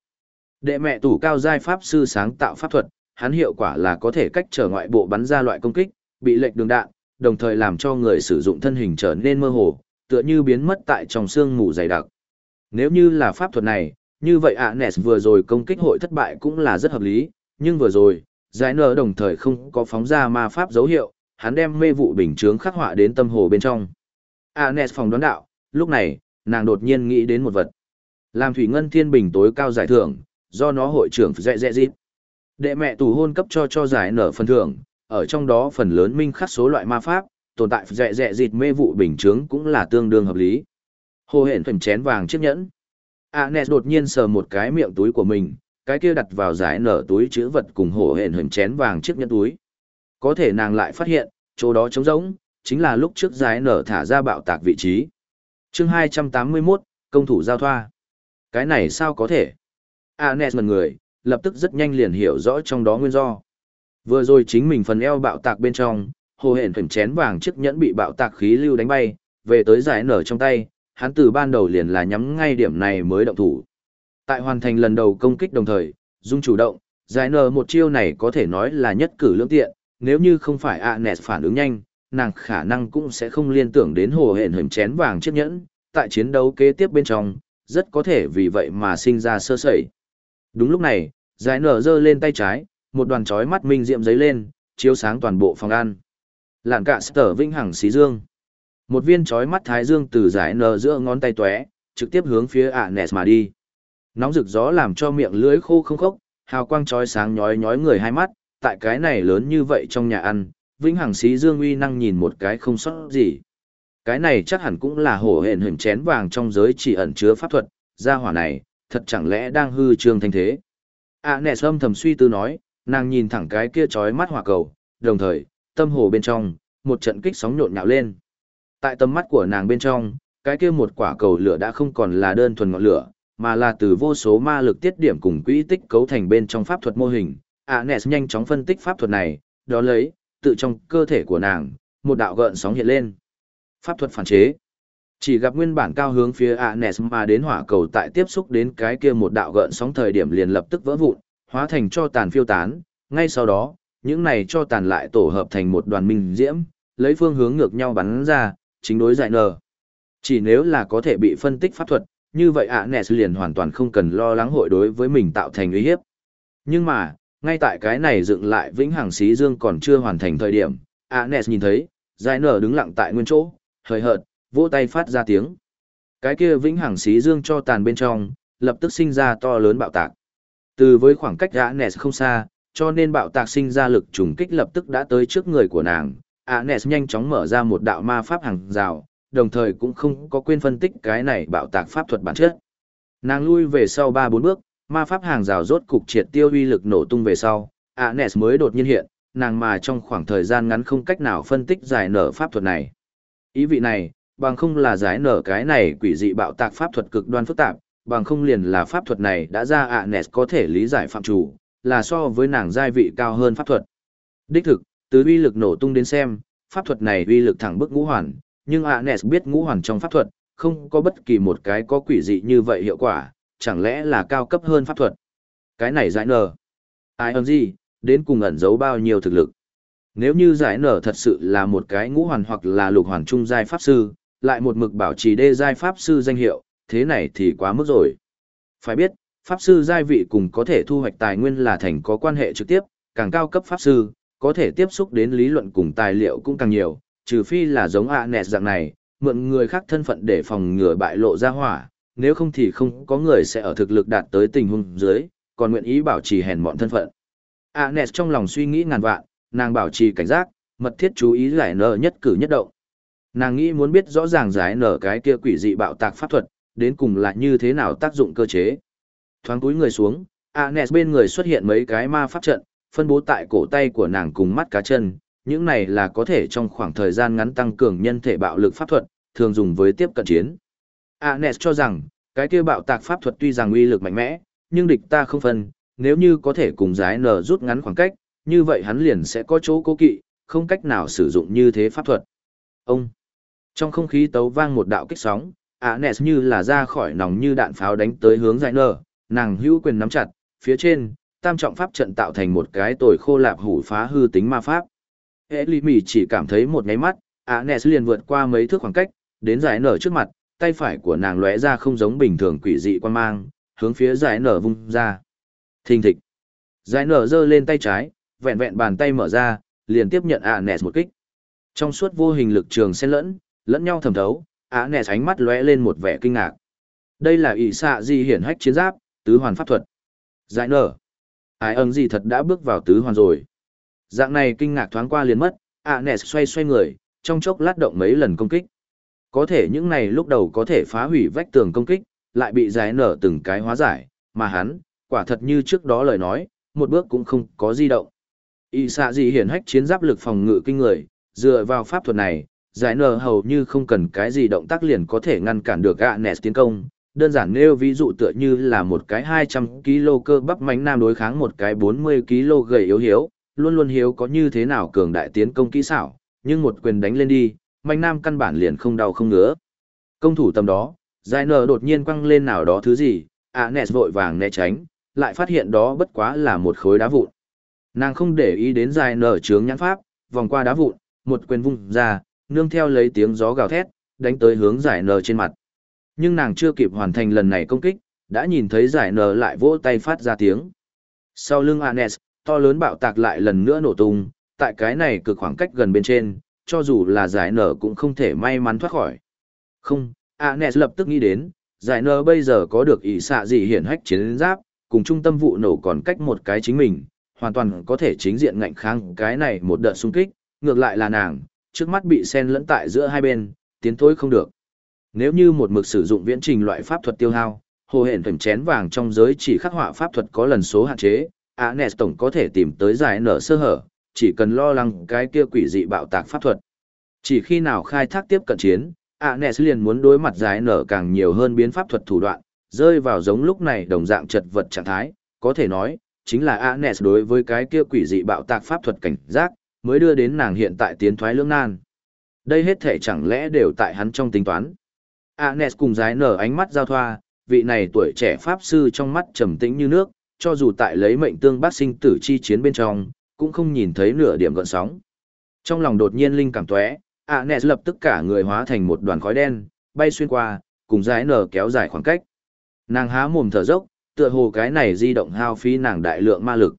Đệ mẹ tủ cao giai pháp sư sáng tạo pháp thuật, hắn hiệu quả là có thể cách trở ngoại bộ bắn ra loại công kích, bị lệch đường đạn, đồng thời làm cho người sử dụng thân hình trở nên mơ hồ, tựa như biến mất tại trong xương mù dày đặc. Nếu như là pháp thuật này, như vậy Anes vừa rồi công kích hội thất bại cũng là rất hợp lý, nhưng vừa rồi, giải nở đồng thời không có phóng ra ma pháp dấu hiệu, hắn đem mê vụ bình chướng khắc họa đến tâm hồ bên trong. Anes phòng đoán đạo, lúc này, nàng đột nhiên nghĩ đến một vật. Làm thủy ngân thiên bình tối cao giải thưởng, do nó hội trưởng dẹ dẹ dịp. Đệ mẹ tù hôn cấp cho cho giải nở phần thưởng, ở trong đó phần lớn minh khắc số loại ma pháp, tồn tại dẹ dẹ dịt mê vụ bình chướng cũng là tương đương hợp lý. Hồ hển thuần chén vàng chiếc nhẫn. Anes đột nhiên sờ một cái miệng túi của mình, cái kia đặt vào giải nở túi chữ vật cùng hồ hển thuần chén vàng chiếc nhẫn túi. Có thể nàng lại phát hiện, chỗ đó trống rỗng, chính là lúc trước giải nở thả ra bạo tạc vị trí. chương 281, công thủ giao thoa. Cái này sao có thể? Anes ngần người, lập tức rất nhanh liền hiểu rõ trong đó nguyên do. Vừa rồi chính mình phần eo bạo tạc bên trong, hồ hển thuần chén vàng chiếc nhẫn bị bạo tạc khí lưu đánh bay, về tới giải nở trong tay, hắn từ ban đầu liền là nhắm ngay điểm này mới động thủ. Tại hoàn thành lần đầu công kích đồng thời, dung chủ động, giải nở một chiêu này có thể nói là nhất cử lưỡng tiện, nếu như không phải Anes phản ứng nhanh, nàng khả năng cũng sẽ không liên tưởng đến hồ hển hình chén vàng chiếc nhẫn, tại chiến đấu kế tiếp bên trong, rất có thể vì vậy mà sinh ra sơ sẩy. Đúng lúc này, giải nở giơ lên tay trái, một đoàn chói mắt minh diệm giấy lên, chiếu sáng toàn bộ phòng ăn. Lạn cả sở vinh hằng xí dương. Một viên chói mắt thái dương từ giải nở giữa ngón tay tóe, trực tiếp hướng phía Anes mà đi. Nóng rực gió làm cho miệng lưỡi khô không khốc, hào quang chói sáng nhói nhói người hai mắt, tại cái này lớn như vậy trong nhà ăn, vĩnh hằng xí dương uy năng nhìn một cái không sót gì. Cái này chắc hẳn cũng là hổ hển hình chén vàng trong giới chỉ ẩn chứa pháp thuật, gia hỏa này, thật chẳng lẽ đang hư trương thanh thế. À nẹ sâm thầm suy tư nói, nàng nhìn thẳng cái kia chói mắt hỏa cầu, đồng thời, tâm hồ bên trong, một trận kích sóng nhộn nhạo lên. Tại tầm mắt của nàng bên trong, cái kia một quả cầu lửa đã không còn là đơn thuần ngọn lửa, mà là từ vô số ma lực tiết điểm cùng quỹ tích cấu thành bên trong pháp thuật mô hình. Anes nhanh chóng phân tích pháp thuật này, đó lấy, tự trong cơ thể của nàng, một đạo gợn sóng hiện lên. Pháp thuật phản chế. Chỉ gặp nguyên bản cao hướng phía Anes mà đến hỏa cầu tại tiếp xúc đến cái kia một đạo gợn sóng thời điểm liền lập tức vỡ vụn, hóa thành cho tàn phiêu tán, ngay sau đó, những này cho tàn lại tổ hợp thành một đoàn minh diễm, lấy phương hướng ngược nhau bắn ra, chính đối giải nở. Chỉ nếu là có thể bị phân tích pháp thuật, như vậy Anes liền hoàn toàn không cần lo lắng hội đối với mình tạo thành uy hiếp. Nhưng mà, ngay tại cái này dựng lại vĩnh hằng xí dương còn chưa hoàn thành thời điểm, Anes nhìn thấy, giải nở đứng lặng tại nguyên chỗ, hời hợt, vỗ tay phát ra tiếng. Cái kia vĩnh hằng xí dương cho tàn bên trong, lập tức sinh ra to lớn bạo tạc. Từ với khoảng cách ạ Nes không xa, cho nên bạo tạc sinh ra lực trùng kích lập tức đã tới trước người của nàng. Anes nhanh chóng mở ra một đạo ma pháp hàng rào, đồng thời cũng không có quên phân tích cái này bạo tạc pháp thuật bản chất. Nàng lui về sau 3-4 bước, ma pháp hàng rào rốt cục triệt tiêu uy lực nổ tung về sau, Anes mới đột nhiên hiện, nàng mà trong khoảng thời gian ngắn không cách nào phân tích giải nở pháp thuật này. Ý vị này, bằng không là giải nở cái này quỷ dị bạo tạc pháp thuật cực đoan phức tạp, bằng không liền là pháp thuật này đã ra ạ nẹt có thể lý giải phạm chủ, là so với nàng giai vị cao hơn pháp thuật. Đích thực, từ uy lực nổ tung đến xem, pháp thuật này uy lực thẳng bức ngũ hoàn, nhưng ạ nẹt biết ngũ hoàn trong pháp thuật, không có bất kỳ một cái có quỷ dị như vậy hiệu quả, chẳng lẽ là cao cấp hơn pháp thuật. Cái này giải nở. Ai hơn gì, đến cùng ẩn giấu bao nhiêu thực lực. Nếu như giải nở thật sự là một cái ngũ hoàn hoặc là lục hoàn trung giai pháp sư, lại một mực bảo trì đê giai pháp sư danh hiệu, thế này thì quá mức rồi. Phải biết, pháp sư giai vị cùng có thể thu hoạch tài nguyên là thành có quan hệ trực tiếp, càng cao cấp pháp sư, có thể tiếp xúc đến lý luận cùng tài liệu cũng càng nhiều, trừ phi là giống ạ nẹt dạng này, mượn người khác thân phận để phòng ngừa bại lộ ra hỏa, nếu không thì không có người sẽ ở thực lực đạt tới tình huống dưới, còn nguyện ý bảo trì hèn mọn thân phận. ạ nẹt trong lòng suy nghĩ ngàn vạn, nàng bảo trì cảnh giác, mật thiết chú ý giải nở nhất cử nhất động. Nàng nghĩ muốn biết rõ ràng giải nở cái kia quỷ dị bạo tạc pháp thuật, đến cùng là như thế nào tác dụng cơ chế. Thoáng túi người xuống, Anes bên người xuất hiện mấy cái ma pháp trận, phân bố tại cổ tay của nàng cùng mắt cá chân, những này là có thể trong khoảng thời gian ngắn tăng cường nhân thể bạo lực pháp thuật, thường dùng với tiếp cận chiến. Anes cho rằng, cái kia bạo tạc pháp thuật tuy rằng uy lực mạnh mẽ, nhưng địch ta không phân, nếu như có thể cùng giải nở rút ngắn khoảng cách, như vậy hắn liền sẽ có chỗ cố kỵ, không cách nào sử dụng như thế pháp thuật. Ông! Trong không khí tấu vang một đạo kích sóng, Anes như là ra khỏi nòng như đạn pháo đánh tới hướng giải nở, nàng hữu quyền nắm chặt, phía trên, tam trọng pháp trận tạo thành một cái tồi khô lạp hủ phá hư tính ma pháp. Hệ lì mỉ chỉ cảm thấy một nháy mắt, Anes liền vượt qua mấy thước khoảng cách, đến giải nở trước mặt, tay phải của nàng lóe ra không giống bình thường quỷ dị quan mang, hướng phía giải nở vung ra. Thình thịch. Giải nở giơ lên tay trái, vẹn vẹn bàn tay mở ra, liền tiếp nhận Anes một kích. Trong suốt vô hình lực trường xen lẫn, lẫn nhau thẩm thấu, Anes ánh mắt lóe lên một vẻ kinh ngạc. Đây là ỷ xạ di hiển hách chiến giáp, tứ hoàn pháp thuật. Giải nở. Ai ẩn gì thật đã bước vào tứ hoàn rồi. Dạng này kinh ngạc thoáng qua liền mất, Anes xoay xoay người, trong chốc lát động mấy lần công kích. Có thể những này lúc đầu có thể phá hủy vách tường công kích, lại bị giải nở từng cái hóa giải, mà hắn, quả thật như trước đó lời nói, một bước cũng không có di động. Y xạ gì hiển hách chiến giáp lực phòng ngự kinh người, dựa vào pháp thuật này, giải nở hầu như không cần cái gì động tác liền có thể ngăn cản được Anes tiến công, đơn giản nêu ví dụ tựa như là một cái 200 kg cơ bắp mánh nam đối kháng một cái 40 kg gầy yếu hiếu, luôn luôn hiếu có như thế nào cường đại tiến công kỹ xảo, nhưng một quyền đánh lên đi, mánh nam căn bản liền không đau không ngứa. Công thủ tầm đó, giải nở đột nhiên quăng lên nào đó thứ gì, ạ nẹt vội vàng né tránh, lại phát hiện đó bất quá là một khối đá vụn. Nàng không để ý đến giải nở trướng nhãn pháp, vòng qua đá vụn, một quyền vung ra, nương theo lấy tiếng gió gào thét, đánh tới hướng giải nở trên mặt. Nhưng nàng chưa kịp hoàn thành lần này công kích, đã nhìn thấy giải nở lại vỗ tay phát ra tiếng. Sau lưng Anes, to lớn bạo tạc lại lần nữa nổ tung, tại cái này cực khoảng cách gần bên trên, cho dù là giải nở cũng không thể may mắn thoát khỏi. Không, Anes lập tức nghĩ đến, giải nở bây giờ có được ý xạ gì hiển hách chiến giáp, cùng trung tâm vụ nổ còn cách một cái chính mình, hoàn toàn có thể chính diện ngạnh kháng cái này một đợt xung kích, ngược lại là nàng, trước mắt bị sen lẫn tại giữa hai bên, tiến thối không được. Nếu như một mực sử dụng viễn trình loại pháp thuật tiêu hao, hồ hển thẩm chén vàng trong giới chỉ khắc họa pháp thuật có lần số hạn chế, Anes tổng có thể tìm tới giải nở sơ hở, chỉ cần lo lắng cái kia quỷ dị bạo tạc pháp thuật. Chỉ khi nào khai thác tiếp cận chiến, Anes liền muốn đối mặt giải nở càng nhiều hơn biến pháp thuật thủ đoạn, rơi vào giống lúc này đồng dạng chật vật trạng thái, có thể nói, chính là Anes đối với cái kia quỷ dị bạo tạc pháp thuật cảnh giác, mới đưa đến nàng hiện tại tiến thoái lưỡng nan. Đây hết thể chẳng lẽ đều tại hắn trong tính toán. Anes cùng giái nở ánh mắt giao thoa, vị này tuổi trẻ pháp sư trong mắt trầm tĩnh như nước, cho dù tại lấy mệnh tương bác sinh tử chi chiến bên trong, cũng không nhìn thấy nửa điểm gợn sóng. Trong lòng đột nhiên linh cảm tóe, Anes lập tức cả người hóa thành một đoàn khói đen, bay xuyên qua, cùng giái nở kéo dài khoảng cách. Nàng há mồm thở dốc, tựa hồ cái này di động hao phí nàng đại lượng ma lực.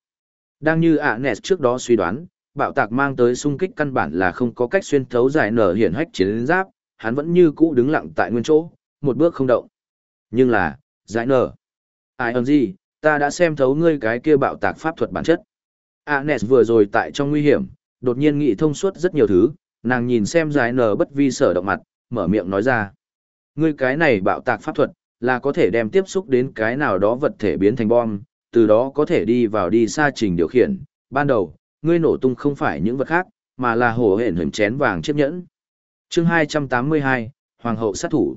Đang như Anes trước đó suy đoán, bạo tạc mang tới xung kích căn bản là không có cách xuyên thấu giải nở hiển hách chiến giáp, hắn vẫn như cũ đứng lặng tại nguyên chỗ, một bước không động. Nhưng là, giải nở. Ai ơn gì, ta đã xem thấu ngươi cái kia bạo tạc pháp thuật bản chất. Anes vừa rồi tại trong nguy hiểm, đột nhiên nghĩ thông suốt rất nhiều thứ, nàng nhìn xem giải nở bất vi sở động mặt, mở miệng nói ra. Ngươi cái này bạo tạc pháp thuật, là có thể đem tiếp xúc đến cái nào đó vật thể biến thành bom, từ đó có thể đi vào đi xa trình điều khiển. Ban đầu, ngươi nổ tung không phải những vật khác, mà là hổ hển hình chén vàng chiếc nhẫn. chương 282, Hoàng hậu sát thủ.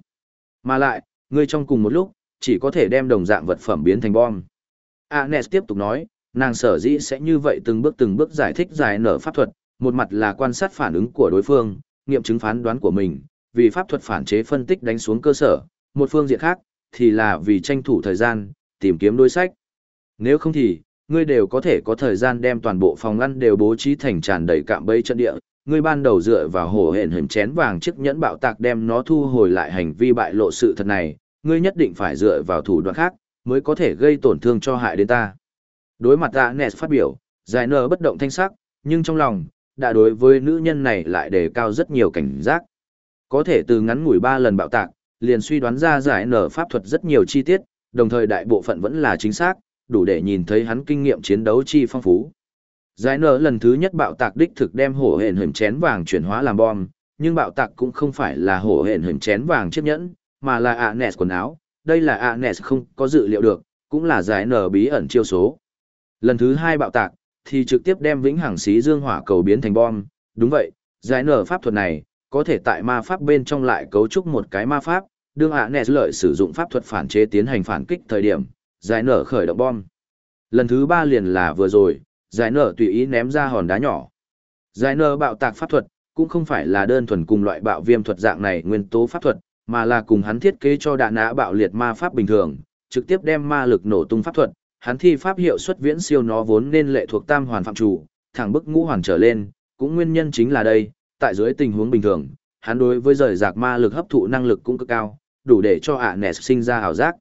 Mà lại, ngươi trong cùng một lúc, chỉ có thể đem đồng dạng vật phẩm biến thành bom. Agnes tiếp tục nói, nàng sở dĩ sẽ như vậy từng bước từng bước giải thích giải nở pháp thuật, một mặt là quan sát phản ứng của đối phương, nghiệm chứng phán đoán của mình, vì pháp thuật phản chế phân tích đánh xuống cơ sở, một phương diện khác, thì là vì tranh thủ thời gian, tìm kiếm đối sách. Nếu không thì, ngươi đều có thể có thời gian đem toàn bộ phòng ngăn đều bố trí thành tràn đầy cạm bẫy trận địa. Ngươi ban đầu dựa vào hổ hển hình chén vàng chiếc nhẫn bạo tạc đem nó thu hồi lại hành vi bại lộ sự thật này, ngươi nhất định phải dựa vào thủ đoạn khác, mới có thể gây tổn thương cho hại đến ta. Đối mặt ta Nes phát biểu, giải nở bất động thanh sắc, nhưng trong lòng, đã đối với nữ nhân này lại đề cao rất nhiều cảnh giác. Có thể từ ngắn ngủi ba lần bạo tạc, liền suy đoán ra giải nở pháp thuật rất nhiều chi tiết, đồng thời đại bộ phận vẫn là chính xác, đủ để nhìn thấy hắn kinh nghiệm chiến đấu chi phong phú. Giải nở lần thứ nhất bạo tạc đích thực đem hổ hển hình chén vàng chuyển hóa làm bom, nhưng bạo tạc cũng không phải là hổ hển hình chén vàng chiếc nhẫn, mà là ạ nẹt quần áo, đây là ạ nẹt không có dự liệu được, cũng là giải nở bí ẩn chiêu số. Lần thứ hai bạo tạc, thì trực tiếp đem vĩnh hằng xí dương hỏa cầu biến thành bom, đúng vậy, giải nở pháp thuật này, có thể tại ma pháp bên trong lại cấu trúc một cái ma pháp, đương ạ nẹt lợi sử dụng pháp thuật phản chế tiến hành phản kích thời điểm, giải nở khởi động bom. Lần thứ ba liền là vừa rồi, giải nở tùy ý ném ra hòn đá nhỏ. Giải nở bạo tạc pháp thuật, cũng không phải là đơn thuần cùng loại bạo viêm thuật dạng này nguyên tố pháp thuật, mà là cùng hắn thiết kế cho đạn nã bạo liệt ma pháp bình thường, trực tiếp đem ma lực nổ tung pháp thuật, hắn thi pháp hiệu suất viễn siêu nó vốn nên lệ thuộc tam hoàn phạm chủ, thẳng bức ngũ hoàn trở lên, cũng nguyên nhân chính là đây, tại dưới tình huống bình thường, hắn đối với rời rạc ma lực hấp thụ năng lực cũng cực cao, đủ để cho ạ nẻ sinh ra hào giác.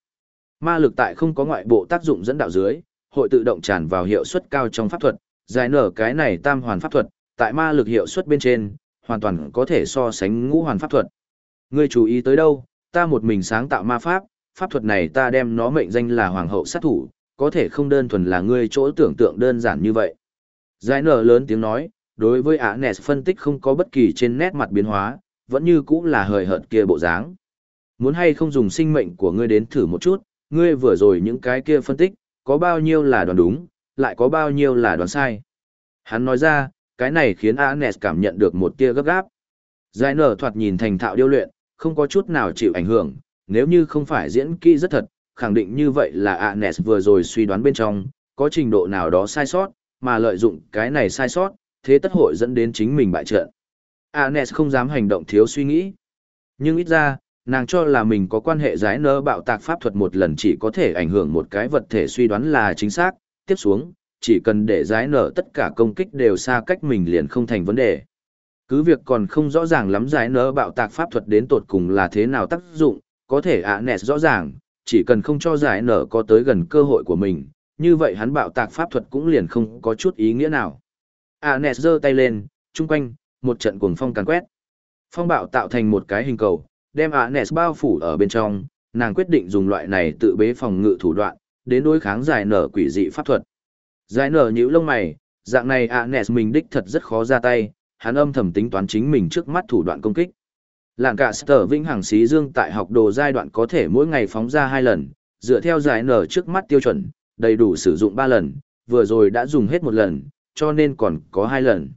Ma lực tại không có ngoại bộ tác dụng dẫn đạo dưới, hội tự động tràn vào hiệu suất cao trong pháp thuật, giải nở cái này tam hoàn pháp thuật, tại ma lực hiệu suất bên trên, hoàn toàn có thể so sánh ngũ hoàn pháp thuật. Ngươi chú ý tới đâu, ta một mình sáng tạo ma pháp, pháp thuật này ta đem nó mệnh danh là hoàng hậu sát thủ, có thể không đơn thuần là ngươi chỗ tưởng tượng đơn giản như vậy. Giải nở lớn tiếng nói, đối với ả nẹt phân tích không có bất kỳ trên nét mặt biến hóa, vẫn như cũ là hời hợt kia bộ dáng. Muốn hay không dùng sinh mệnh của ngươi đến thử một chút, ngươi vừa rồi những cái kia phân tích, có bao nhiêu là đoán đúng, lại có bao nhiêu là đoán sai. Hắn nói ra, cái này khiến Anes cảm nhận được một tia gấp gáp. Giải nở thoạt nhìn thành thạo điêu luyện, không có chút nào chịu ảnh hưởng, nếu như không phải diễn kỹ rất thật, khẳng định như vậy là Anes vừa rồi suy đoán bên trong, có trình độ nào đó sai sót, mà lợi dụng cái này sai sót, thế tất hội dẫn đến chính mình bại trận. Anes không dám hành động thiếu suy nghĩ. Nhưng ít ra, nàng cho là mình có quan hệ giải nơ bạo tạc pháp thuật một lần chỉ có thể ảnh hưởng một cái vật thể suy đoán là chính xác, tiếp xuống, chỉ cần để giải nở tất cả công kích đều xa cách mình liền không thành vấn đề. Cứ việc còn không rõ ràng lắm giải nở bạo tạc pháp thuật đến tột cùng là thế nào tác dụng, có thể ạ nẹt rõ ràng, chỉ cần không cho giải nở có tới gần cơ hội của mình, như vậy hắn bạo tạc pháp thuật cũng liền không có chút ý nghĩa nào ạ giơ tay lên, chung quanh, một trận cuồng phong càn quét. Phong bạo tạo thành một cái hình cầu, đem Anes bao phủ ở bên trong, nàng quyết định dùng loại này tự bế phòng ngự thủ đoạn, đến đối kháng giải nở quỷ dị pháp thuật. Giải nở nhíu lông mày, dạng này Anes mình đích thật rất khó ra tay, hắn âm thầm tính toán chính mình trước mắt thủ đoạn công kích. Lạng cả sở vĩnh hằng xí dương tại học đồ giai đoạn có thể mỗi ngày phóng ra hai lần, dựa theo giải nở trước mắt tiêu chuẩn, đầy đủ sử dụng ba lần, vừa rồi đã dùng hết một lần, cho nên còn có hai lần.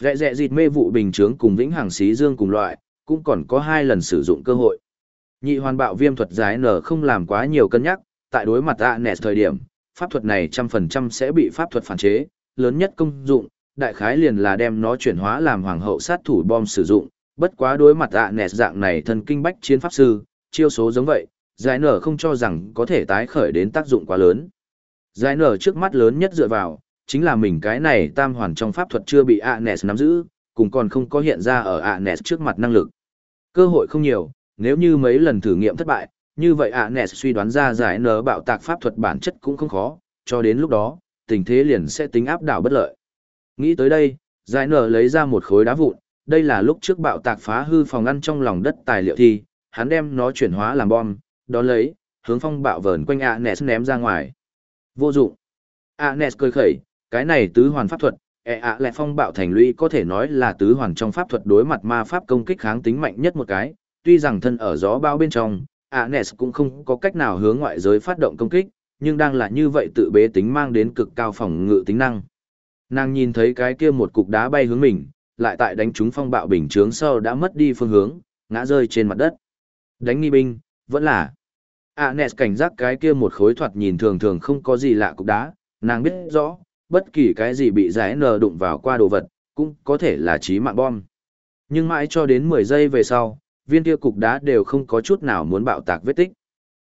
Rẹ rẹ dịt mê vụ bình chướng cùng vĩnh hằng xí dương cùng loại, cũng còn có hai lần sử dụng cơ hội. Nhị hoàn bạo viêm thuật giải nở không làm quá nhiều cân nhắc, tại đối mặt Anes thời điểm, pháp thuật này trăm phần trăm sẽ bị pháp thuật phản chế, lớn nhất công dụng, đại khái liền là đem nó chuyển hóa làm hoàng hậu sát thủ bom sử dụng, bất quá đối mặt Anes dạng này thần kinh bách chiến pháp sư, chiêu số giống vậy, giải nở không cho rằng có thể tái khởi đến tác dụng quá lớn. Giải nở trước mắt lớn nhất dựa vào, chính là mình cái này tam hoàn trong pháp thuật chưa bị Anes nắm giữ, cùng còn không có hiện ra ở Anes trước mặt năng lực. Cơ hội không nhiều, nếu như mấy lần thử nghiệm thất bại, như vậy Anes suy đoán ra giải nở bạo tạc pháp thuật bản chất cũng không khó, cho đến lúc đó, tình thế liền sẽ tính áp đảo bất lợi. Nghĩ tới đây, giải nở lấy ra một khối đá vụn, đây là lúc trước bạo tạc phá hư phòng ngăn trong lòng đất tài liệu thi, hắn đem nó chuyển hóa làm bom, đó lấy, hướng phong bạo vờn quanh Anes ném ra ngoài. Vô dụng. Anes cười khẩy, cái này tứ hoàn pháp thuật, e ạ lẹ phong bạo thành lũy có thể nói là tứ hoàn trong pháp thuật đối mặt ma pháp công kích kháng tính mạnh nhất một cái, tuy rằng thân ở gió bao bên trong, Anes cũng không có cách nào hướng ngoại giới phát động công kích, nhưng đang là như vậy tự bế tính mang đến cực cao phòng ngự tính năng. Nàng nhìn thấy cái kia một cục đá bay hướng mình, lại tại đánh trúng phong bạo bình chướng sau đã mất đi phương hướng, ngã rơi trên mặt đất. Đánh nghi binh, vẫn là. Anes cảnh giác cái kia một khối thoạt nhìn thường thường không có gì lạ cục đá, nàng biết rõ, bất kỳ cái gì bị giải nờ đụng vào qua đồ vật, cũng có thể là trí mạng bom. Nhưng mãi cho đến 10 giây về sau, viên kia cục đá đều không có chút nào muốn bạo tạc vết tích.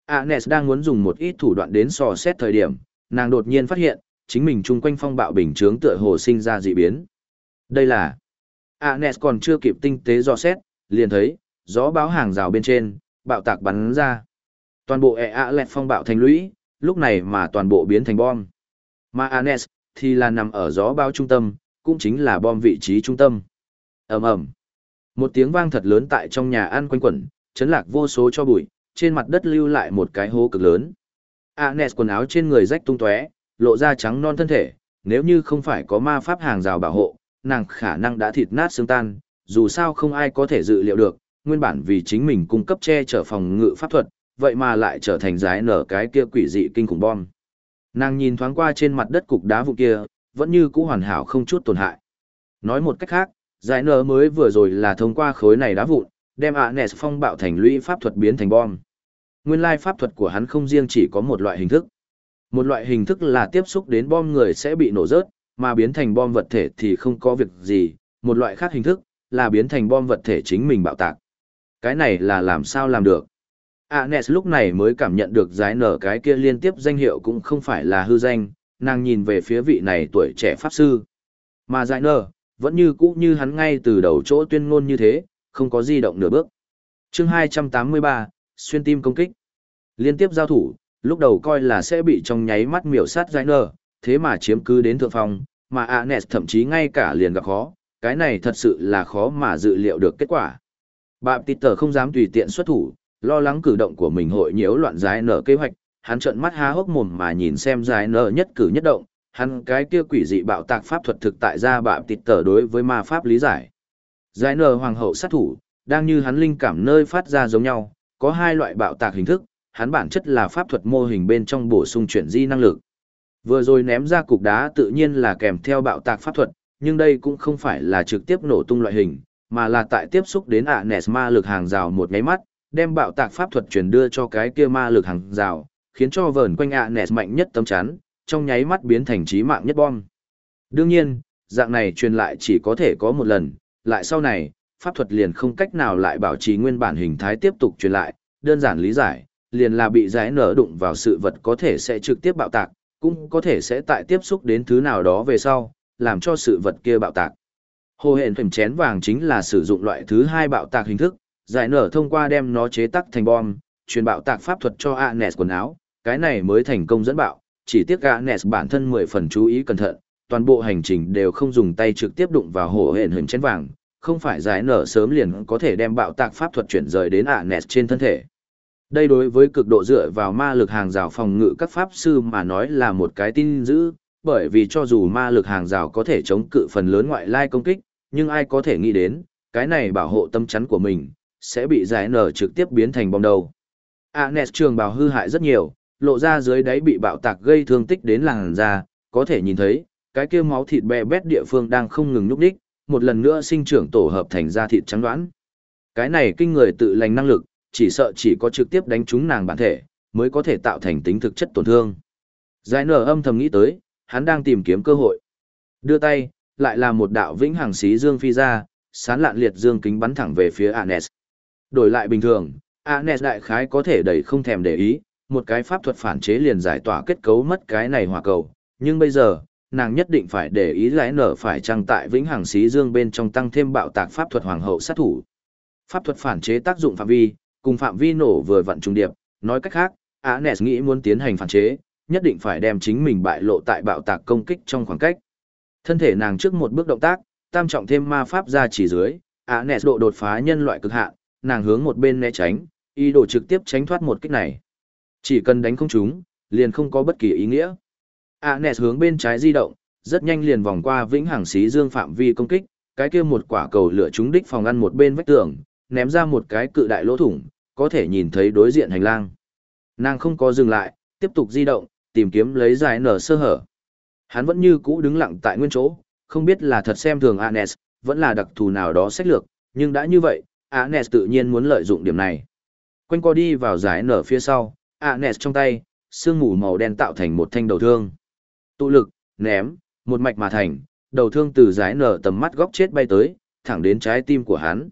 Anes đang muốn dùng một ít thủ đoạn đến sò xét thời điểm, nàng đột nhiên phát hiện, chính mình chung quanh phong bạo bình chướng tựa hồ sinh ra dị biến. Đây là... Anes còn chưa kịp tinh tế dò xét, liền thấy, gió báo hàng rào bên trên, bạo tạc bắn ra. Toàn bộ ẹ ạ lẹt phong bạo thành lũy, lúc này mà toàn bộ biến thành bom. Mà Anes, thì là nằm ở gió bao trung tâm, cũng chính là bom vị trí trung tâm. ầm ầm Một tiếng vang thật lớn tại trong nhà ăn quanh quẩn, chấn lạc vô số cho bụi, trên mặt đất lưu lại một cái hố cực lớn. Anes quần áo trên người rách tung tóe, lộ ra trắng non thân thể, nếu như không phải có ma pháp hàng rào bảo hộ, nàng khả năng đã thịt nát xương tan, dù sao không ai có thể dự liệu được, nguyên bản vì chính mình cung cấp che chở phòng ngự pháp thuật, vậy mà lại trở thành giái nở cái kia quỷ dị kinh khủng bom. Nàng nhìn thoáng qua trên mặt đất cục đá vụ kia, vẫn như cũ hoàn hảo không chút tổn hại. Nói một cách khác, giải nở mới vừa rồi là thông qua khối này đá vụn, đem ạ nẹt phong bạo thành lũy pháp thuật biến thành bom. Nguyên lai pháp thuật của hắn không riêng chỉ có một loại hình thức. Một loại hình thức là tiếp xúc đến bom người sẽ bị nổ rớt, mà biến thành bom vật thể thì không có việc gì. Một loại khác hình thức là biến thành bom vật thể chính mình bạo tạc. Cái này là làm sao làm được? Anes lúc này mới cảm nhận được giải nở cái kia liên tiếp danh hiệu cũng không phải là hư danh, nàng nhìn về phía vị này tuổi trẻ pháp sư. Mà giải nở, vẫn như cũ như hắn ngay từ đầu chỗ tuyên ngôn như thế, không có di động nửa bước. chương 283, xuyên tim công kích. Liên tiếp giao thủ, lúc đầu coi là sẽ bị trong nháy mắt miểu sát giải nở, thế mà chiếm cứ đến thượng phòng, mà Anes thậm chí ngay cả liền gặp khó, cái này thật sự là khó mà dự liệu được kết quả. Bạm tịt tờ không dám tùy tiện xuất thủ, lo lắng cử động của mình hội nhiễu loạn giải nở kế hoạch, hắn trợn mắt há hốc mồm mà nhìn xem giải nở nhất cử nhất động, hắn cái kia quỷ dị bạo tạc pháp thuật thực tại ra bạo tịt tở đối với ma pháp lý giải. Giải nở hoàng hậu sát thủ, đang như hắn linh cảm nơi phát ra giống nhau, có hai loại bạo tạc hình thức, hắn bản chất là pháp thuật mô hình bên trong bổ sung chuyển di năng lực. Vừa rồi ném ra cục đá tự nhiên là kèm theo bạo tạc pháp thuật, nhưng đây cũng không phải là trực tiếp nổ tung loại hình, mà là tại tiếp xúc đến ạ nẹt ma lực hàng rào một nháy mắt, đem bạo tạc pháp thuật truyền đưa cho cái kia ma lực hàng rào, khiến cho vờn quanh ạ nẹt mạnh nhất tấm chắn, trong nháy mắt biến thành trí mạng nhất bom. Đương nhiên, dạng này truyền lại chỉ có thể có một lần, lại sau này, pháp thuật liền không cách nào lại bảo trì nguyên bản hình thái tiếp tục truyền lại, đơn giản lý giải, liền là bị giải nở đụng vào sự vật có thể sẽ trực tiếp bạo tạc, cũng có thể sẽ tại tiếp xúc đến thứ nào đó về sau, làm cho sự vật kia bạo tạc. Hồ hẹn phềm chén vàng chính là sử dụng loại thứ hai bạo tạc hình thức, giải nở thông qua đem nó chế tắc thành bom, truyền bạo tạc pháp thuật cho Anes quần áo, cái này mới thành công dẫn bạo, chỉ tiếc Anes bản thân mười phần chú ý cẩn thận, toàn bộ hành trình đều không dùng tay trực tiếp đụng vào hổ hển hình chén vàng, không phải giải nở sớm liền có thể đem bạo tạc pháp thuật chuyển rời đến Anes trên thân thể. Đây đối với cực độ dựa vào ma lực hàng rào phòng ngự các pháp sư mà nói là một cái tin dữ, bởi vì cho dù ma lực hàng rào có thể chống cự phần lớn ngoại lai công kích, nhưng ai có thể nghĩ đến, cái này bảo hộ tâm chắn của mình, sẽ bị giải nở trực tiếp biến thành bom đầu. Anes trường bào hư hại rất nhiều, lộ ra dưới đáy bị bạo tạc gây thương tích đến làn da, có thể nhìn thấy, cái kia máu thịt bè bét địa phương đang không ngừng nhúc đích, một lần nữa sinh trưởng tổ hợp thành da thịt trắng đoán. Cái này kinh người tự lành năng lực, chỉ sợ chỉ có trực tiếp đánh trúng nàng bản thể, mới có thể tạo thành tính thực chất tổn thương. Giải nở âm thầm nghĩ tới, hắn đang tìm kiếm cơ hội. Đưa tay, lại là một đạo vĩnh hằng xí dương phi ra, sán lạn liệt dương kính bắn thẳng về phía Anes. Đổi lại bình thường, Anes đại khái có thể đẩy không thèm để ý, một cái pháp thuật phản chế liền giải tỏa kết cấu mất cái này hỏa cầu, nhưng bây giờ, nàng nhất định phải để ý giải nở phải trăng tại vĩnh hằng xí dương bên trong tăng thêm bạo tạc pháp thuật hoàng hậu sát thủ. Pháp thuật phản chế tác dụng phạm vi, cùng phạm vi nổ vừa vặn trùng điệp, nói cách khác, Anes nghĩ muốn tiến hành phản chế, nhất định phải đem chính mình bại lộ tại bạo tạc công kích trong khoảng cách. Thân thể nàng trước một bước động tác, tam trọng thêm ma pháp ra chỉ dưới, Anes độ đột phá nhân loại cực hạn, nàng hướng một bên né tránh, ý đồ trực tiếp tránh thoát một kích này. Chỉ cần đánh không trúng, liền không có bất kỳ ý nghĩa. Anes hướng bên trái di động, rất nhanh liền vòng qua vĩnh hằng xí dương phạm vi công kích, cái kia một quả cầu lửa trúng đích phòng ăn một bên vách tường, ném ra một cái cự đại lỗ thủng, có thể nhìn thấy đối diện hành lang. Nàng không có dừng lại, tiếp tục di động, tìm kiếm lấy giải nở sơ hở. Hắn vẫn như cũ đứng lặng tại nguyên chỗ, không biết là thật xem thường Anes, vẫn là đặc thù nào đó sách lược, nhưng đã như vậy, Anes tự nhiên muốn lợi dụng điểm này. Quanh co đi vào giải nở phía sau, Anes trong tay, sương mù màu đen tạo thành một thanh đầu thương. Tụ lực, ném, một mạch mà thành, đầu thương từ giải nở tầm mắt góc chết bay tới, thẳng đến trái tim của hắn.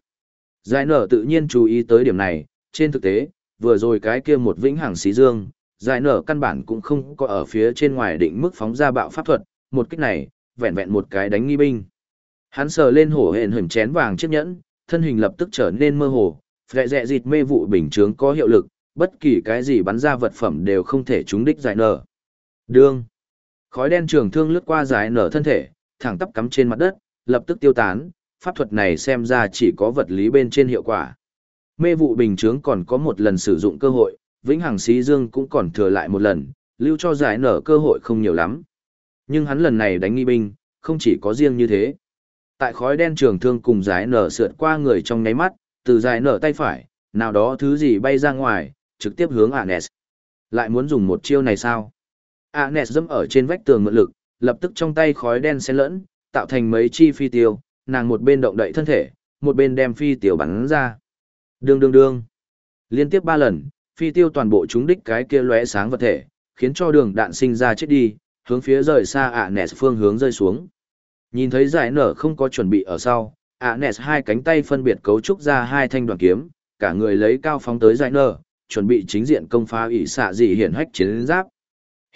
Giải nở tự nhiên chú ý tới điểm này, trên thực tế, vừa rồi cái kia một vĩnh hằng xí dương, giải nở căn bản cũng không có ở phía trên ngoài định mức phóng ra bạo pháp thuật, một kích này, vẹn vẹn một cái đánh nghi binh. Hắn sờ lên hổ hển hửng chén vàng chiếc nhẫn, thân hình lập tức trở nên mơ hồ, phệ rẹ dịt mê vụ bình chướng có hiệu lực, bất kỳ cái gì bắn ra vật phẩm đều không thể trúng đích giải nở. Đương. Khói đen trường thương lướt qua giải nở thân thể, thẳng tắp cắm trên mặt đất, lập tức tiêu tán, pháp thuật này xem ra chỉ có vật lý bên trên hiệu quả. Mê vụ bình chướng còn có một lần sử dụng cơ hội, vĩnh hằng xí dương cũng còn thừa lại một lần, lưu cho giải nở cơ hội không nhiều lắm. Nhưng hắn lần này đánh nghi binh, không chỉ có riêng như thế. Tại khói đen trường thương cùng giải nở sượt qua người trong nháy mắt, từ giải nở tay phải, nào đó thứ gì bay ra ngoài, trực tiếp hướng Anes. Lại muốn dùng một chiêu này sao? Anes dẫm ở trên vách tường mượn lực, lập tức trong tay khói đen xen lẫn, tạo thành mấy chi phi tiêu, nàng một bên động đậy thân thể, một bên đem phi tiêu bắn ra. Đương đương đương. Liên tiếp ba lần, phi tiêu toàn bộ chúng đích cái kia lóe sáng vật thể, khiến cho đường đạn sinh ra chết đi, hướng phía rời xa Anes phương hướng rơi xuống. Nhìn thấy giải nở không có chuẩn bị ở sau, Anes hai cánh tay phân biệt cấu trúc ra hai thanh đoàn kiếm, cả người lấy cao phóng tới giải nở, chuẩn bị chính diện công phá ỷ xạ dị hiển hách chiến giáp.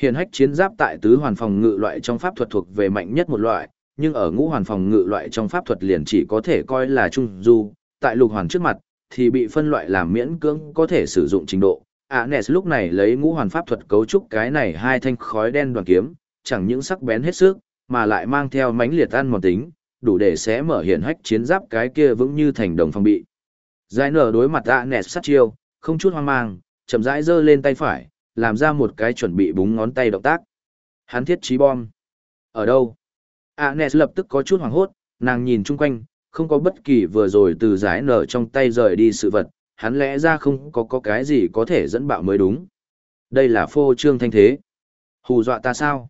Hiển hách chiến giáp tại tứ hoàn phòng ngự loại trong pháp thuật thuộc về mạnh nhất một loại, nhưng ở ngũ hoàn phòng ngự loại trong pháp thuật liền chỉ có thể coi là trung du, tại lục hoàn trước mặt thì bị phân loại làm miễn cưỡng có thể sử dụng trình độ. Anes lúc này lấy ngũ hoàn pháp thuật cấu trúc cái này hai thanh khói đen đoàn kiếm, chẳng những sắc bén hết sức, mà lại mang theo mánh liệt ăn một tính, đủ để xé mở hiển hách chiến giáp cái kia vững như thành đồng phòng bị. Giải nở đối mặt Anes sát chiêu, không chút hoang mang, chậm rãi giơ lên tay phải, làm ra một cái chuẩn bị búng ngón tay động tác. Hắn thiết trí bom. Ở đâu? Anes lập tức có chút hoảng hốt, nàng nhìn chung quanh, không có bất kỳ vừa rồi từ giải nở trong tay rời đi sự vật, hắn lẽ ra không có có cái gì có thể dẫn bạo mới đúng. Đây là phô trương thanh thế. Hù dọa ta sao?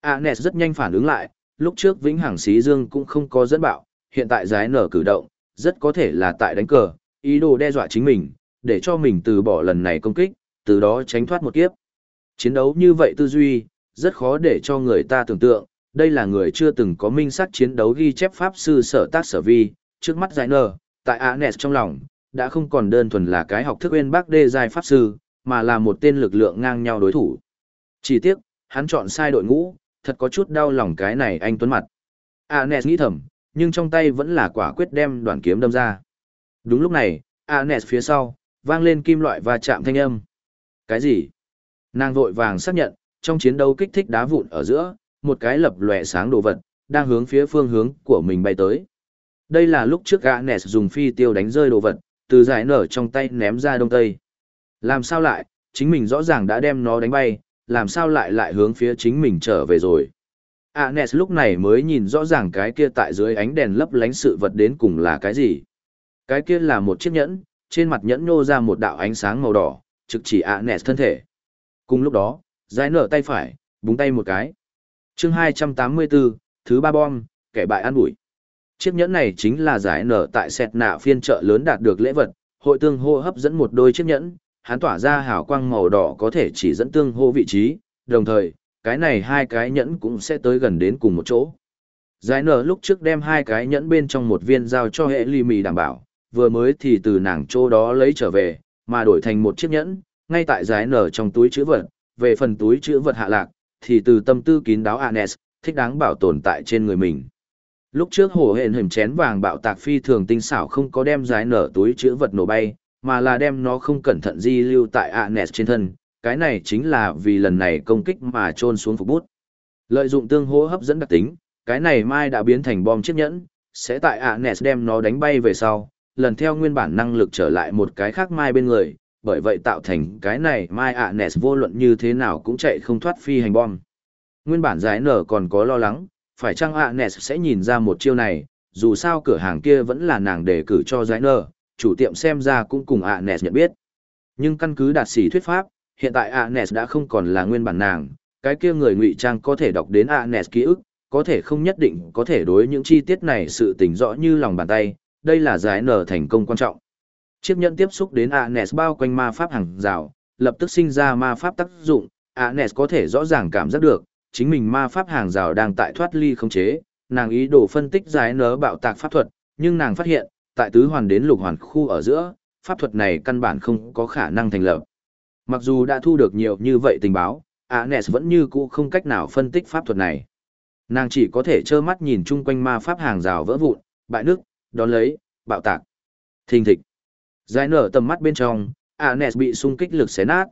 Anes rất nhanh phản ứng lại, lúc trước Vĩnh Hằng Xí Dương cũng không có dẫn bạo, hiện tại giải nở cử động, rất có thể là tại đánh cờ, ý đồ đe dọa chính mình, để cho mình từ bỏ lần này công kích, từ đó tránh thoát một kiếp. Chiến đấu như vậy tư duy, rất khó để cho người ta tưởng tượng, đây là người chưa từng có minh sát chiến đấu ghi chép pháp sư sở tác sở vi, trước mắt giải nở, tại Anes trong lòng, đã không còn đơn thuần là cái học thức bên bác đê giai pháp sư, mà là một tên lực lượng ngang nhau đối thủ. Chỉ tiếc, hắn chọn sai đội ngũ, thật có chút đau lòng cái này anh tuấn mặt. Anes nghĩ thầm, nhưng trong tay vẫn là quả quyết đem đoàn kiếm đâm ra. Đúng lúc này, Anes phía sau, vang lên kim loại và chạm thanh âm. Cái gì? Nàng vội vàng xác nhận, trong chiến đấu kích thích đá vụn ở giữa, một cái lập lòe sáng đồ vật, đang hướng phía phương hướng của mình bay tới. Đây là lúc trước Anes dùng phi tiêu đánh rơi đồ vật, từ giải nở trong tay ném ra đông tây. Làm sao lại, chính mình rõ ràng đã đem nó đánh bay, làm sao lại lại hướng phía chính mình trở về rồi. Anes lúc này mới nhìn rõ ràng cái kia tại dưới ánh đèn lấp lánh sự vật đến cùng là cái gì. Cái kia là một chiếc nhẫn, trên mặt nhẫn nhô ra một đạo ánh sáng màu đỏ, trực chỉ Anes thân thể. Cùng lúc đó, giải nở tay phải, búng tay một cái. chương 284, thứ ba bom, kẻ bại ăn bụi. Chiếc nhẫn này chính là giải nở tại sẹt nạ phiên chợ lớn đạt được lễ vật, hội tương hô hấp dẫn một đôi chiếc nhẫn, hắn tỏa ra hào quang màu đỏ có thể chỉ dẫn tương hô vị trí, đồng thời, cái này hai cái nhẫn cũng sẽ tới gần đến cùng một chỗ. Giải nở lúc trước đem hai cái nhẫn bên trong một viên giao cho hệ ly mì đảm bảo, vừa mới thì từ nàng chỗ đó lấy trở về, mà đổi thành một chiếc nhẫn, ngay tại giải nở trong túi chữ vật, về phần túi chữ vật hạ lạc, thì từ tâm tư kín đáo Anes, thích đáng bảo tồn tại trên người mình. Lúc trước hồ hện hình chén vàng bạo tạc phi thường tinh xảo không có đem giải nở túi chữ vật nổ bay, mà là đem nó không cẩn thận di lưu tại Anes trên thân, cái này chính là vì lần này công kích mà trôn xuống phục bút. Lợi dụng tương hỗ hấp dẫn đặc tính, cái này mai đã biến thành bom chiếc nhẫn, sẽ tại Anes đem nó đánh bay về sau, lần theo nguyên bản năng lực trở lại một cái khác mai bên người, bởi vậy tạo thành cái này mai Anes vô luận như thế nào cũng chạy không thoát phi hành bom. Nguyên bản giải nở còn có lo lắng, phải chăng Anes sẽ nhìn ra một chiêu này, dù sao cửa hàng kia vẫn là nàng đề cử cho giải nở, chủ tiệm xem ra cũng cùng Anes nhận biết. Nhưng căn cứ đạt xỉ thuyết pháp, hiện tại Anes đã không còn là nguyên bản nàng, cái kia người ngụy trang có thể đọc đến Anes ký ức, có thể không nhất định có thể đối những chi tiết này sự tỉnh rõ như lòng bàn tay, đây là giải nở thành công quan trọng. Chiếc nhẫn tiếp xúc đến Anes bao quanh ma pháp hàng rào, lập tức sinh ra ma pháp tác dụng, Anes có thể rõ ràng cảm giác được, chính mình ma pháp hàng rào đang tại thoát ly không chế, nàng ý đồ phân tích giải nở bạo tạc pháp thuật, nhưng nàng phát hiện, tại tứ hoàn đến lục hoàn khu ở giữa, pháp thuật này căn bản không có khả năng thành lập. Mặc dù đã thu được nhiều như vậy tình báo, Anes vẫn như cũ không cách nào phân tích pháp thuật này. Nàng chỉ có thể trơ mắt nhìn chung quanh ma pháp hàng rào vỡ vụn, bại nước, đón lấy, bạo tạc. Thình thịch. Giải nở tầm mắt bên trong, Anes bị xung kích lực xé nát.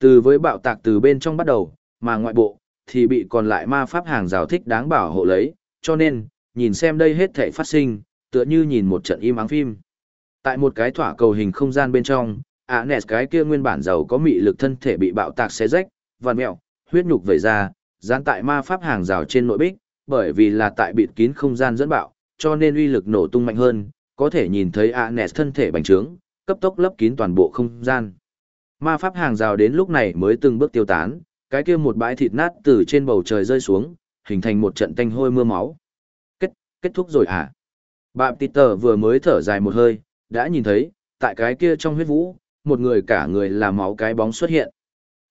Từ với bạo tạc từ bên trong bắt đầu, mà ngoại bộ, thì bị còn lại ma pháp hàng rào thích đáng bảo hộ lấy, cho nên, nhìn xem đây hết thể phát sinh, tựa như nhìn một trận im ắng phim. Tại một cái thỏa cầu hình không gian bên trong, Anes cái kia nguyên bản giàu có mị lực thân thể bị bạo tạc xé rách, vằn mẹo, huyết nhục vẩy ra, dán tại ma pháp hàng rào trên nội bích, bởi vì là tại bịt kín không gian dẫn bạo, cho nên uy lực nổ tung mạnh hơn, có thể nhìn thấy Anes thân thể bành trướng, cấp tốc lấp kín toàn bộ không gian. Ma pháp hàng rào đến lúc này mới từng bước tiêu tán, cái kia một bãi thịt nát từ trên bầu trời rơi xuống, hình thành một trận tanh hôi mưa máu. Kết, kết thúc rồi à? Bạp Peter vừa mới thở dài một hơi, đã nhìn thấy, tại cái kia trong huyết vũ, một người cả người là máu cái bóng xuất hiện.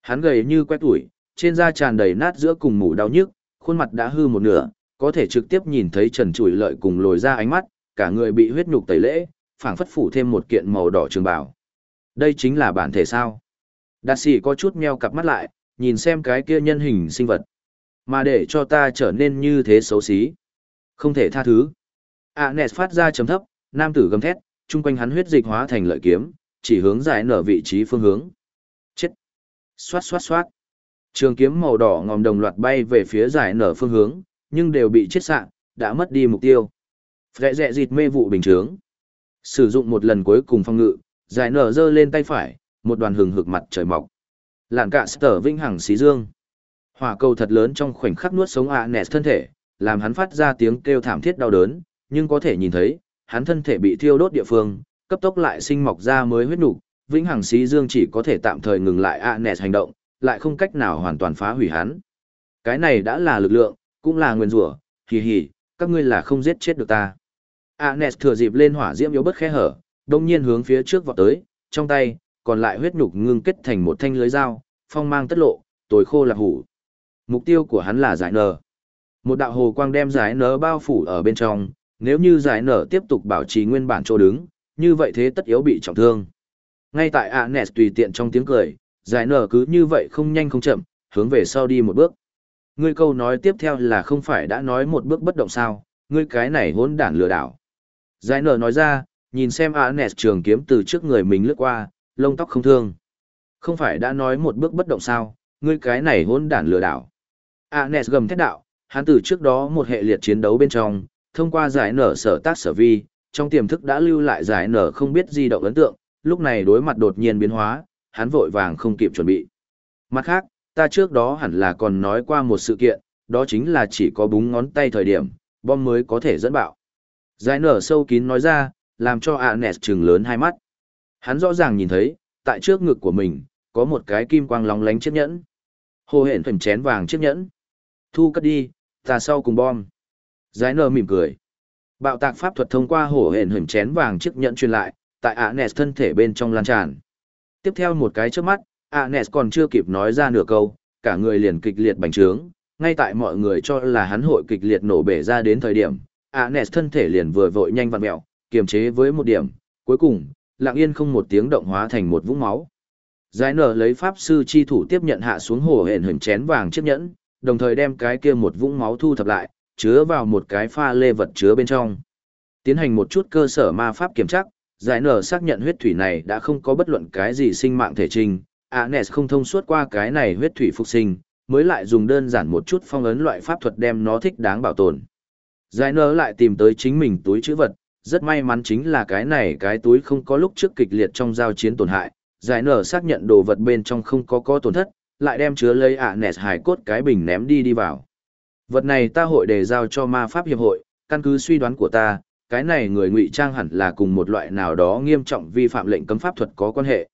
Hắn gầy như que tuổi, trên da tràn đầy nát giữa cùng mủ đau nhức, khuôn mặt đã hư một nửa, có thể trực tiếp nhìn thấy trần trụi lợi cùng lồi ra ánh mắt, cả người bị huyết nhục tẩy lễ, phảng phất phủ thêm một kiện màu đỏ trường bào. Đây chính là bản thể sao? Đạt sĩ có chút meo cặp mắt lại, nhìn xem cái kia nhân hình sinh vật. Mà để cho ta trở nên như thế xấu xí. Không thể tha thứ. Anes phát ra chấm thấp, nam tử gầm thét, chung quanh hắn huyết dịch hóa thành lợi kiếm, chỉ hướng giải nở vị trí phương hướng. Chết! Xoát xoát xoát! Trường kiếm màu đỏ ngòm đồng loạt bay về phía giải nở phương hướng, nhưng đều bị chết sạng, đã mất đi mục tiêu. Rẽ rẽ dịt mê vụ bình trướng. Sử dụng một lần cuối cùng phong ngự, giải nở giơ lên tay phải, một đoàn hừng hực mặt trời mọc. Lạn cả sở vinh hằng xí dương. Hỏa cầu thật lớn trong khoảnh khắc nuốt sống Anes thân thể, làm hắn phát ra tiếng kêu thảm thiết đau đớn, nhưng có thể nhìn thấy, hắn thân thể bị thiêu đốt địa phương, cấp tốc lại sinh mọc ra mới huyết nục, vĩnh hằng xí dương chỉ có thể tạm thời ngừng lại Anes hành động, lại không cách nào hoàn toàn phá hủy hắn. Cái này đã là lực lượng, cũng là nguyên rủa, hì hì, các ngươi là không giết chết được ta. Anes thừa dịp lên hỏa diễm yếu bất khe hở, đông nhiên hướng phía trước vọt tới, trong tay, còn lại huyết nhục ngưng kết thành một thanh lưới dao, phong mang tất lộ, tối khô là hủ. Mục tiêu của hắn là giải nở. Một đạo hồ quang đem giải nở bao phủ ở bên trong, nếu như giải nở tiếp tục bảo trì nguyên bản chỗ đứng, như vậy thế tất yếu bị trọng thương. Ngay tại Anes tùy tiện trong tiếng cười, giải nở cứ như vậy không nhanh không chậm, hướng về sau đi một bước. Ngươi câu nói tiếp theo là không phải đã nói một bước bất động sao, ngươi cái này hỗn đản lừa đảo. Giải nở nói ra, nhìn xem Anes trường kiếm từ trước người mình lướt qua, lông tóc không thương. Không phải đã nói một bước bất động sao, ngươi cái này hỗn đản lừa đảo. Anes gầm thét đạo, hắn từ trước đó một hệ liệt chiến đấu bên trong, thông qua giải nở sở tác sở vi, trong tiềm thức đã lưu lại giải nở không biết di động ấn tượng, lúc này đối mặt đột nhiên biến hóa, hắn vội vàng không kịp chuẩn bị. Mặt khác, ta trước đó hẳn là còn nói qua một sự kiện, đó chính là chỉ có búng ngón tay thời điểm, bom mới có thể dẫn bạo. Giải nở sâu kín nói ra, làm cho Anes trừng lớn hai mắt. Hắn rõ ràng nhìn thấy, tại trước ngực của mình, có một cái kim quang lóng lánh chiếc nhẫn. Hồ hển thuần chén vàng chiếc nhẫn. Thu cất đi, ta sau cùng bom. Giải nở mỉm cười. Bạo tạc pháp thuật thông qua hổ hển hửng chén vàng chiếc nhẫn truyền lại, tại Anes thân thể bên trong lan tràn. Tiếp theo một cái trước mắt, Anes còn chưa kịp nói ra nửa câu, cả người liền kịch liệt bành trướng, ngay tại mọi người cho là hắn hội kịch liệt nổ bể ra đến thời điểm, Anes thân thể liền vừa vội nhanh vặn mèo, kiềm chế với một điểm, cuối cùng, lặng yên không một tiếng động hóa thành một vũng máu. Giải nở lấy pháp sư chi thủ tiếp nhận hạ xuống hồ hển hửng chén vàng chiếc nhẫn, đồng thời đem cái kia một vũng máu thu thập lại, chứa vào một cái pha lê vật chứa bên trong. Tiến hành một chút cơ sở ma pháp kiểm tra, giải nở xác nhận huyết thủy này đã không có bất luận cái gì sinh mạng thể trình, Anes không thông suốt qua cái này huyết thủy phục sinh, mới lại dùng đơn giản một chút phong ấn loại pháp thuật đem nó thích đáng bảo tồn. Giải nở lại tìm tới chính mình túi chữ vật, rất may mắn chính là cái này cái túi không có lúc trước kịch liệt trong giao chiến tổn hại, giải nở xác nhận đồ vật bên trong không có có tổn thất, lại đem chứa lấy ạ hài hải cốt cái bình ném đi đi vào. Vật này ta hội đề giao cho ma pháp hiệp hội, căn cứ suy đoán của ta, cái này người ngụy trang hẳn là cùng một loại nào đó nghiêm trọng vi phạm lệnh cấm pháp thuật có quan hệ.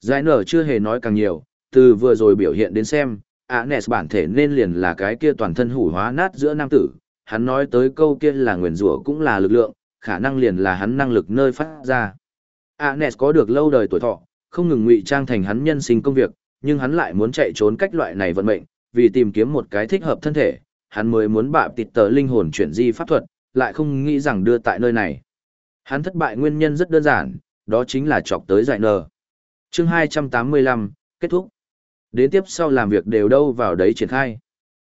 Giải nở chưa hề nói càng nhiều, từ vừa rồi biểu hiện đến xem, Anes bản thể nên liền là cái kia toàn thân hủ hóa nát giữa nam tử, hắn nói tới câu kia là nguyền rủa cũng là lực lượng, khả năng liền là hắn năng lực nơi phát ra. Anes có được lâu đời tuổi thọ, không ngừng ngụy trang thành hắn nhân sinh công việc, nhưng hắn lại muốn chạy trốn cách loại này vận mệnh, vì tìm kiếm một cái thích hợp thân thể, hắn mới muốn bạ tịt tờ linh hồn chuyển di pháp thuật, lại không nghĩ rằng đưa tại nơi này. Hắn thất bại nguyên nhân rất đơn giản, đó chính là chọc tới giải nờ. Chương 285, kết thúc. Đến tiếp sau làm việc đều đâu vào đấy triển khai.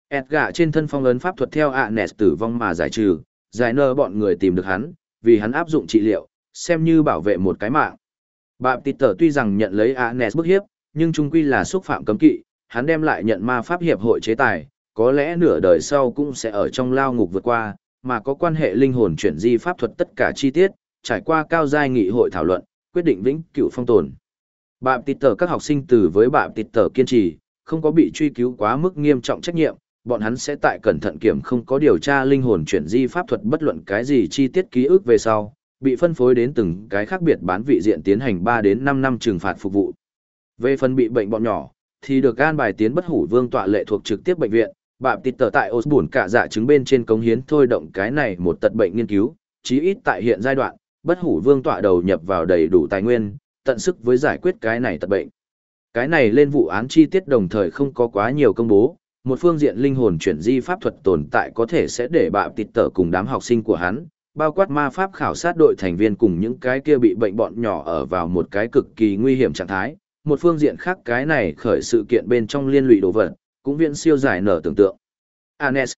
Edgar trên thân phong ấn pháp thuật theo ạ nẹt tử vong mà giải trừ, giải nờ bọn người tìm được hắn, vì hắn áp dụng trị liệu, xem như bảo vệ một cái mạng. Bạp tịt tờ tuy rằng nhận lấy ạ nẹt bức hiếp, nhưng trung quy là xúc phạm cấm kỵ, hắn đem lại nhận ma pháp hiệp hội chế tài, có lẽ nửa đời sau cũng sẽ ở trong lao ngục vượt qua, mà có quan hệ linh hồn chuyển di pháp thuật tất cả chi tiết, trải qua cao giai nghị hội thảo luận, quyết định vĩnh cửu phong tồn. Bạm tịt tờ các học sinh từ với bạm tịt tờ kiên trì, không có bị truy cứu quá mức nghiêm trọng trách nhiệm, bọn hắn sẽ tại cẩn thận kiểm không có điều tra linh hồn chuyển di pháp thuật bất luận cái gì chi tiết ký ức về sau, bị phân phối đến từng cái khác biệt bán vị diện tiến hành 3 đến 5 năm trừng phạt phục vụ. Về phần bị bệnh bọn nhỏ, thì được gan bài tiến bất hủ vương tọa lệ thuộc trực tiếp bệnh viện, bạm tịt tờ tại Osborne cả dạ chứng bên trên cống hiến thôi động cái này một tật bệnh nghiên cứu, chí ít tại hiện giai đoạn, bất hủ vương tọa đầu nhập vào đầy đủ tài nguyên, tận sức với giải quyết cái này tật bệnh. Cái này lên vụ án chi tiết đồng thời không có quá nhiều công bố, một phương diện linh hồn chuyển di pháp thuật tồn tại có thể sẽ để bạm tịt tờ cùng đám học sinh của hắn, bao quát ma pháp khảo sát đội thành viên cùng những cái kia bị bệnh bọn nhỏ ở vào một cái cực kỳ nguy hiểm trạng thái. Một phương diện khác cái này khởi sự kiện bên trong liên lụy đồ vật, cũng viện siêu giải nở tưởng tượng. Anes,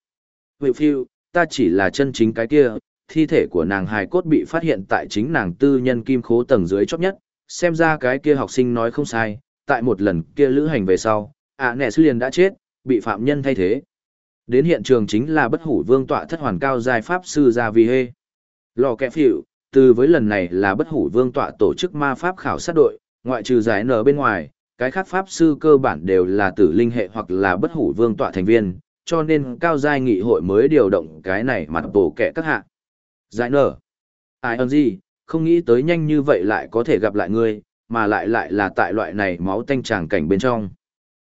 Wilfield, ta chỉ là chân chính cái kia, thi thể của nàng hài cốt bị phát hiện tại chính nàng tư nhân kim khố tầng dưới chót nhất, xem ra cái kia học sinh nói không sai, tại một lần kia lữ hành về sau, Anes liền đã chết, bị phạm nhân thay thế. Đến hiện trường chính là bất hủ vương tọa thất hoàn cao giai pháp sư Gia Vi Hê. Lò kẹ phịu, từ với lần này là bất hủ vương tọa tổ chức ma pháp khảo sát đội, ngoại trừ giải nở bên ngoài, cái khác pháp sư cơ bản đều là tử linh hệ hoặc là bất hủ vương tọa thành viên, cho nên cao giai nghị hội mới điều động cái này mặt bổ kẻ các hạ. Giải nở. Ai ơn gì, không nghĩ tới nhanh như vậy lại có thể gặp lại ngươi, mà lại lại là tại loại này máu tanh tràng cảnh bên trong.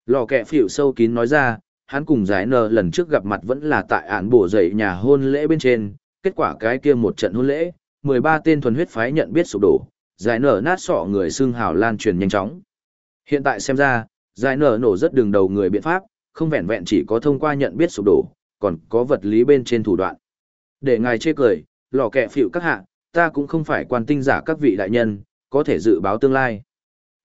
Lò kẹ phịu sâu kín nói ra, hắn cùng giải nở lần trước gặp mặt vẫn là tại án bổ dậy nhà hôn lễ bên trên, kết quả cái kia một trận hôn lễ, 13 tên thuần huyết phái nhận biết sụp đổ, giải nở nát sọ người xương hào lan truyền nhanh chóng. Hiện tại xem ra, giải nở nổ rất đường đầu người biện pháp, không vẹn vẹn chỉ có thông qua nhận biết sụp đổ, còn có vật lý bên trên thủ đoạn. Để ngài chê cười, lò kẹ phịu các hạ, ta cũng không phải quan tinh giả các vị đại nhân, có thể dự báo tương lai.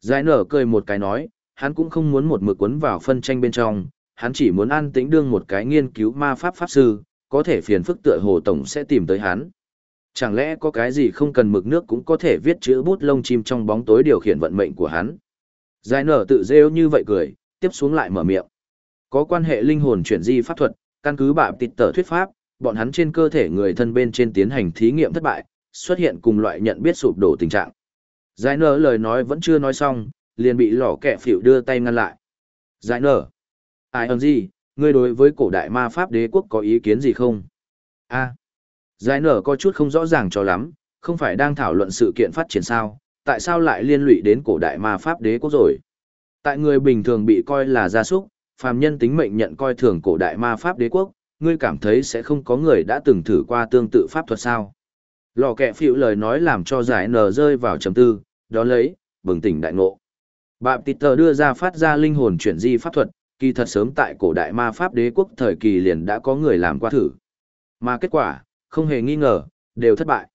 Giải nở cười một cái nói, hắn cũng không muốn một mực quấn vào phân tranh bên trong, hắn chỉ muốn an tĩnh đương một cái nghiên cứu ma pháp pháp sư, có thể phiền phức tựa hồ tổng sẽ tìm tới hắn. Chẳng lẽ có cái gì không cần mực nước cũng có thể viết chữ bút lông chim trong bóng tối điều khiển vận mệnh của hắn. Giải nở tự rêu như vậy cười, tiếp xuống lại mở miệng. Có quan hệ linh hồn chuyển di pháp thuật, căn cứ bạm tịt tờ thuyết pháp, bọn hắn trên cơ thể người thân bên trên tiến hành thí nghiệm thất bại, xuất hiện cùng loại nhận biết sụp đổ tình trạng. Giải nở lời nói vẫn chưa nói xong, liền bị lỏ kẻ phỉu đưa tay ngăn lại. Giải nở. Ai ơn gì, ngươi đối với cổ đại ma pháp đế quốc có ý kiến gì không? A. Giải nở có chút không rõ ràng cho lắm, không phải đang thảo luận sự kiện phát triển sao, tại sao lại liên lụy đến cổ đại ma pháp đế quốc rồi? Tại người bình thường bị coi là gia súc, phàm nhân tính mệnh nhận coi thường cổ đại ma pháp đế quốc, ngươi cảm thấy sẽ không có người đã từng thử qua tương tự pháp thuật sao? Lò kẹ phịu lời nói làm cho giải nở rơi vào trầm tư, đó lấy, bừng tỉnh đại ngộ. Bạp tịt tờ đưa ra phát ra linh hồn chuyển di pháp thuật, kỳ thật sớm tại cổ đại ma pháp đế quốc thời kỳ liền đã có người làm qua thử. Mà kết quả, không hề nghi ngờ, đều thất bại.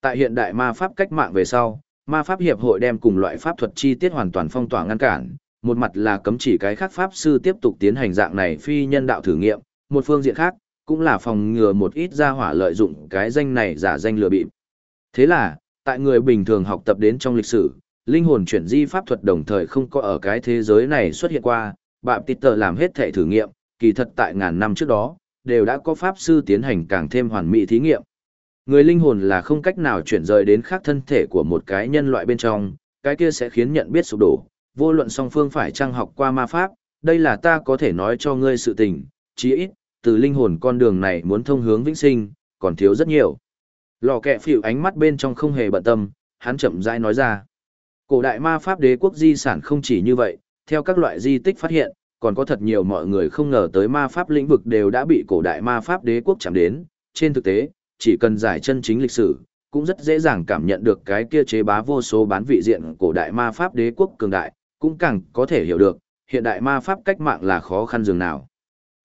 Tại hiện đại ma pháp cách mạng về sau, ma pháp hiệp hội đem cùng loại pháp thuật chi tiết hoàn toàn phong tỏa ngăn cản, một mặt là cấm chỉ cái khác pháp sư tiếp tục tiến hành dạng này phi nhân đạo thử nghiệm, một phương diện khác, cũng là phòng ngừa một ít gia hỏa lợi dụng cái danh này giả danh lừa bịp. Thế là, tại người bình thường học tập đến trong lịch sử, linh hồn chuyển di pháp thuật đồng thời không có ở cái thế giới này xuất hiện qua, Bạm tít tờ làm hết thể thử nghiệm, kỳ thật tại ngàn năm trước đó, đều đã có pháp sư tiến hành càng thêm hoàn mỹ thí nghiệm. Người linh hồn là không cách nào chuyển rời đến khác thân thể của một cái nhân loại bên trong, cái kia sẽ khiến nhận biết sụp đổ, vô luận song phương phải trang học qua ma pháp, đây là ta có thể nói cho ngươi sự tình, chí ít, từ linh hồn con đường này muốn thông hướng vĩnh sinh, còn thiếu rất nhiều. Lò kẹ phịu ánh mắt bên trong không hề bận tâm, hắn chậm rãi nói ra. Cổ đại ma pháp đế quốc di sản không chỉ như vậy, theo các loại di tích phát hiện, còn có thật nhiều mọi người không ngờ tới ma pháp lĩnh vực đều đã bị cổ đại ma pháp đế quốc chạm đến. Trên thực tế, chỉ cần giải chân chính lịch sử, cũng rất dễ dàng cảm nhận được cái kia chế bá vô số bán vị diện cổ đại ma pháp đế quốc cường đại, cũng càng có thể hiểu được, hiện đại ma pháp cách mạng là khó khăn dường nào.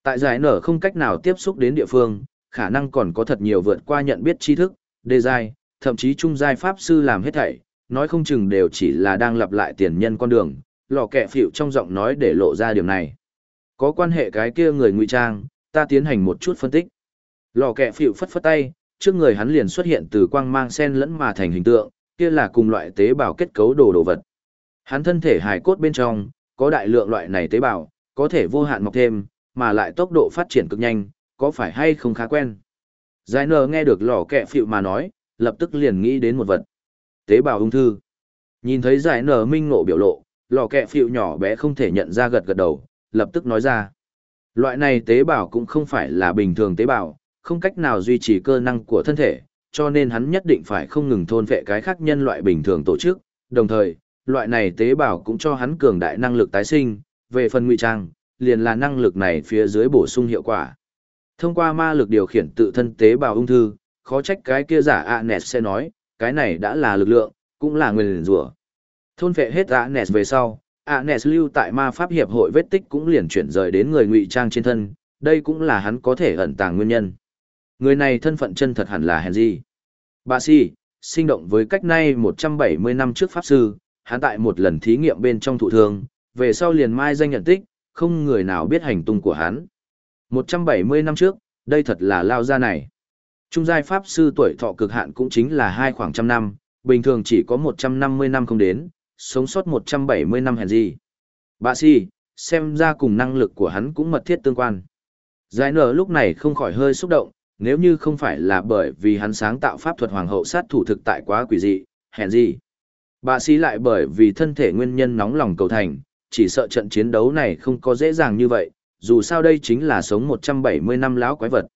Tại giải nở không cách nào tiếp xúc đến địa phương, khả năng còn có thật nhiều vượt qua nhận biết tri thức, đề giai, thậm chí trung giai pháp sư làm hết thảy, nói không chừng đều chỉ là đang lặp lại tiền nhân con đường, lò kẹ phịu trong giọng nói để lộ ra điều này. Có quan hệ cái kia người ngụy trang, ta tiến hành một chút phân tích. Lò kẹ phịu phất phất tay, trước người hắn liền xuất hiện từ quang mang sen lẫn mà thành hình tượng, kia là cùng loại tế bào kết cấu đồ đồ vật. Hắn thân thể hài cốt bên trong, có đại lượng loại này tế bào, có thể vô hạn mọc thêm, mà lại tốc độ phát triển cực nhanh, có phải hay không khá quen. Giải nờ nghe được lò kẹ phịu mà nói, lập tức liền nghĩ đến một vật. Tế bào ung thư. Nhìn thấy giải nờ minh ngộ biểu lộ, lò kẹ phịu nhỏ bé không thể nhận ra gật gật đầu, lập tức nói ra. Loại này tế bào cũng không phải là bình thường tế bào, không cách nào duy trì cơ năng của thân thể, cho nên hắn nhất định phải không ngừng thôn vệ cái khác nhân loại bình thường tổ chức, đồng thời, loại này tế bào cũng cho hắn cường đại năng lực tái sinh, về phần ngụy trang, liền là năng lực này phía dưới bổ sung hiệu quả. Thông qua ma lực điều khiển tự thân tế bào ung thư, khó trách cái kia giả Anes sẽ nói, cái này đã là lực lượng, cũng là nguyên rủa. Thôn vệ hết Anes về sau, Anes lưu tại ma pháp hiệp hội vết tích cũng liền chuyển rời đến người ngụy trang trên thân, đây cũng là hắn có thể ẩn tàng nguyên nhân. Người này thân phận chân thật hẳn là Henry. Bà Si, sinh động với cách nay 170 năm trước Pháp Sư, hắn tại một lần thí nghiệm bên trong thụ thương, về sau liền mai danh nhận tích, không người nào biết hành tung của hắn. 170 năm trước, đây thật là lao ra này. Trung giai Pháp Sư tuổi thọ cực hạn cũng chính là hai khoảng trăm năm, bình thường chỉ có 150 năm không đến, sống sót 170 năm hèn gì. Bà Si, xem ra cùng năng lực của hắn cũng mật thiết tương quan. Giải nở lúc này không khỏi hơi xúc động, nếu như không phải là bởi vì hắn sáng tạo pháp thuật hoàng hậu sát thủ thực tại quá quỷ dị, hèn gì. Bà sĩ lại bởi vì thân thể nguyên nhân nóng lòng cầu thành, chỉ sợ trận chiến đấu này không có dễ dàng như vậy, dù sao đây chính là sống 170 năm lão quái vật.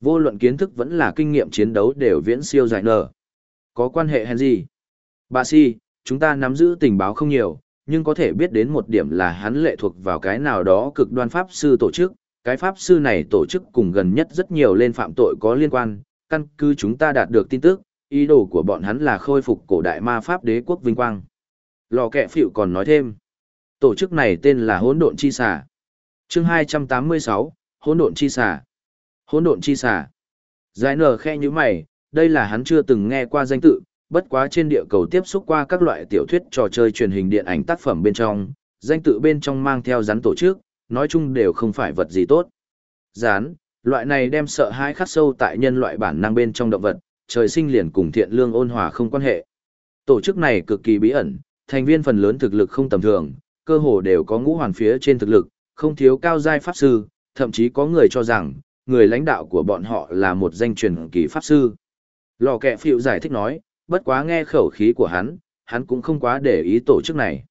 Vô luận kiến thức vẫn là kinh nghiệm chiến đấu đều viễn siêu giải nở. Có quan hệ hèn gì? Bà sĩ, chúng ta nắm giữ tình báo không nhiều, nhưng có thể biết đến một điểm là hắn lệ thuộc vào cái nào đó cực đoan pháp sư tổ chức, cái pháp sư này tổ chức cùng gần nhất rất nhiều lên phạm tội có liên quan, căn cứ chúng ta đạt được tin tức, ý đồ của bọn hắn là khôi phục cổ đại ma pháp đế quốc vinh quang. Lò kẹ phịu còn nói thêm, tổ chức này tên là hỗn độn chi xà. chương 286, hỗn độn chi xà. Hỗn độn chi xà. Giải nở khe như mày, đây là hắn chưa từng nghe qua danh tự, bất quá trên địa cầu tiếp xúc qua các loại tiểu thuyết trò chơi truyền hình điện ảnh tác phẩm bên trong, danh tự bên trong mang theo rắn tổ chức, nói chung đều không phải vật gì tốt. Rán, loại này đem sợ hãi khắc sâu tại nhân loại bản năng bên trong động vật, trời sinh liền cùng thiện lương ôn hòa không quan hệ. Tổ chức này cực kỳ bí ẩn, thành viên phần lớn thực lực không tầm thường, cơ hồ đều có ngũ hoàn phía trên thực lực, không thiếu cao giai pháp sư, thậm chí có người cho rằng, người lãnh đạo của bọn họ là một danh truyền kỳ pháp sư. Lò kẹ phiệu giải thích nói, bất quá nghe khẩu khí của hắn, hắn cũng không quá để ý tổ chức này.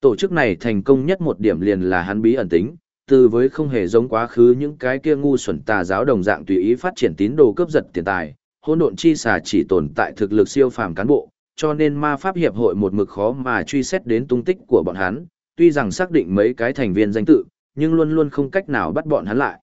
Tổ chức này thành công nhất một điểm liền là hắn bí ẩn tính, từ với không hề giống quá khứ những cái kia ngu xuẩn tà giáo đồng dạng tùy ý phát triển tín đồ cướp giật tiền tài, hỗn độn chi xà chỉ tồn tại thực lực siêu phàm cán bộ, cho nên ma pháp hiệp hội một mực khó mà truy xét đến tung tích của bọn hắn, tuy rằng xác định mấy cái thành viên danh tự, nhưng luôn luôn không cách nào bắt bọn hắn lại.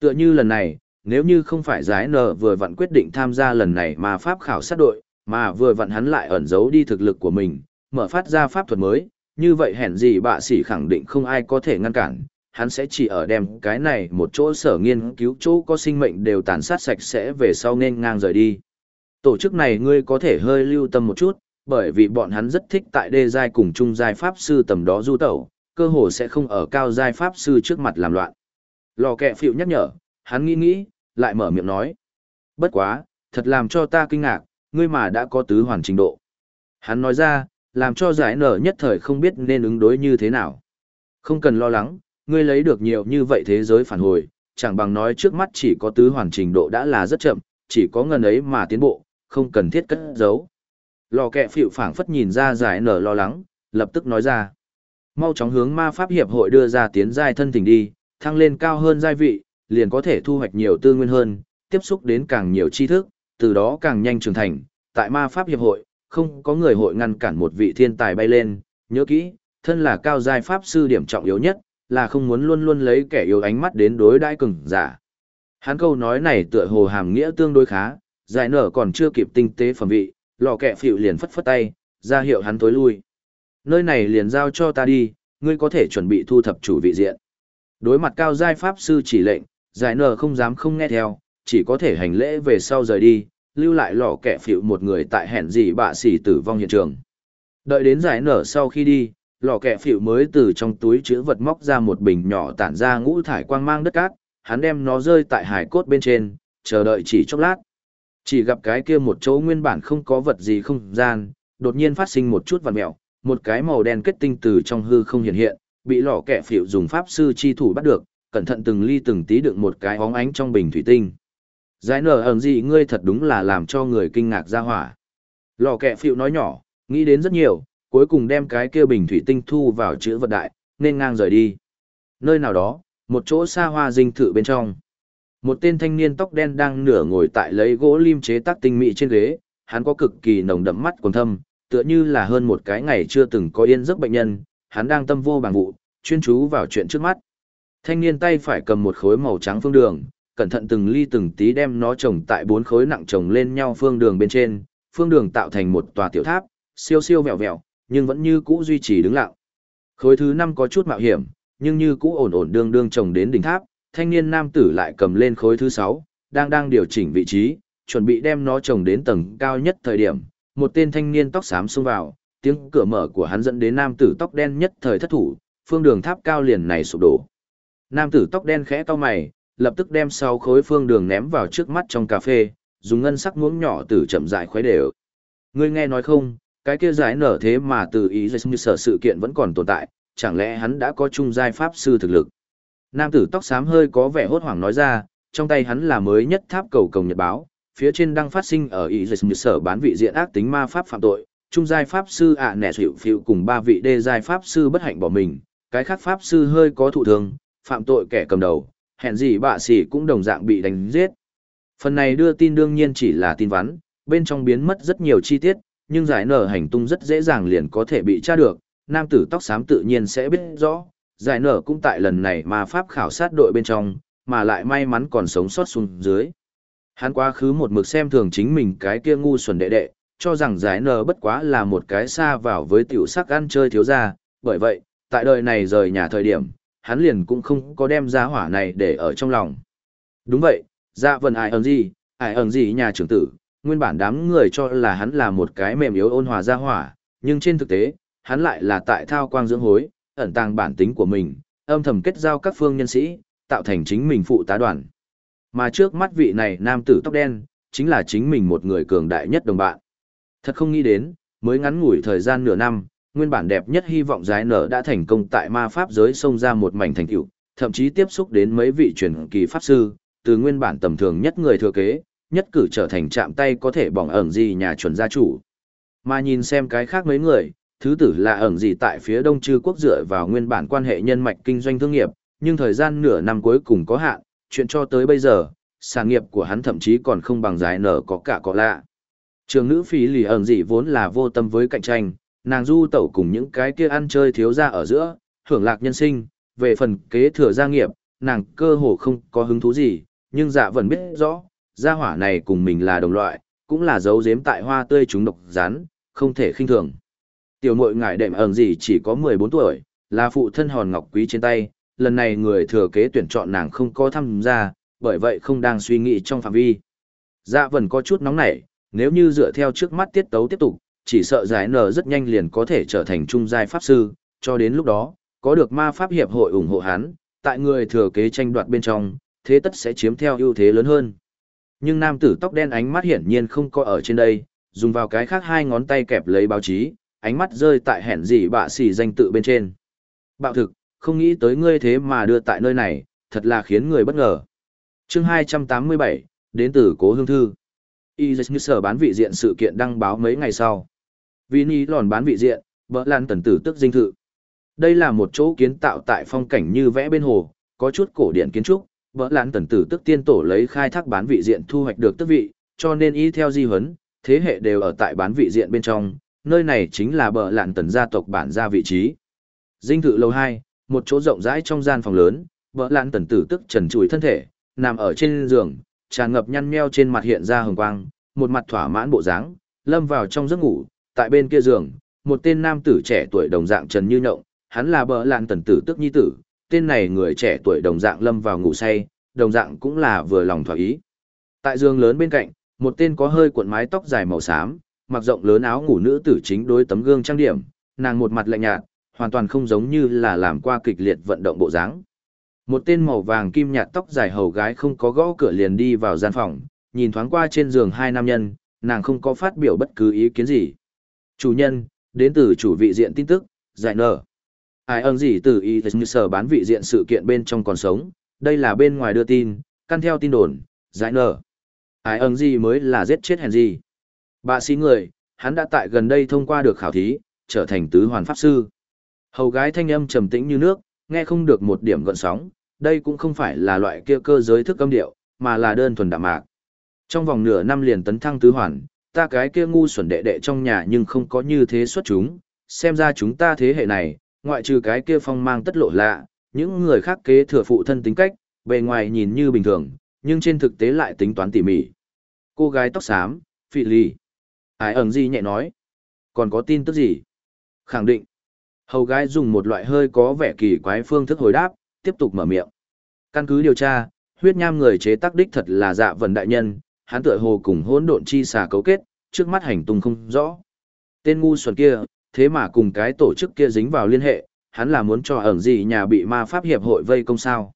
Tựa như lần này, nếu như không phải giải nờ vừa vặn quyết định tham gia lần này ma pháp khảo sát đội, mà vừa vặn hắn lại ẩn giấu đi thực lực của mình, mở phát ra pháp thuật mới, như vậy hèn gì bạ sĩ khẳng định không ai có thể ngăn cản, hắn sẽ chỉ ở đem cái này một chỗ sở nghiên cứu chỗ có sinh mệnh đều tàn sát sạch sẽ về sau nên ngang rời đi. Tổ chức này ngươi có thể hơi lưu tâm một chút, bởi vì bọn hắn rất thích tại đê giai cùng trung giai pháp sư tầm đó du tẩu, cơ hồ sẽ không ở cao giai pháp sư trước mặt làm loạn. Lò kẹ phịu nhắc nhở, hắn nghĩ nghĩ, lại mở miệng nói. Bất quá, thật làm cho ta kinh ngạc, ngươi mà đã có tứ hoàn trình độ. Hắn nói ra, làm cho giải nở nhất thời không biết nên ứng đối như thế nào. Không cần lo lắng, ngươi lấy được nhiều như vậy thế giới phản hồi, chẳng bằng nói trước mắt chỉ có tứ hoàn trình độ đã là rất chậm, chỉ có ngần ấy mà tiến bộ, không cần thiết cất giấu. Lò kẹ phịu phảng phất nhìn ra giải nở lo lắng, lập tức nói ra. Mau chóng hướng ma pháp hiệp hội đưa ra tiến giai thân tình đi, thăng lên cao hơn giai vị, liền có thể thu hoạch nhiều tư nguyên hơn, tiếp xúc đến càng nhiều tri thức, từ đó càng nhanh trưởng thành. Tại ma pháp hiệp hội, không có người hội ngăn cản một vị thiên tài bay lên, nhớ kỹ, thân là cao giai pháp sư điểm trọng yếu nhất, là không muốn luôn luôn lấy kẻ yếu ánh mắt đến đối đãi cường giả. Hắn câu nói này tựa hồ hàm nghĩa tương đối khá, giải nở còn chưa kịp tinh tế phẩm vị, lò kẹ phịu liền phất phất tay, ra hiệu hắn tối lui. Nơi này liền giao cho ta đi, ngươi có thể chuẩn bị thu thập chủ vị diện. Đối mặt cao giai pháp sư chỉ lệnh, giải nở không dám không nghe theo, chỉ có thể hành lễ về sau rời đi, lưu lại lò kẹ phịu một người tại hẻn gì bạ xỉ tử vong hiện trường. Đợi đến giải nở sau khi đi, lò kẹ phịu mới từ trong túi chữ vật móc ra một bình nhỏ tản ra ngũ thải quang mang đất cát, hắn đem nó rơi tại hải cốt bên trên, chờ đợi chỉ chốc lát. Chỉ gặp cái kia một chỗ nguyên bản không có vật gì không gian, đột nhiên phát sinh một chút vằn mẹo, một cái màu đen kết tinh từ trong hư không hiện hiện, bị lò kẹ phịu dùng pháp sư chi thủ bắt được, cẩn thận từng ly từng tí đựng một cái óng ánh trong bình thủy tinh. Giải nở ẩn gì ngươi thật đúng là làm cho người kinh ngạc ra hỏa. Lò kẹ phịu nói nhỏ, nghĩ đến rất nhiều, cuối cùng đem cái kia bình thủy tinh thu vào chữ vật đại, nên ngang rời đi. Nơi nào đó, một chỗ xa hoa dinh thự bên trong. Một tên thanh niên tóc đen đang nửa ngồi tại lấy gỗ lim chế tác tinh mỹ trên ghế, hắn có cực kỳ nồng đậm mắt quần thâm, tựa như là hơn một cái ngày chưa từng có yên giấc bệnh nhân, hắn đang tâm vô bằng vụ, chuyên chú vào chuyện trước mắt. Thanh niên tay phải cầm một khối màu trắng phương đường, cẩn thận từng ly từng tí đem nó trồng tại bốn khối nặng trồng lên nhau phương đường bên trên, phương đường tạo thành một tòa tiểu tháp, siêu siêu vẹo vẹo, nhưng vẫn như cũ duy trì đứng lặng. Khối thứ năm có chút mạo hiểm, nhưng như cũ ổn ổn đương đương trồng đến đỉnh tháp, thanh niên nam tử lại cầm lên khối thứ sáu, đang đang điều chỉnh vị trí, chuẩn bị đem nó trồng đến tầng cao nhất thời điểm, một tên thanh niên tóc xám xông vào, tiếng cửa mở của hắn dẫn đến nam tử tóc đen nhất thời thất thủ, phương đường tháp cao liền này sụp đổ. Nam tử tóc đen khẽ cau mày, lập tức đem sau khối phương đường ném vào trước mắt trong cà phê, dùng ngân sắc muỗng nhỏ từ chậm rãi khuấy đều. Ngươi nghe nói không, cái kia giải nở thế mà từ ý như sở sự kiện vẫn còn tồn tại, chẳng lẽ hắn đã có trung giai pháp sư thực lực. Nam tử tóc xám hơi có vẻ hốt hoảng nói ra, trong tay hắn là mới nhất tháp cầu cổng nhật báo, phía trên đang phát sinh ở ý như sở bán vị diện ác tính ma pháp phạm tội, trung giai pháp sư ạ à nẻ xỉu phiêu cùng ba vị đê giai pháp sư bất hạnh bỏ mình, cái khác pháp sư hơi có thụ thương, phạm tội kẻ cầm đầu, hẹn gì bạ sĩ cũng đồng dạng bị đánh giết. Phần này đưa tin đương nhiên chỉ là tin vắn, bên trong biến mất rất nhiều chi tiết, nhưng giải nở hành tung rất dễ dàng liền có thể bị tra được, nam tử tóc xám tự nhiên sẽ biết rõ, giải nở cũng tại lần này mà pháp khảo sát đội bên trong, mà lại may mắn còn sống sót xuống dưới. Hắn quá khứ một mực xem thường chính mình cái kia ngu xuẩn đệ đệ, cho rằng giải nở bất quá là một cái xa vào với tiểu sắc ăn chơi thiếu gia, bởi vậy, tại đời này rời nhà thời điểm, hắn liền cũng không có đem ra hỏa này để ở trong lòng. Đúng vậy, dạ vần ai ẩn gì, ai ẩn gì nhà trưởng tử, nguyên bản đám người cho là hắn là một cái mềm yếu ôn hòa ra hỏa, nhưng trên thực tế, hắn lại là tại thao quang dưỡng hối, ẩn tàng bản tính của mình, âm thầm kết giao các phương nhân sĩ, tạo thành chính mình phụ tá đoàn. Mà trước mắt vị này nam tử tóc đen, chính là chính mình một người cường đại nhất đồng bạn. Thật không nghĩ đến, mới ngắn ngủi thời gian nửa năm, nguyên bản đẹp nhất hy vọng giải nở đã thành công tại ma pháp giới xông ra một mảnh thành tựu, thậm chí tiếp xúc đến mấy vị truyền kỳ pháp sư, từ nguyên bản tầm thường nhất người thừa kế, nhất cử trở thành chạm tay có thể bỏng ẩn gì nhà chuẩn gia chủ. Mà nhìn xem cái khác mấy người, thứ tử là ẩn gì tại phía đông chư quốc dựa vào nguyên bản quan hệ nhân mạch kinh doanh thương nghiệp, nhưng thời gian nửa năm cuối cùng có hạn, chuyện cho tới bây giờ, sản nghiệp của hắn thậm chí còn không bằng giải nở có cả có lạ. Trường nữ phí lì ẩn gì vốn là vô tâm với cạnh tranh, nàng du tẩu cùng những cái kia ăn chơi thiếu ra ở giữa, hưởng lạc nhân sinh, về phần kế thừa gia nghiệp, nàng cơ hồ không có hứng thú gì, nhưng dạ vẫn biết rõ, gia hỏa này cùng mình là đồng loại, cũng là dấu giếm tại hoa tươi chúng độc rán, không thể khinh thường. Tiểu mội ngải đệm ẩn gì chỉ có 14 tuổi, là phụ thân hòn ngọc quý trên tay, lần này người thừa kế tuyển chọn nàng không có tham gia, bởi vậy không đang suy nghĩ trong phạm vi. Dạ vẫn có chút nóng nảy, nếu như dựa theo trước mắt tiết tấu tiếp tục, chỉ sợ giải nở rất nhanh liền có thể trở thành trung giai pháp sư, cho đến lúc đó, có được ma pháp hiệp hội ủng hộ hắn, tại người thừa kế tranh đoạt bên trong, thế tất sẽ chiếm theo ưu thế lớn hơn. Nhưng nam tử tóc đen ánh mắt hiển nhiên không có ở trên đây, dùng vào cái khác hai ngón tay kẹp lấy báo chí, ánh mắt rơi tại hẻn gì bạ xỉ danh tự bên trên. Bạo thực, không nghĩ tới ngươi thế mà đưa tại nơi này, thật là khiến người bất ngờ. chương 287, đến từ Cố Hương Thư. Y như sở bán vị diện sự kiện đăng báo mấy ngày sau. Vini lòn bán vị diện, vỡ lan tần tử tức dinh thự. Đây là một chỗ kiến tạo tại phong cảnh như vẽ bên hồ, có chút cổ điển kiến trúc, vỡ lan tần tử tức tiên tổ lấy khai thác bán vị diện thu hoạch được tức vị, cho nên y theo di huấn, thế hệ đều ở tại bán vị diện bên trong, nơi này chính là bờ lạn tần gia tộc bản gia vị trí. Dinh thự lầu 2, một chỗ rộng rãi trong gian phòng lớn, bờ lạn tần tử tức trần trụi thân thể, nằm ở trên giường, tràn ngập nhăn meo trên mặt hiện ra hồng quang, một mặt thỏa mãn bộ dáng, lâm vào trong giấc ngủ, tại bên kia giường, một tên nam tử trẻ tuổi đồng dạng Trần Như Nhộng, hắn là bờ lạn tần tử tức nhi tử, tên này người trẻ tuổi đồng dạng lâm vào ngủ say, đồng dạng cũng là vừa lòng thỏa ý. Tại giường lớn bên cạnh, một tên có hơi cuộn mái tóc dài màu xám, mặc rộng lớn áo ngủ nữ tử chính đối tấm gương trang điểm, nàng một mặt lạnh nhạt, hoàn toàn không giống như là làm qua kịch liệt vận động bộ dáng. Một tên màu vàng kim nhạt tóc dài hầu gái không có gõ cửa liền đi vào gian phòng, nhìn thoáng qua trên giường hai nam nhân, nàng không có phát biểu bất cứ ý kiến gì. Chủ nhân, đến từ chủ vị diện tin tức, giải nở. Ai ơn gì từ ý như sở bán vị diện sự kiện bên trong còn sống, đây là bên ngoài đưa tin, căn theo tin đồn, giải nở. Ai ơn gì mới là giết chết hèn gì. Bà sĩ người, hắn đã tại gần đây thông qua được khảo thí, trở thành tứ hoàn pháp sư. Hầu gái thanh âm trầm tĩnh như nước, nghe không được một điểm gợn sóng, đây cũng không phải là loại kia cơ giới thức âm điệu, mà là đơn thuần đạm mạc. Trong vòng nửa năm liền tấn thăng tứ hoàn, ta cái kia ngu xuẩn đệ đệ trong nhà nhưng không có như thế xuất chúng, xem ra chúng ta thế hệ này, ngoại trừ cái kia phong mang tất lộ lạ, những người khác kế thừa phụ thân tính cách, bề ngoài nhìn như bình thường, nhưng trên thực tế lại tính toán tỉ mỉ. Cô gái tóc xám, phị lì. Ai ẩn gì nhẹ nói. Còn có tin tức gì? Khẳng định. Hầu gái dùng một loại hơi có vẻ kỳ quái phương thức hồi đáp, tiếp tục mở miệng. Căn cứ điều tra, huyết nham người chế tác đích thật là dạ vần đại nhân, hắn tựa hồ cùng hỗn độn chi xà cấu kết, trước mắt hành tung không rõ. Tên ngu xuẩn kia, thế mà cùng cái tổ chức kia dính vào liên hệ, hắn là muốn cho ẩn gì nhà bị ma pháp hiệp hội vây công sao.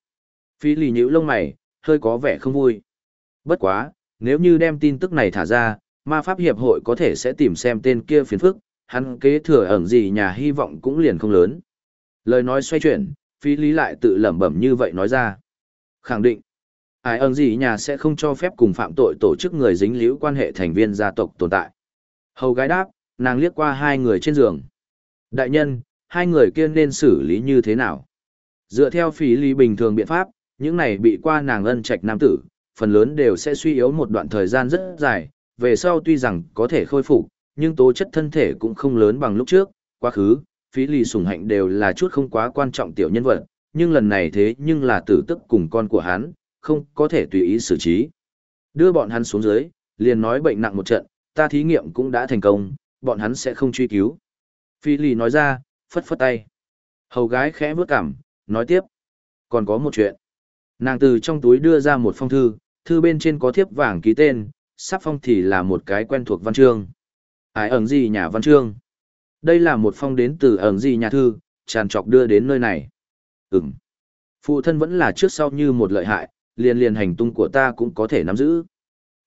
Phi lì nhữ lông mày, hơi có vẻ không vui. Bất quá, nếu như đem tin tức này thả ra, ma pháp hiệp hội có thể sẽ tìm xem tên kia phiền phức, hắn kế thừa ẩn gì nhà hy vọng cũng liền không lớn. Lời nói xoay chuyển, phi lý lại tự lẩm bẩm như vậy nói ra. Khẳng định, ai ơn gì nhà sẽ không cho phép cùng phạm tội tổ chức người dính liễu quan hệ thành viên gia tộc tồn tại. Hầu gái đáp, nàng liếc qua hai người trên giường. Đại nhân, hai người kia nên xử lý như thế nào? Dựa theo phí lý bình thường biện pháp, những này bị qua nàng ân trạch nam tử, phần lớn đều sẽ suy yếu một đoạn thời gian rất dài, về sau tuy rằng có thể khôi phục, nhưng tố chất thân thể cũng không lớn bằng lúc trước, quá khứ, phí lì sủng hạnh đều là chút không quá quan trọng tiểu nhân vật, nhưng lần này thế nhưng là tử tức cùng con của hắn, không có thể tùy ý xử trí. Đưa bọn hắn xuống dưới, liền nói bệnh nặng một trận, ta thí nghiệm cũng đã thành công, bọn hắn sẽ không truy cứu. Phi lì nói ra, phất phất tay. Hầu gái khẽ bước cảm, nói tiếp. Còn có một chuyện. Nàng từ trong túi đưa ra một phong thư, thư bên trên có thiếp vàng ký tên, sắp phong thì là một cái quen thuộc văn chương. Ai ẩn gì nhà văn chương? Đây là một phong đến từ ẩn gì nhà thư, tràn trọc đưa đến nơi này. Ừm. Phụ thân vẫn là trước sau như một lợi hại, liền liền hành tung của ta cũng có thể nắm giữ.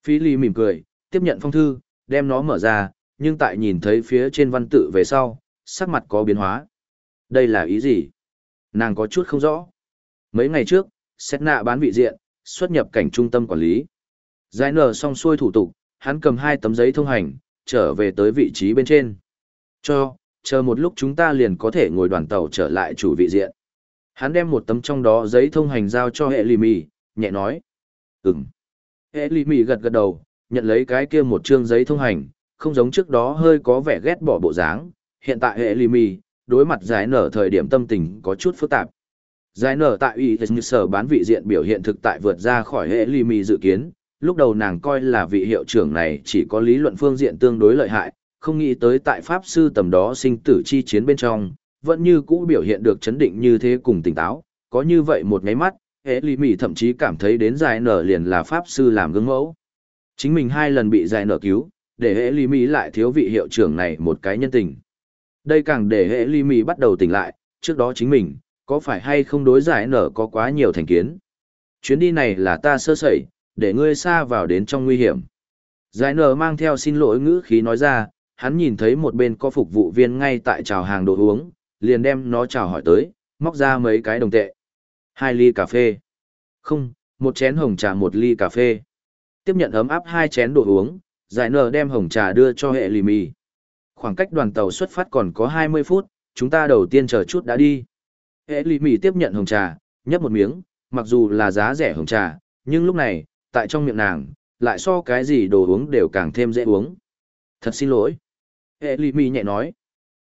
Phi Ly mỉm cười, tiếp nhận phong thư, đem nó mở ra, nhưng tại nhìn thấy phía trên văn tự về sau, sắc mặt có biến hóa. Đây là ý gì? Nàng có chút không rõ. Mấy ngày trước, xét nạ bán vị diện, xuất nhập cảnh trung tâm quản lý. Giải nở xong xuôi thủ tục, hắn cầm hai tấm giấy thông hành, trở về tới vị trí bên trên. Cho, chờ một lúc chúng ta liền có thể ngồi đoàn tàu trở lại chủ vị diện. Hắn đem một tấm trong đó giấy thông hành giao cho hệ lì mì, nhẹ nói. Ừm. Hệ lì mì gật gật đầu, nhận lấy cái kia một chương giấy thông hành, không giống trước đó hơi có vẻ ghét bỏ bộ dáng. Hiện tại hệ lì mì, đối mặt giải nở thời điểm tâm tình có chút phức tạp. Giải nở tại ủy như sở bán vị diện biểu hiện thực tại vượt ra khỏi hệ lì mì dự kiến, lúc đầu nàng coi là vị hiệu trưởng này chỉ có lý luận phương diện tương đối lợi hại, không nghĩ tới tại pháp sư tầm đó sinh tử chi chiến bên trong, vẫn như cũ biểu hiện được chấn định như thế cùng tỉnh táo, có như vậy một ngáy mắt, hệ lý mỉ thậm chí cảm thấy đến giải nở liền là pháp sư làm gương mẫu. Chính mình hai lần bị giải nở cứu, để hệ lý mỉ lại thiếu vị hiệu trưởng này một cái nhân tình. Đây càng để hệ lý mỉ bắt đầu tỉnh lại, trước đó chính mình, có phải hay không đối giải nở có quá nhiều thành kiến. Chuyến đi này là ta sơ sẩy, để ngươi xa vào đến trong nguy hiểm. Giải nở mang theo xin lỗi ngữ khí nói ra, hắn nhìn thấy một bên có phục vụ viên ngay tại trào hàng đồ uống, liền đem nó chào hỏi tới, móc ra mấy cái đồng tệ. Hai ly cà phê. Không, một chén hồng trà một ly cà phê. Tiếp nhận ấm áp hai chén đồ uống, giải nở đem hồng trà đưa cho hệ lì mì. Khoảng cách đoàn tàu xuất phát còn có 20 phút, chúng ta đầu tiên chờ chút đã đi. Hệ lì mì tiếp nhận hồng trà, nhấp một miếng, mặc dù là giá rẻ hồng trà, nhưng lúc này, tại trong miệng nàng, lại so cái gì đồ uống đều càng thêm dễ uống. Thật xin lỗi. Hệ lì mì nhẹ nói.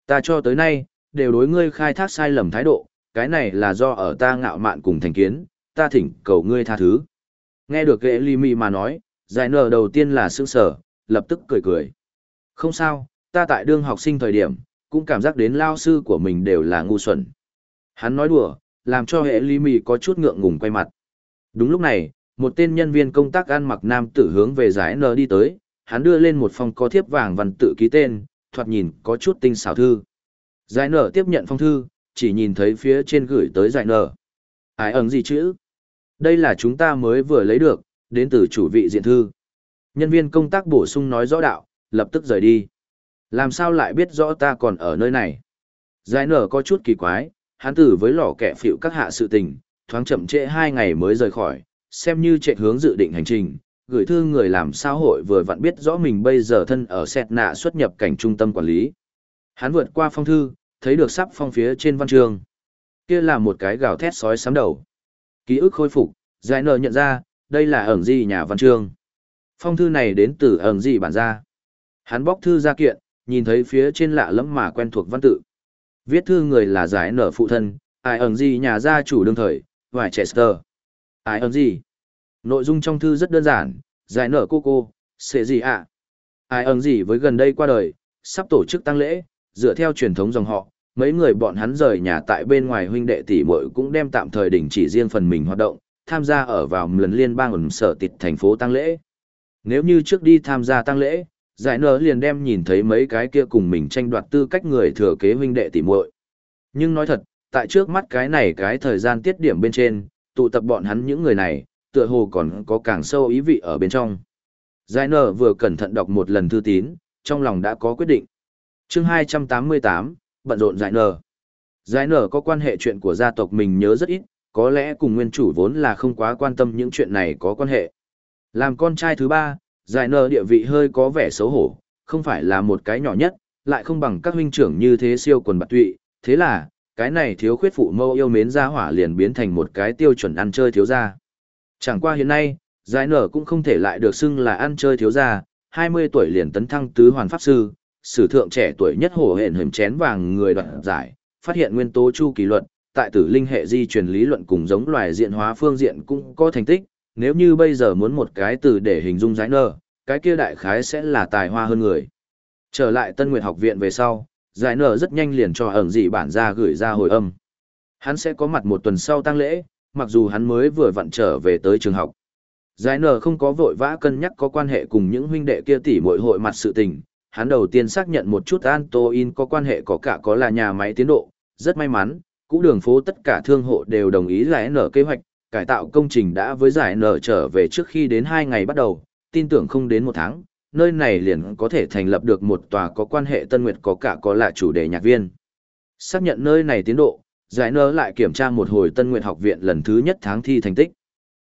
Ta cho tới nay, đều đối ngươi khai thác sai lầm thái độ, cái này là do ở ta ngạo mạn cùng thành kiến, ta thỉnh cầu ngươi tha thứ. Nghe được hệ ly mì mà nói, giải nở đầu tiên là sững sở, lập tức cười cười. Không sao, ta tại đương học sinh thời điểm, cũng cảm giác đến lao sư của mình đều là ngu xuẩn. Hắn nói đùa, làm cho hệ ly mì có chút ngượng ngùng quay mặt. Đúng lúc này, một tên nhân viên công tác ăn mặc nam tử hướng về giải nở đi tới, hắn đưa lên một phong có thiếp vàng văn tự ký tên, thoạt nhìn có chút tinh xảo thư. Giải nở tiếp nhận phong thư, chỉ nhìn thấy phía trên gửi tới giải nở, Ai ẩn gì chữ? Đây là chúng ta mới vừa lấy được, đến từ chủ vị diện thư. Nhân viên công tác bổ sung nói rõ đạo, lập tức rời đi. Làm sao lại biết rõ ta còn ở nơi này? Giải nở có chút kỳ quái, hắn tử với lò kẻ phịu các hạ sự tình, thoáng chậm trễ hai ngày mới rời khỏi, xem như chạy hướng dự định hành trình, gửi thư người làm sao hội vừa vặn biết rõ mình bây giờ thân ở sẹt nạ xuất nhập cảnh trung tâm quản lý. Hắn vượt qua phong thư, thấy được sắp phong phía trên văn trường. Kia là một cái gào thét sói sám đầu. Ký ức khôi phục, giải nở nhận ra, đây là ẩn gì nhà văn trường. Phong thư này đến từ ẩn gì bản ra. Hắn bóc thư ra kiện, nhìn thấy phía trên lạ lẫm mà quen thuộc văn tự. Viết thư người là giải nở phụ thân, ai ẩn gì nhà gia chủ đương thời, vài Chester. Ai ẩn gì? Nội dung trong thư rất đơn giản, giải nở cô cô, sẽ gì ạ? Ai ẩn gì với gần đây qua đời, sắp tổ chức tang lễ, dựa theo truyền thống dòng họ, mấy người bọn hắn rời nhà tại bên ngoài huynh đệ tỷ muội cũng đem tạm thời đình chỉ riêng phần mình hoạt động, tham gia ở vào lần liên bang ẩn sở tịt thành phố tăng lễ. Nếu như trước đi tham gia tăng lễ, giải nở liền đem nhìn thấy mấy cái kia cùng mình tranh đoạt tư cách người thừa kế huynh đệ tỷ muội. Nhưng nói thật, tại trước mắt cái này cái thời gian tiết điểm bên trên, tụ tập bọn hắn những người này, tựa hồ còn có càng sâu ý vị ở bên trong. Giải nở vừa cẩn thận đọc một lần thư tín, trong lòng đã có quyết định. chương 288, bận rộn giải nở. Giải nở có quan hệ chuyện của gia tộc mình nhớ rất ít, có lẽ cùng nguyên chủ vốn là không quá quan tâm những chuyện này có quan hệ. Làm con trai thứ ba, giải nở địa vị hơi có vẻ xấu hổ, không phải là một cái nhỏ nhất, lại không bằng các huynh trưởng như thế siêu quần bạc tụy, thế là, cái này thiếu khuyết phụ mâu yêu mến gia hỏa liền biến thành một cái tiêu chuẩn ăn chơi thiếu gia. Chẳng qua hiện nay, giải nở cũng không thể lại được xưng là ăn chơi thiếu gia, 20 tuổi liền tấn thăng tứ hoàn pháp sư, sử thượng trẻ tuổi nhất hổ hển hềm chén vàng người đoạt giải, phát hiện nguyên tố chu kỳ luật, tại tử linh hệ di truyền lý luận cùng giống loài diện hóa phương diện cũng có thành tích, nếu như bây giờ muốn một cái từ để hình dung giải nơ, cái kia đại khái sẽ là tài hoa hơn người. Trở lại Tân Nguyệt học viện về sau, giải nở rất nhanh liền cho ẩn dị bản ra gửi ra hồi âm. Hắn sẽ có mặt một tuần sau tăng lễ, mặc dù hắn mới vừa vặn trở về tới trường học. Giải nở không có vội vã cân nhắc có quan hệ cùng những huynh đệ kia tỷ muội hội mặt sự tình, hắn đầu tiên xác nhận một chút Antoin có quan hệ có cả có là nhà máy tiến độ, rất may mắn, cũ đường phố tất cả thương hộ đều đồng ý giải nở kế hoạch, cải tạo công trình đã với giải nở trở về trước khi đến 2 ngày bắt đầu, tin tưởng không đến một tháng, nơi này liền có thể thành lập được một tòa có quan hệ Tân Nguyệt có cả có là chủ đề nhạc viên. Xác nhận nơi này tiến độ, giải nở lại kiểm tra một hồi Tân Nguyệt học viện lần thứ nhất tháng thi thành tích.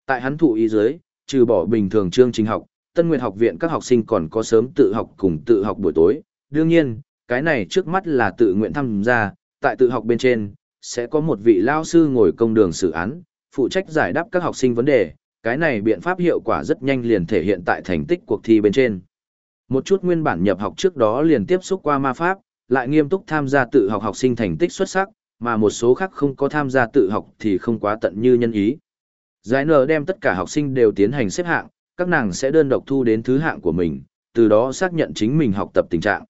Tại hắn thụ ý dưới, trừ bỏ bình thường chương trình học, Tân Nguyệt học viện các học sinh còn có sớm tự học cùng tự học buổi tối. Đương nhiên, cái này trước mắt là tự nguyện tham gia, tại tự học bên trên, sẽ có một vị lao sư ngồi công đường xử án, phụ trách giải đáp các học sinh vấn đề, cái này biện pháp hiệu quả rất nhanh liền thể hiện tại thành tích cuộc thi bên trên. Một chút nguyên bản nhập học trước đó liền tiếp xúc qua ma pháp, lại nghiêm túc tham gia tự học học sinh thành tích xuất sắc, mà một số khác không có tham gia tự học thì không quá tận như nhân ý. Giải nở đem tất cả học sinh đều tiến hành xếp hạng, các nàng sẽ đơn độc thu đến thứ hạng của mình, từ đó xác nhận chính mình học tập tình trạng.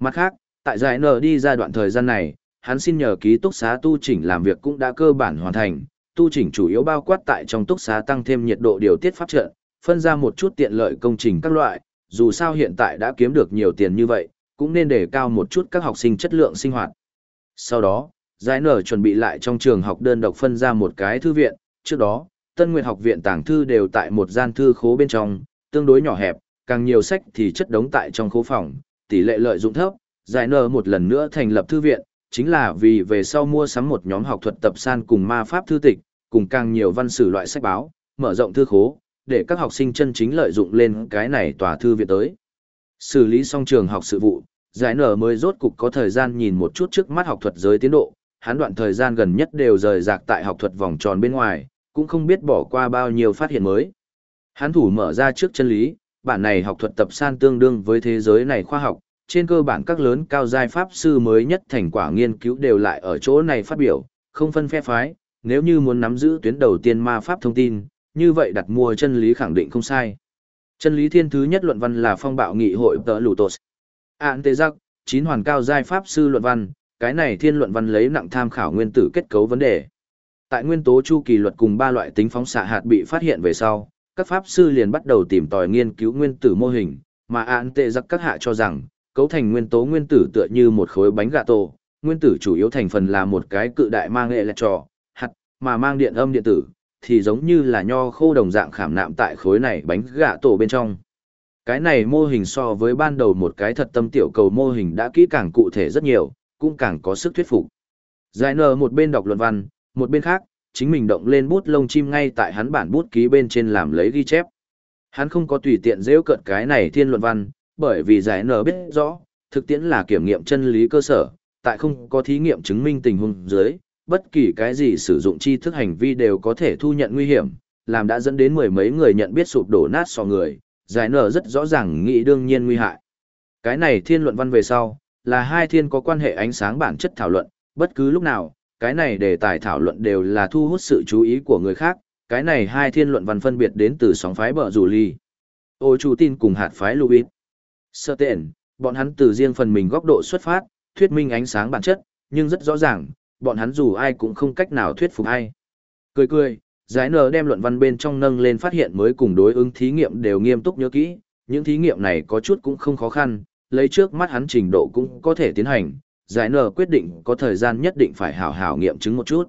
Mặt khác, tại giải nở đi ra đoạn thời gian này, hắn xin nhờ ký túc xá tu chỉnh làm việc cũng đã cơ bản hoàn thành, tu chỉnh chủ yếu bao quát tại trong túc xá tăng thêm nhiệt độ điều tiết pháp trận, phân ra một chút tiện lợi công trình các loại, dù sao hiện tại đã kiếm được nhiều tiền như vậy, cũng nên để cao một chút các học sinh chất lượng sinh hoạt. Sau đó, Giải nở chuẩn bị lại trong trường học đơn độc phân ra một cái thư viện, trước đó, Tân Nguyệt học viện tàng thư đều tại một gian thư khố bên trong, tương đối nhỏ hẹp, càng nhiều sách thì chất đống tại trong khố phòng, tỷ lệ lợi dụng thấp. Giải nở một lần nữa thành lập thư viện, chính là vì về sau mua sắm một nhóm học thuật tập san cùng ma pháp thư tịch, cùng càng nhiều văn sử loại sách báo, mở rộng thư khố, để các học sinh chân chính lợi dụng lên cái này tòa thư viện tới. Xử lý xong trường học sự vụ, giải nở mới rốt cục có thời gian nhìn một chút trước mắt học thuật giới tiến độ, hắn đoạn thời gian gần nhất đều rời rạc tại học thuật vòng tròn bên ngoài, cũng không biết bỏ qua bao nhiêu phát hiện mới. Hắn thủ mở ra trước chân lý, bản này học thuật tập san tương đương với thế giới này khoa học, trên cơ bản các lớn cao giai pháp sư mới nhất thành quả nghiên cứu đều lại ở chỗ này phát biểu, không phân phe phái, nếu như muốn nắm giữ tuyến đầu tiên ma pháp thông tin, như vậy đặt mua chân lý khẳng định không sai. Chân lý thiên thứ nhất luận văn là phong bạo nghị hội tờ Lutos. Án tê giác, chín hoàn cao giai pháp sư luận văn, cái này thiên luận văn lấy nặng tham khảo nguyên tử kết cấu vấn đề. Tại nguyên tố chu kỳ luật cùng ba loại tính phóng xạ hạt bị phát hiện về sau, các pháp sư liền bắt đầu tìm tòi nghiên cứu nguyên tử mô hình, mà án tệ giặc các hạ cho rằng, cấu thành nguyên tố nguyên tử tựa như một khối bánh gà tổ, nguyên tử chủ yếu thành phần là một cái cự đại mang nghệ lẹt trò, hạt, mà mang điện âm điện tử, thì giống như là nho khô đồng dạng khảm nạm tại khối này bánh gà tổ bên trong. Cái này mô hình so với ban đầu một cái thật tâm tiểu cầu mô hình đã kỹ càng cụ thể rất nhiều, cũng càng có sức thuyết phục. Giải nờ một bên đọc luận văn, một bên khác, chính mình động lên bút lông chim ngay tại hắn bản bút ký bên trên làm lấy ghi chép. Hắn không có tùy tiện dễu cợt cái này thiên luận văn, bởi vì giải nở biết rõ, thực tiễn là kiểm nghiệm chân lý cơ sở, tại không có thí nghiệm chứng minh tình huống dưới, bất kỳ cái gì sử dụng tri thức hành vi đều có thể thu nhận nguy hiểm, làm đã dẫn đến mười mấy người nhận biết sụp đổ nát so người, giải nở rất rõ ràng nghĩ đương nhiên nguy hại. Cái này thiên luận văn về sau, là hai thiên có quan hệ ánh sáng bản chất thảo luận, bất cứ lúc nào, cái này đề tài thảo luận đều là thu hút sự chú ý của người khác, cái này hai thiên luận văn phân biệt đến từ sóng phái bờ rủ ly. Ô chủ tin cùng hạt phái Louis. Sơ tiện, bọn hắn từ riêng phần mình góc độ xuất phát, thuyết minh ánh sáng bản chất, nhưng rất rõ ràng, bọn hắn dù ai cũng không cách nào thuyết phục ai. Cười cười, giải nờ đem luận văn bên trong nâng lên phát hiện mới cùng đối ứng thí nghiệm đều nghiêm túc nhớ kỹ, những thí nghiệm này có chút cũng không khó khăn, lấy trước mắt hắn trình độ cũng có thể tiến hành, giải nở quyết định có thời gian nhất định phải hảo hảo nghiệm chứng một chút.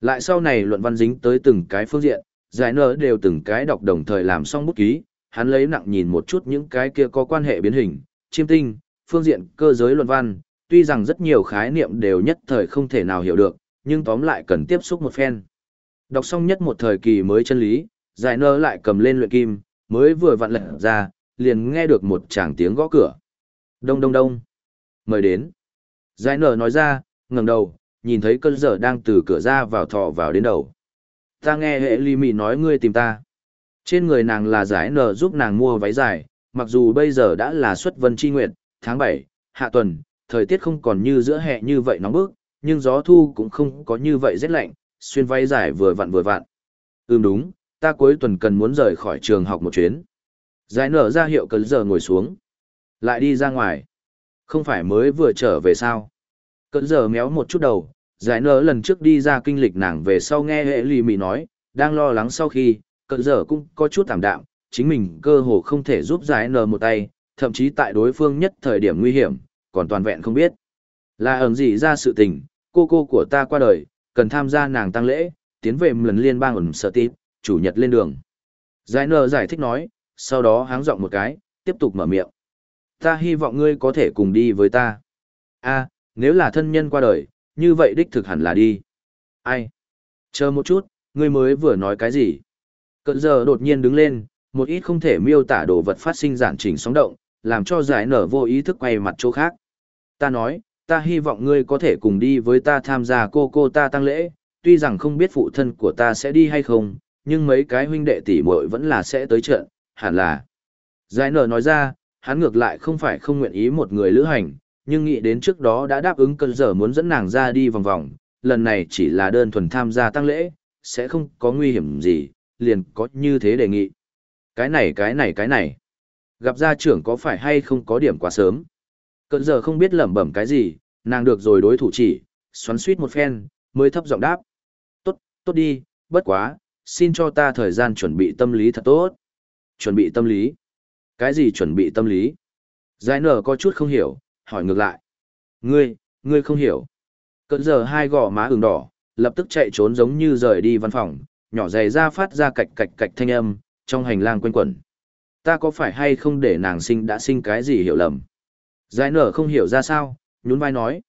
Lại sau này luận văn dính tới từng cái phương diện, giải nở đều từng cái đọc đồng thời làm xong bút ký, hắn lấy nặng nhìn một chút những cái kia có quan hệ biến hình, chiêm tinh, phương diện cơ giới luận văn, tuy rằng rất nhiều khái niệm đều nhất thời không thể nào hiểu được, nhưng tóm lại cần tiếp xúc một phen. Đọc xong nhất một thời kỳ mới chân lý, giải nơ lại cầm lên luyện kim, mới vừa vặn lật ra, liền nghe được một tràng tiếng gõ cửa. Đông đông đông. Mời đến. Giải nở nói ra, ngẩng đầu, nhìn thấy cơn dở đang từ cửa ra vào thọ vào đến đầu. Ta nghe hệ ly mị nói ngươi tìm ta. Trên người nàng là giải nở giúp nàng mua váy dài, mặc dù bây giờ đã là xuất vân chi nguyệt, tháng 7, hạ tuần, thời tiết không còn như giữa hè như vậy nóng bức, nhưng gió thu cũng không có như vậy rét lạnh, xuyên váy dài vừa vặn vừa vặn. Ừm đúng, ta cuối tuần cần muốn rời khỏi trường học một chuyến. Giải nở ra hiệu cần giờ ngồi xuống. Lại đi ra ngoài. Không phải mới vừa trở về sao. Cận giờ méo một chút đầu, giải nở lần trước đi ra kinh lịch nàng về sau nghe hệ lì mị nói, đang lo lắng sau khi, cận giờ cũng có chút tạm đạm, chính mình cơ hồ không thể giúp giải nở một tay, thậm chí tại đối phương nhất thời điểm nguy hiểm, còn toàn vẹn không biết. Là ẩn gì ra sự tình, cô cô của ta qua đời, cần tham gia nàng tăng lễ, tiến về lần liên bang ẩn sở tít, chủ nhật lên đường. Giải nở giải thích nói, sau đó háng giọng một cái, tiếp tục mở miệng. Ta hy vọng ngươi có thể cùng đi với ta. a nếu là thân nhân qua đời, như vậy đích thực hẳn là đi. Ai? Chờ một chút, ngươi mới vừa nói cái gì? Cận giờ đột nhiên đứng lên, một ít không thể miêu tả đồ vật phát sinh giản chỉnh sóng động, làm cho giải nở vô ý thức quay mặt chỗ khác. Ta nói, ta hy vọng ngươi có thể cùng đi với ta tham gia cô cô ta tăng lễ, tuy rằng không biết phụ thân của ta sẽ đi hay không, nhưng mấy cái huynh đệ tỷ muội vẫn là sẽ tới trận, hẳn là. Giải nở nói ra, hắn ngược lại không phải không nguyện ý một người lữ hành, nhưng nghĩ đến trước đó đã đáp ứng cơn giờ muốn dẫn nàng ra đi vòng vòng, lần này chỉ là đơn thuần tham gia tăng lễ, sẽ không có nguy hiểm gì, liền có như thế đề nghị. Cái này cái này cái này, gặp gia trưởng có phải hay không có điểm quá sớm. Cơn giờ không biết lẩm bẩm cái gì, nàng được rồi đối thủ chỉ, xoắn suýt một phen, mới thấp giọng đáp. Tốt, tốt đi, bất quá, xin cho ta thời gian chuẩn bị tâm lý thật tốt. Chuẩn bị tâm lý? Cái gì chuẩn bị tâm lý? Giải nở có chút không hiểu, hỏi ngược lại. Ngươi, ngươi không hiểu. Cỡ giờ hai gò má ửng đỏ, lập tức chạy trốn giống như rời đi văn phòng, nhỏ giày ra phát ra cạch cạch cạch thanh âm, trong hành lang quanh quẩn. Ta có phải hay không để nàng sinh đã sinh cái gì hiểu lầm? Giải nở không hiểu ra sao, nhún vai nói.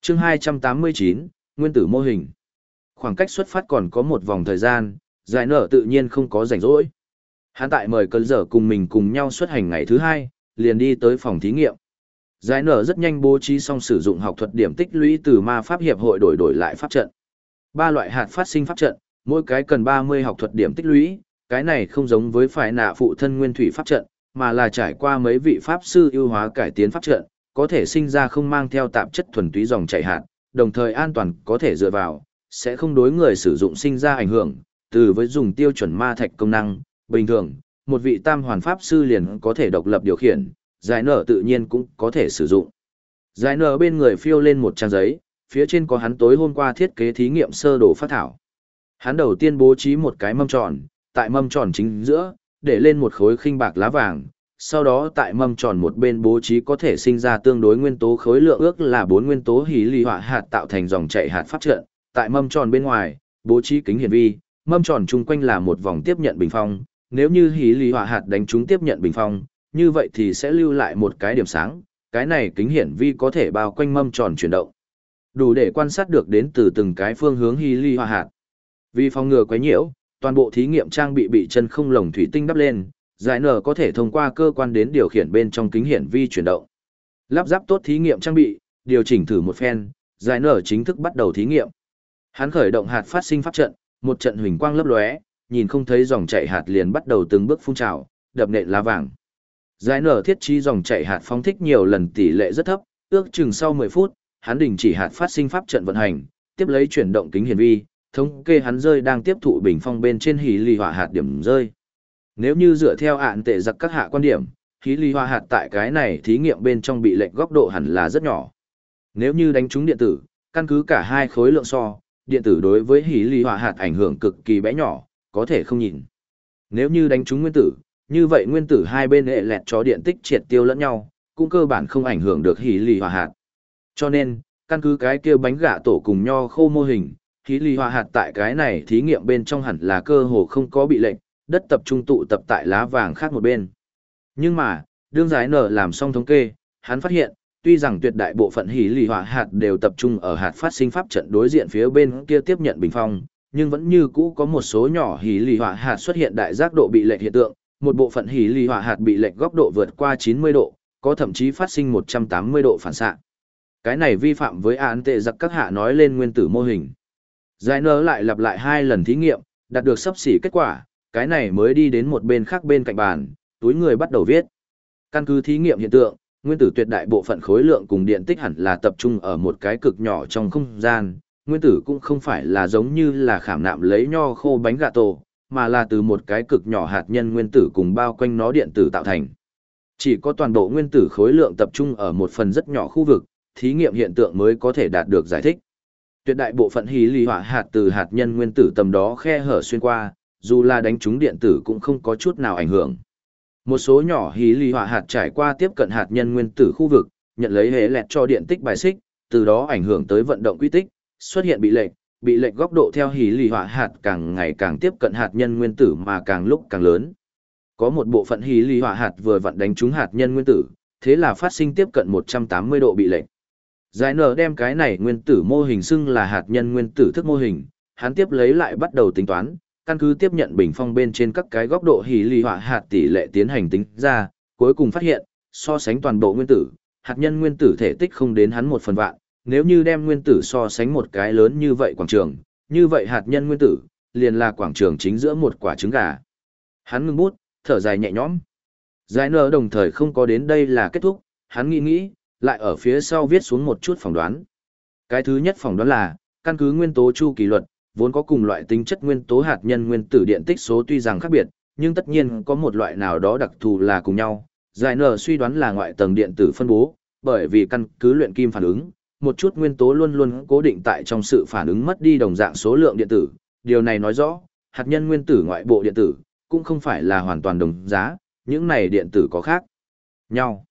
chương 289, Nguyên tử mô hình. Khoảng cách xuất phát còn có một vòng thời gian, giải nở tự nhiên không có rảnh rỗi. Hắn tại mời cơn Dở cùng mình cùng nhau xuất hành ngày thứ hai, liền đi tới phòng thí nghiệm. Giải nở rất nhanh bố trí xong sử dụng học thuật điểm tích lũy từ ma pháp hiệp hội đổi đổi lại pháp trận. Ba loại hạt phát sinh pháp trận, mỗi cái cần 30 học thuật điểm tích lũy, cái này không giống với phải nạ phụ thân nguyên thủy pháp trận, mà là trải qua mấy vị pháp sư ưu hóa cải tiến pháp trận, có thể sinh ra không mang theo tạp chất thuần túy dòng chảy hạt, đồng thời an toàn có thể dựa vào, sẽ không đối người sử dụng sinh ra ảnh hưởng, từ với dùng tiêu chuẩn ma thạch công năng, bình thường, một vị tam hoàn pháp sư liền có thể độc lập điều khiển, giải nở tự nhiên cũng có thể sử dụng. Giải nở bên người phiêu lên một trang giấy, phía trên có hắn tối hôm qua thiết kế thí nghiệm sơ đồ phát thảo. Hắn đầu tiên bố trí một cái mâm tròn, tại mâm tròn chính giữa, để lên một khối khinh bạc lá vàng, sau đó tại mâm tròn một bên bố trí có thể sinh ra tương đối nguyên tố khối lượng ước là bốn nguyên tố hỉ lì hỏa hạt tạo thành dòng chảy hạt phát trận, tại mâm tròn bên ngoài, bố trí kính hiển vi, mâm tròn chung quanh là một vòng tiếp nhận bình phong, nếu như hí lý hỏa hạt đánh chúng tiếp nhận bình phong, như vậy thì sẽ lưu lại một cái điểm sáng, cái này kính hiển vi có thể bao quanh mâm tròn chuyển động. Đủ để quan sát được đến từ từng cái phương hướng hí lý hỏa hạt. Vì phòng ngừa quấy nhiễu, toàn bộ thí nghiệm trang bị bị chân không lồng thủy tinh đắp lên, giải nở có thể thông qua cơ quan đến điều khiển bên trong kính hiển vi chuyển động. Lắp ráp tốt thí nghiệm trang bị, điều chỉnh thử một phen, giải nở chính thức bắt đầu thí nghiệm. Hắn khởi động hạt phát sinh pháp trận, một trận huỳnh quang lấp lóe, nhìn không thấy dòng chảy hạt liền bắt đầu từng bước phun trào, đập nện lá vàng. Giải nở thiết trí dòng chảy hạt phóng thích nhiều lần tỷ lệ rất thấp, ước chừng sau 10 phút, hắn đình chỉ hạt phát sinh pháp trận vận hành, tiếp lấy chuyển động kính hiển vi, thống kê hắn rơi đang tiếp thụ bình phong bên trên hỉ lì hỏa hạt điểm rơi. Nếu như dựa theo ạn tệ giặc các hạ quan điểm, hỉ lì hỏa hạt tại cái này thí nghiệm bên trong bị lệch góc độ hẳn là rất nhỏ. Nếu như đánh trúng điện tử, căn cứ cả hai khối lượng so, điện tử đối với hỉ lì hỏa hạt ảnh hưởng cực kỳ bé nhỏ, có thể không nhìn. Nếu như đánh trúng nguyên tử, như vậy nguyên tử hai bên hệ lẹt cho điện tích triệt tiêu lẫn nhau, cũng cơ bản không ảnh hưởng được hỉ lì hòa hạt. Cho nên, căn cứ cái kia bánh gạ tổ cùng nho khô mô hình, hỉ lì hòa hạt tại cái này thí nghiệm bên trong hẳn là cơ hồ không có bị lệnh, đất tập trung tụ tập tại lá vàng khác một bên. Nhưng mà, đương giải nở làm xong thống kê, hắn phát hiện, tuy rằng tuyệt đại bộ phận hỉ lì hỏa hạt đều tập trung ở hạt phát sinh pháp trận đối diện phía bên kia tiếp nhận bình phong, nhưng vẫn như cũ có một số nhỏ hỉ lì hỏa hạt xuất hiện đại giác độ bị lệch hiện tượng, một bộ phận hỉ lì hỏa hạt bị lệch góc độ vượt qua 90 độ, có thậm chí phát sinh 180 độ phản xạ. Cái này vi phạm với án tệ giặc các hạ nói lên nguyên tử mô hình. Giải nở lại lặp lại hai lần thí nghiệm, đạt được sắp xỉ kết quả, cái này mới đi đến một bên khác bên cạnh bàn, túi người bắt đầu viết. Căn cứ thí nghiệm hiện tượng, nguyên tử tuyệt đại bộ phận khối lượng cùng điện tích hẳn là tập trung ở một cái cực nhỏ trong không gian, nguyên tử cũng không phải là giống như là khảm nạm lấy nho khô bánh gà tổ, mà là từ một cái cực nhỏ hạt nhân nguyên tử cùng bao quanh nó điện tử tạo thành. Chỉ có toàn bộ nguyên tử khối lượng tập trung ở một phần rất nhỏ khu vực, thí nghiệm hiện tượng mới có thể đạt được giải thích. Tuyệt đại bộ phận hí lì hỏa hạt từ hạt nhân nguyên tử tầm đó khe hở xuyên qua, dù là đánh trúng điện tử cũng không có chút nào ảnh hưởng. Một số nhỏ hí lì hỏa hạt trải qua tiếp cận hạt nhân nguyên tử khu vực, nhận lấy hệ lẹt cho điện tích bài xích, từ đó ảnh hưởng tới vận động quy tích, xuất hiện bị lệch, bị lệch góc độ theo hỉ lì hỏa hạt càng ngày càng tiếp cận hạt nhân nguyên tử mà càng lúc càng lớn. Có một bộ phận hỉ lì hỏa hạt vừa vặn đánh trúng hạt nhân nguyên tử, thế là phát sinh tiếp cận 180 độ bị lệch. Giải nở đem cái này nguyên tử mô hình xưng là hạt nhân nguyên tử thức mô hình, hắn tiếp lấy lại bắt đầu tính toán, căn cứ tiếp nhận bình phong bên trên các cái góc độ hỉ lì hỏa hạt tỷ lệ tiến hành tính ra, cuối cùng phát hiện, so sánh toàn bộ nguyên tử, hạt nhân nguyên tử thể tích không đến hắn một phần vạn, nếu như đem nguyên tử so sánh một cái lớn như vậy quảng trường, như vậy hạt nhân nguyên tử, liền là quảng trường chính giữa một quả trứng gà. Hắn ngưng bút, thở dài nhẹ nhõm. Giải nở đồng thời không có đến đây là kết thúc, hắn nghĩ nghĩ, lại ở phía sau viết xuống một chút phỏng đoán. Cái thứ nhất phỏng đoán là, căn cứ nguyên tố chu kỳ luật, vốn có cùng loại tính chất nguyên tố hạt nhân nguyên tử điện tích số tuy rằng khác biệt, nhưng tất nhiên có một loại nào đó đặc thù là cùng nhau. Giải nở suy đoán là ngoại tầng điện tử phân bố, bởi vì căn cứ luyện kim phản ứng, một chút nguyên tố luôn luôn cố định tại trong sự phản ứng mất đi đồng dạng số lượng điện tử. Điều này nói rõ, hạt nhân nguyên tử ngoại bộ điện tử, cũng không phải là hoàn toàn đồng giá, những này điện tử có khác nhau.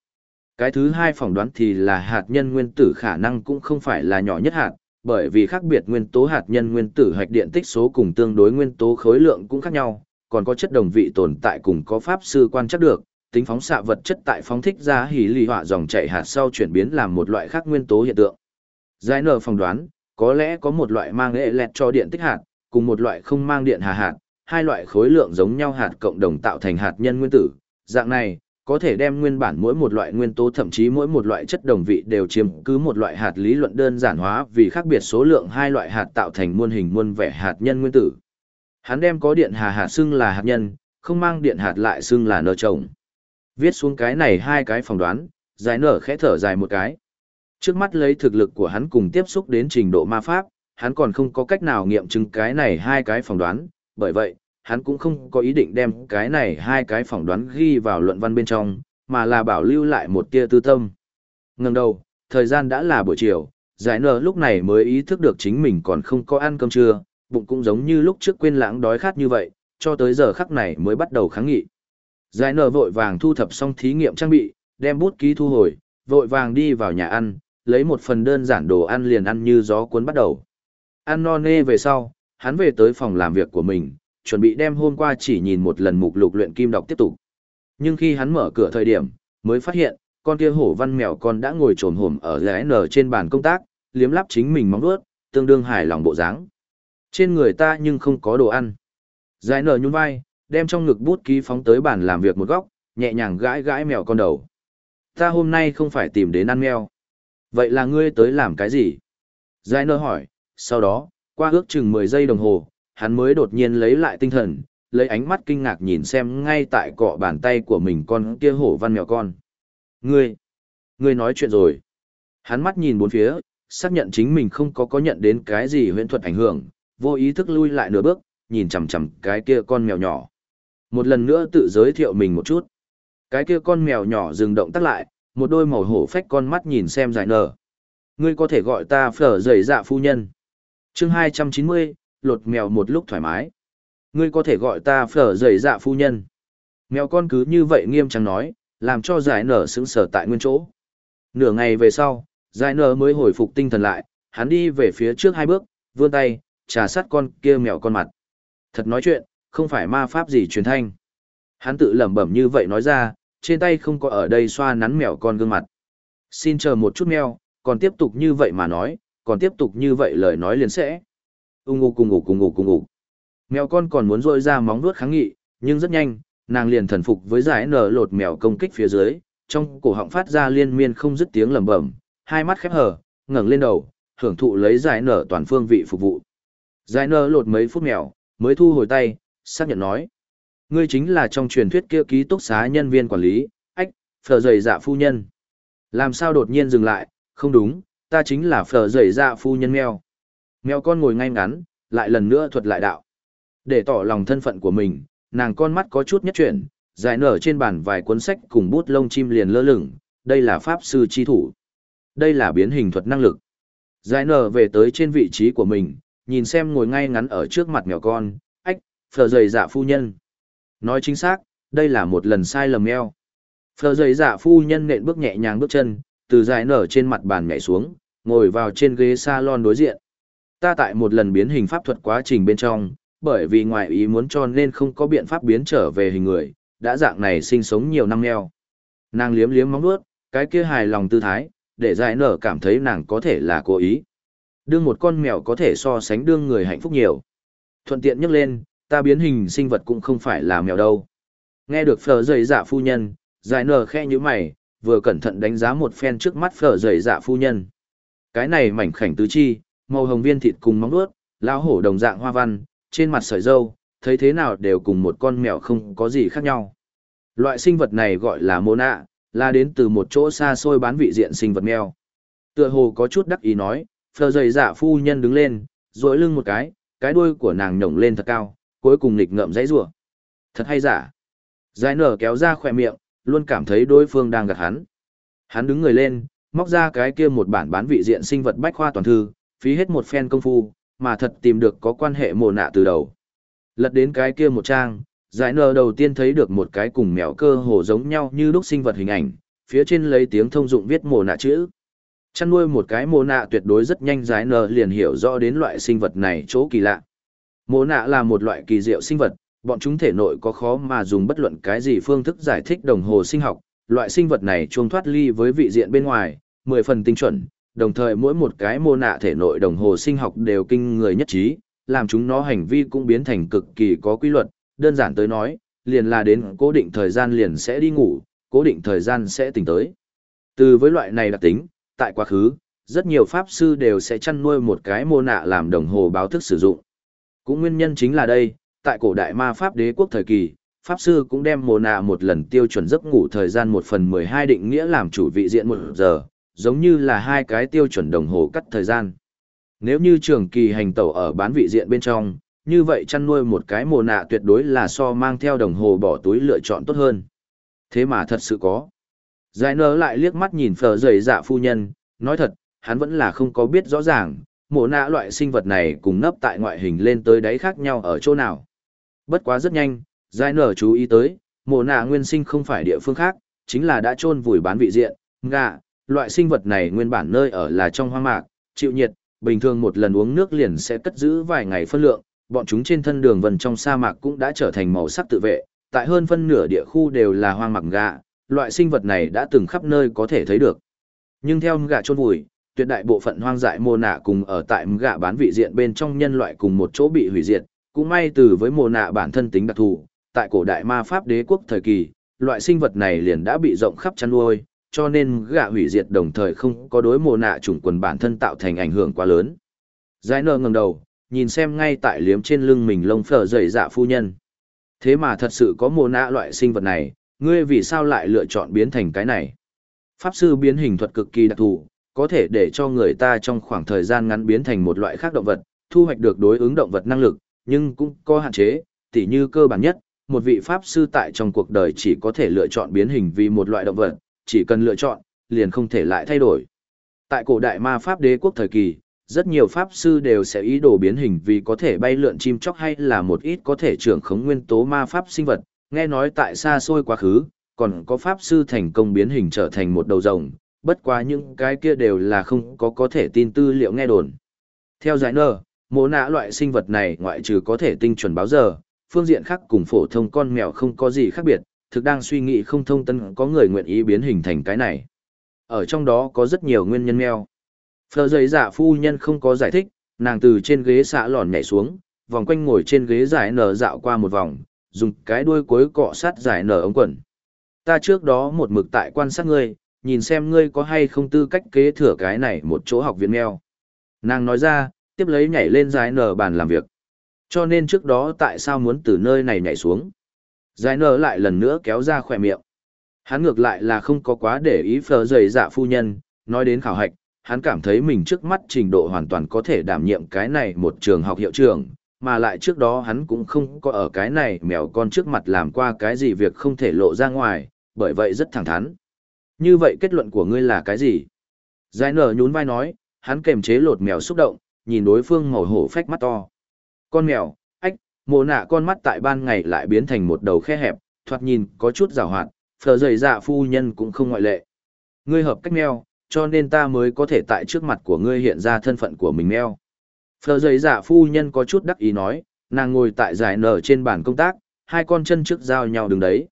Cái thứ hai phỏng đoán thì là hạt nhân nguyên tử khả năng cũng không phải là nhỏ nhất hạt, bởi vì khác biệt nguyên tố hạt nhân nguyên tử hạch điện tích số cùng tương đối nguyên tố khối lượng cũng khác nhau, còn có chất đồng vị tồn tại cùng có pháp sư quan chắc được, tính phóng xạ vật chất tại phóng thích ra hỉ lì họa dòng chảy hạt sau chuyển biến làm một loại khác nguyên tố hiện tượng. Giải nở phỏng đoán, có lẽ có một loại mang hệ lẹt cho điện tích hạt, cùng một loại không mang điện hà hạt, hai loại khối lượng giống nhau hạt cộng đồng tạo thành hạt nhân nguyên tử. Dạng này, có thể đem nguyên bản mỗi một loại nguyên tố thậm chí mỗi một loại chất đồng vị đều chiếm cứ một loại hạt lý luận đơn giản hóa vì khác biệt số lượng hai loại hạt tạo thành muôn hình muôn vẻ hạt nhân nguyên tử. Hắn đem có điện hà hạt xưng là hạt nhân, không mang điện hạt lại xưng là nở trồng. Viết xuống cái này hai cái phỏng đoán, giải nở khẽ thở dài một cái. Trước mắt lấy thực lực của hắn cùng tiếp xúc đến trình độ ma pháp, hắn còn không có cách nào nghiệm chứng cái này hai cái phỏng đoán, bởi vậy, hắn cũng không có ý định đem cái này hai cái phỏng đoán ghi vào luận văn bên trong, mà là bảo lưu lại một tia tư tâm. Ngừng đầu, thời gian đã là buổi chiều, giải nở lúc này mới ý thức được chính mình còn không có ăn cơm trưa, bụng cũng giống như lúc trước quên lãng đói khát như vậy, cho tới giờ khắc này mới bắt đầu kháng nghị. Giải nở vội vàng thu thập xong thí nghiệm trang bị, đem bút ký thu hồi, vội vàng đi vào nhà ăn, lấy một phần đơn giản đồ ăn liền ăn như gió cuốn bắt đầu. Ăn no nê về sau, hắn về tới phòng làm việc của mình, chuẩn bị đem hôm qua chỉ nhìn một lần mục lục luyện kim đọc tiếp tục. Nhưng khi hắn mở cửa thời điểm, mới phát hiện, con kia hổ văn mèo con đã ngồi trồm hổm ở ghế nở trên bàn công tác, liếm lắp chính mình móng vuốt, tương đương hài lòng bộ dáng. Trên người ta nhưng không có đồ ăn. Giải nở nhún vai, đem trong ngực bút ký phóng tới bàn làm việc một góc, nhẹ nhàng gãi gãi mèo con đầu. Ta hôm nay không phải tìm đến ăn mèo. Vậy là ngươi tới làm cái gì? Giải nơ hỏi, sau đó, qua ước chừng 10 giây đồng hồ, hắn mới đột nhiên lấy lại tinh thần, lấy ánh mắt kinh ngạc nhìn xem ngay tại cọ bàn tay của mình con kia hổ văn mèo con. Ngươi, ngươi nói chuyện rồi. Hắn mắt nhìn bốn phía, xác nhận chính mình không có có nhận đến cái gì huyễn thuật ảnh hưởng, vô ý thức lui lại nửa bước, nhìn chằm chằm cái kia con mèo nhỏ. Một lần nữa tự giới thiệu mình một chút. Cái kia con mèo nhỏ dừng động tắt lại, một đôi màu hổ phách con mắt nhìn xem giải nở. Ngươi có thể gọi ta phở dày dạ phu nhân. chương 290, lột mèo một lúc thoải mái. Ngươi có thể gọi ta phở dày dạ phu nhân. Mèo con cứ như vậy nghiêm trang nói, làm cho giải nở sững sở tại nguyên chỗ. Nửa ngày về sau, giải nở mới hồi phục tinh thần lại, hắn đi về phía trước hai bước, vươn tay, trà sát con kia mèo con mặt. Thật nói chuyện, không phải ma pháp gì truyền thanh. Hắn tự lẩm bẩm như vậy nói ra, trên tay không có ở đây xoa nắn mèo con gương mặt. Xin chờ một chút mèo, còn tiếp tục như vậy mà nói, còn tiếp tục như vậy lời nói liền sẽ. Ung ngủ cùng ngủ cùng ngủ cùng ngủ. Mèo con còn muốn rôi ra móng vuốt kháng nghị, nhưng rất nhanh, nàng liền thần phục với giải nở lột mèo công kích phía dưới, trong cổ họng phát ra liên miên không dứt tiếng lẩm bẩm, hai mắt khép hờ, ngẩng lên đầu, hưởng thụ lấy giải nở toàn phương vị phục vụ. Giải nở lột mấy phút mèo, mới thu hồi tay, xác nhận nói. Ngươi chính là trong truyền thuyết kia ký túc xá nhân viên quản lý, ách, phở dày dạ phu nhân. Làm sao đột nhiên dừng lại, không đúng, ta chính là phở dày dạ phu nhân mèo. Mèo con ngồi ngay ngắn, lại lần nữa thuật lại đạo. Để tỏ lòng thân phận của mình, nàng con mắt có chút nhất chuyển, giải nở trên bàn vài cuốn sách cùng bút lông chim liền lơ lửng, đây là pháp sư chi thủ. Đây là biến hình thuật năng lực. Giải nở về tới trên vị trí của mình, nhìn xem ngồi ngay ngắn ở trước mặt mèo con, ách, phờ dày dạ phu nhân. Nói chính xác, đây là một lần sai lầm eo. Phờ dày dạ phu nhân nện bước nhẹ nhàng bước chân, từ dài nở trên mặt bàn nhảy xuống, ngồi vào trên ghế salon đối diện. Ta tại một lần biến hình pháp thuật quá trình bên trong, bởi vì ngoại ý muốn cho nên không có biện pháp biến trở về hình người, đã dạng này sinh sống nhiều năm neo. Nàng liếm liếm móng vuốt, cái kia hài lòng tư thái, để giải nở cảm thấy nàng có thể là cố ý. Đương một con mèo có thể so sánh đương người hạnh phúc nhiều. Thuận tiện nhắc lên, ta biến hình sinh vật cũng không phải là mèo đâu. Nghe được phở dày dạ phu nhân, giải nở khe như mày, vừa cẩn thận đánh giá một phen trước mắt phở dày dạ phu nhân. Cái này mảnh khảnh tứ chi, màu hồng viên thịt cùng móng vuốt, lão hổ đồng dạng hoa văn, trên mặt sợi dâu, thấy thế nào đều cùng một con mèo không có gì khác nhau. Loại sinh vật này gọi là mô nạ, là đến từ một chỗ xa xôi bán vị diện sinh vật mèo. Tựa hồ có chút đắc ý nói, phờ dày dạ giả phu nhân đứng lên, duỗi lưng một cái, cái đuôi của nàng nhổng lên thật cao, cuối cùng nghịch ngợm dãy rủa Thật hay giả. Giải nở kéo ra khỏe miệng, luôn cảm thấy đối phương đang gạt hắn. Hắn đứng người lên, móc ra cái kia một bản bán vị diện sinh vật bách khoa toàn thư, phí hết một phen công phu, mà thật tìm được có quan hệ mồ nạ từ đầu. Lật đến cái kia một trang, giải nở đầu tiên thấy được một cái cùng mèo cơ hồ giống nhau như lúc sinh vật hình ảnh, phía trên lấy tiếng thông dụng viết mồ nạ chữ. Chăn nuôi một cái mồ nạ tuyệt đối rất nhanh giải nở liền hiểu rõ đến loại sinh vật này chỗ kỳ lạ. Mộ nạ là một loại kỳ diệu sinh vật, bọn chúng thể nội có khó mà dùng bất luận cái gì phương thức giải thích đồng hồ sinh học. Loại sinh vật này chuông thoát ly với vị diện bên ngoài, mười phần tinh chuẩn, đồng thời mỗi một cái mô nạ thể nội đồng hồ sinh học đều kinh người nhất trí, làm chúng nó hành vi cũng biến thành cực kỳ có quy luật, đơn giản tới nói, liền là đến cố định thời gian liền sẽ đi ngủ, cố định thời gian sẽ tỉnh tới. Từ với loại này đặc tính, tại quá khứ, rất nhiều pháp sư đều sẽ chăn nuôi một cái mô nạ làm đồng hồ báo thức sử dụng. Cũng nguyên nhân chính là đây, tại cổ đại ma pháp đế quốc thời kỳ, pháp sư cũng đem mồ nạ một lần tiêu chuẩn giấc ngủ thời gian một phần 12 định nghĩa làm chủ vị diện một giờ, giống như là hai cái tiêu chuẩn đồng hồ cắt thời gian. Nếu như trường kỳ hành tẩu ở bán vị diện bên trong, như vậy chăn nuôi một cái mồ nạ tuyệt đối là so mang theo đồng hồ bỏ túi lựa chọn tốt hơn. Thế mà thật sự có. Giải nở lại liếc mắt nhìn phở rời dạ phu nhân, nói thật, hắn vẫn là không có biết rõ ràng, mồ nạ loại sinh vật này cùng nấp tại ngoại hình lên tới đáy khác nhau ở chỗ nào. Bất quá rất nhanh, giải nở chú ý tới, mồ nạ nguyên sinh không phải địa phương khác, chính là đã chôn vùi bán vị diện, ngạ, loại sinh vật này nguyên bản nơi ở là trong hoang mạc, chịu nhiệt, bình thường một lần uống nước liền sẽ cất giữ vài ngày phân lượng, bọn chúng trên thân đường vần trong sa mạc cũng đã trở thành màu sắc tự vệ, tại hơn phân nửa địa khu đều là hoang mạc gạ, loại sinh vật này đã từng khắp nơi có thể thấy được. Nhưng theo gạ chôn vùi, tuyệt đại bộ phận hoang dại mồ nạ cùng ở tại gạ bán vị diện bên trong nhân loại cùng một chỗ bị hủy diệt, cũng may từ với mồ nạ bản thân tính đặc thù, tại cổ đại ma pháp đế quốc thời kỳ, loại sinh vật này liền đã bị rộng khắp chăn nuôi, cho nên gạ hủy diệt đồng thời không có đối mồ nạ chủng quần bản thân tạo thành ảnh hưởng quá lớn. Giải nơ ngẩng đầu, nhìn xem ngay tại liếm trên lưng mình lông phở dày dạ phu nhân. Thế mà thật sự có mồ nạ loại sinh vật này, ngươi vì sao lại lựa chọn biến thành cái này? Pháp sư biến hình thuật cực kỳ đặc thù, có thể để cho người ta trong khoảng thời gian ngắn biến thành một loại khác động vật, thu hoạch được đối ứng động vật năng lực, nhưng cũng có hạn chế, tỉ như cơ bản nhất, một vị pháp sư tại trong cuộc đời chỉ có thể lựa chọn biến hình vì một loại động vật, chỉ cần lựa chọn, liền không thể lại thay đổi. Tại cổ đại ma pháp đế quốc thời kỳ, rất nhiều pháp sư đều sẽ ý đồ biến hình vì có thể bay lượn chim chóc hay là một ít có thể trưởng khống nguyên tố ma pháp sinh vật, nghe nói tại xa xôi quá khứ, còn có pháp sư thành công biến hình trở thành một đầu rồng, bất quá những cái kia đều là không có có thể tin tư liệu nghe đồn. Theo giải nơ, mô nã loại sinh vật này ngoại trừ có thể tinh chuẩn báo giờ, phương diện khác cùng phổ thông con mèo không có gì khác biệt, thực đang suy nghĩ không thông tân có người nguyện ý biến hình thành cái này. Ở trong đó có rất nhiều nguyên nhân mèo. Phờ giấy giả phu nhân không có giải thích, nàng từ trên ghế xạ lòn nhảy xuống, vòng quanh ngồi trên ghế giải nở dạo qua một vòng, dùng cái đuôi cuối cọ sát giải nở ống quần. Ta trước đó một mực tại quan sát ngươi, nhìn xem ngươi có hay không tư cách kế thừa cái này một chỗ học viện mèo. Nàng nói ra, tiếp lấy nhảy lên giải nở bàn làm việc. Cho nên trước đó tại sao muốn từ nơi này nhảy xuống? Giải nở lại lần nữa kéo ra khỏe miệng. Hắn ngược lại là không có quá để ý phờ dày dạ phu nhân, nói đến khảo hạch, hắn cảm thấy mình trước mắt trình độ hoàn toàn có thể đảm nhiệm cái này một trường học hiệu trường, mà lại trước đó hắn cũng không có ở cái này mèo con trước mặt làm qua cái gì việc không thể lộ ra ngoài, bởi vậy rất thẳng thắn. Như vậy kết luận của ngươi là cái gì? Giải nở nhún vai nói, hắn kềm chế lột mèo xúc động, nhìn đối phương màu hổ phách mắt to. Con mèo, ách, mồ nạ con mắt tại ban ngày lại biến thành một đầu khe hẹp, thoạt nhìn có chút rào hoạt, phở dày dạ phu nhân cũng không ngoại lệ. Ngươi hợp cách mèo, cho nên ta mới có thể tại trước mặt của ngươi hiện ra thân phận của mình mèo. Phở dày dạ phu nhân có chút đắc ý nói, nàng ngồi tại giải nở trên bàn công tác, hai con chân trước giao nhau đứng đấy.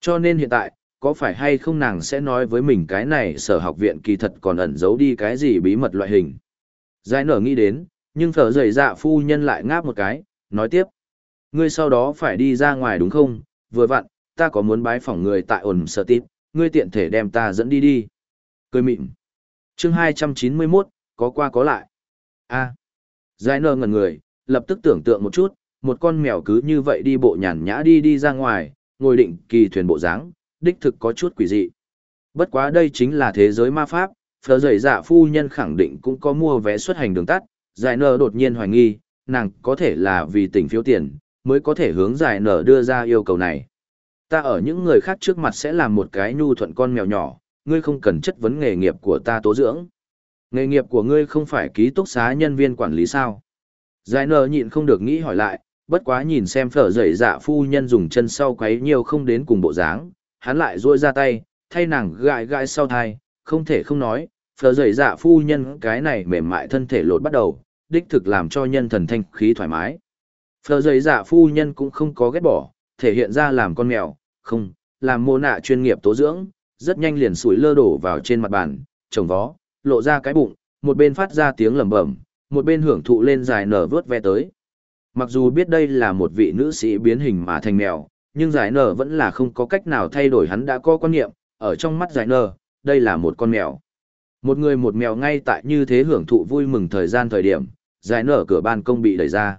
Cho nên hiện tại, có phải hay không nàng sẽ nói với mình cái này sở học viện kỳ thật còn ẩn giấu đi cái gì bí mật loại hình. Giải nở nghĩ đến, nhưng thở dày dạ phu nhân lại ngáp một cái, nói tiếp. Ngươi sau đó phải đi ra ngoài đúng không? Vừa vặn, ta có muốn bái phỏng người tại ổn sở tít, ngươi tiện thể đem ta dẫn đi đi. Cười mịn. chương 291, có qua có lại. a Giải nơ ngẩn người, lập tức tưởng tượng một chút, một con mèo cứ như vậy đi bộ nhàn nhã đi đi ra ngoài, ngồi định kỳ thuyền bộ dáng đích thực có chút quỷ dị. Bất quá đây chính là thế giới ma pháp, phở dậy dạ phu nhân khẳng định cũng có mua vé xuất hành đường tắt, giải nở đột nhiên hoài nghi, nàng có thể là vì tình phiếu tiền, mới có thể hướng giải nở đưa ra yêu cầu này. Ta ở những người khác trước mặt sẽ làm một cái nhu thuận con mèo nhỏ, ngươi không cần chất vấn nghề nghiệp của ta tố dưỡng. Nghề nghiệp của ngươi không phải ký túc xá nhân viên quản lý sao? Giải nở nhịn không được nghĩ hỏi lại, bất quá nhìn xem phở dậy dạ phu nhân dùng chân sau quấy nhiều không đến cùng bộ dáng, hắn lại rôi ra tay, thay nàng gãi gãi sau thai, không thể không nói, Phở dậy dạ phu nhân cái này mềm mại thân thể lột bắt đầu, đích thực làm cho nhân thần thanh khí thoải mái. Phở dậy dạ phu nhân cũng không có ghét bỏ, thể hiện ra làm con mèo, không, làm mô nạ chuyên nghiệp tố dưỡng, rất nhanh liền sủi lơ đổ vào trên mặt bàn, trồng vó, lộ ra cái bụng, một bên phát ra tiếng lẩm bẩm, một bên hưởng thụ lên dài nở vớt ve tới. Mặc dù biết đây là một vị nữ sĩ biến hình mà thành mèo, nhưng giải nở vẫn là không có cách nào thay đổi hắn đã có quan niệm, ở trong mắt giải nở, đây là một con mèo. Một người một mèo ngay tại như thế hưởng thụ vui mừng thời gian thời điểm, giải nở cửa ban công bị đẩy ra.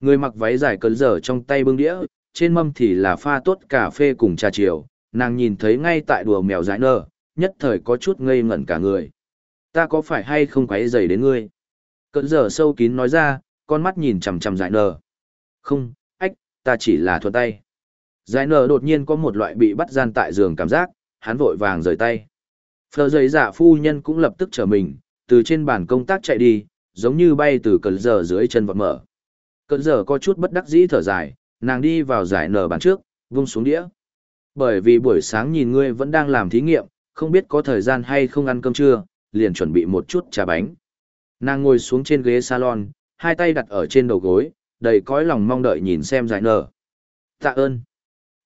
Người mặc váy dài cấn dở trong tay bưng đĩa, trên mâm thì là pha tốt cà phê cùng trà chiều, nàng nhìn thấy ngay tại đùa mèo giải nở, nhất thời có chút ngây ngẩn cả người. Ta có phải hay không quấy rầy đến ngươi? Cấn dở sâu kín nói ra, con mắt nhìn chằm chằm giải nở. Không, ách, ta chỉ là thuận tay. Giải nở đột nhiên có một loại bị bắt gian tại giường cảm giác, hắn vội vàng rời tay. Phờ giấy giả phu nhân cũng lập tức trở mình, từ trên bàn công tác chạy đi, giống như bay từ cơn giờ dưới chân vọt mở. Cơn giờ có chút bất đắc dĩ thở dài, nàng đi vào giải nở bàn trước, vung xuống đĩa. Bởi vì buổi sáng nhìn ngươi vẫn đang làm thí nghiệm, không biết có thời gian hay không ăn cơm trưa, liền chuẩn bị một chút trà bánh. Nàng ngồi xuống trên ghế salon, hai tay đặt ở trên đầu gối, đầy cõi lòng mong đợi nhìn xem giải nở. Tạ ơn.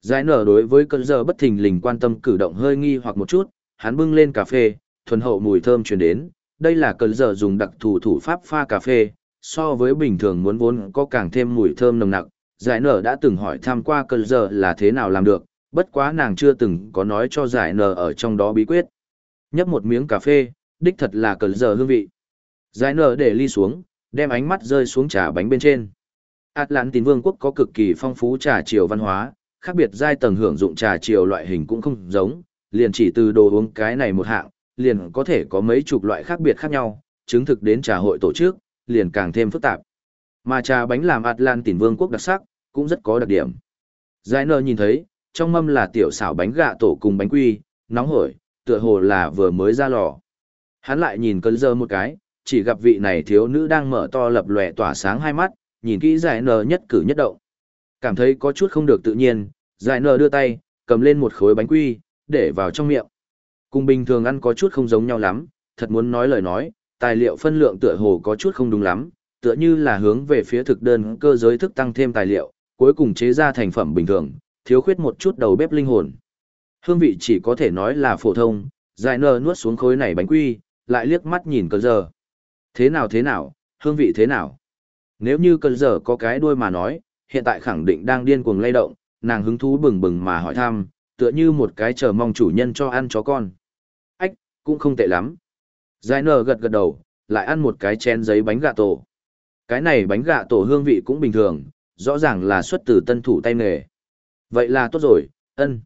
Giải nở đối với cơn giờ bất thình lình quan tâm cử động hơi nghi hoặc một chút, hắn bưng lên cà phê, thuần hậu mùi thơm truyền đến, đây là cơn giờ dùng đặc thù thủ pháp pha cà phê, so với bình thường muốn vốn có càng thêm mùi thơm nồng nặc. Giải nở đã từng hỏi tham qua cơn giờ là thế nào làm được, bất quá nàng chưa từng có nói cho giải nở ở trong đó bí quyết. Nhấp một miếng cà phê, đích thật là cơn giờ hương vị. Giải nở để ly xuống, đem ánh mắt rơi xuống trà bánh bên trên. Atlantin Vương quốc có cực kỳ phong phú trà chiều văn hóa, khác biệt giai tầng hưởng dụng trà chiều loại hình cũng không giống, liền chỉ từ đồ uống cái này một hạng, liền có thể có mấy chục loại khác biệt khác nhau, chứng thực đến trà hội tổ chức, liền càng thêm phức tạp. Mà trà bánh làm Atlantin Vương quốc đặc sắc, cũng rất có đặc điểm. Giải nơ nhìn thấy, trong mâm là tiểu xảo bánh gạ tổ cùng bánh quy, nóng hổi, tựa hồ là vừa mới ra lò. Hắn lại nhìn cơn dơ một cái, chỉ gặp vị này thiếu nữ đang mở to lập lòe tỏa sáng hai mắt, nhìn kỹ giải nơ nhất cử nhất động. Cảm thấy có chút không được tự nhiên, giải nơ đưa tay, cầm lên một khối bánh quy, để vào trong miệng. Cùng bình thường ăn có chút không giống nhau lắm, thật muốn nói lời nói, tài liệu phân lượng tựa hồ có chút không đúng lắm, tựa như là hướng về phía thực đơn cơ giới thức tăng thêm tài liệu, cuối cùng chế ra thành phẩm bình thường, thiếu khuyết một chút đầu bếp linh hồn. Hương vị chỉ có thể nói là phổ thông, giải nơ nuốt xuống khối này bánh quy, lại liếc mắt nhìn cơn giờ. Thế nào thế nào, hương vị thế nào? Nếu như cơn giờ có cái đuôi mà nói, hiện tại khẳng định đang điên cuồng lay động, nàng hứng thú bừng bừng mà hỏi thăm, tựa như một cái chờ mong chủ nhân cho ăn chó con. Ách, cũng không tệ lắm. Giải nở gật gật đầu, lại ăn một cái chén giấy bánh gà tổ. Cái này bánh gà tổ hương vị cũng bình thường, rõ ràng là xuất từ tân thủ tay nghề. Vậy là tốt rồi, ân.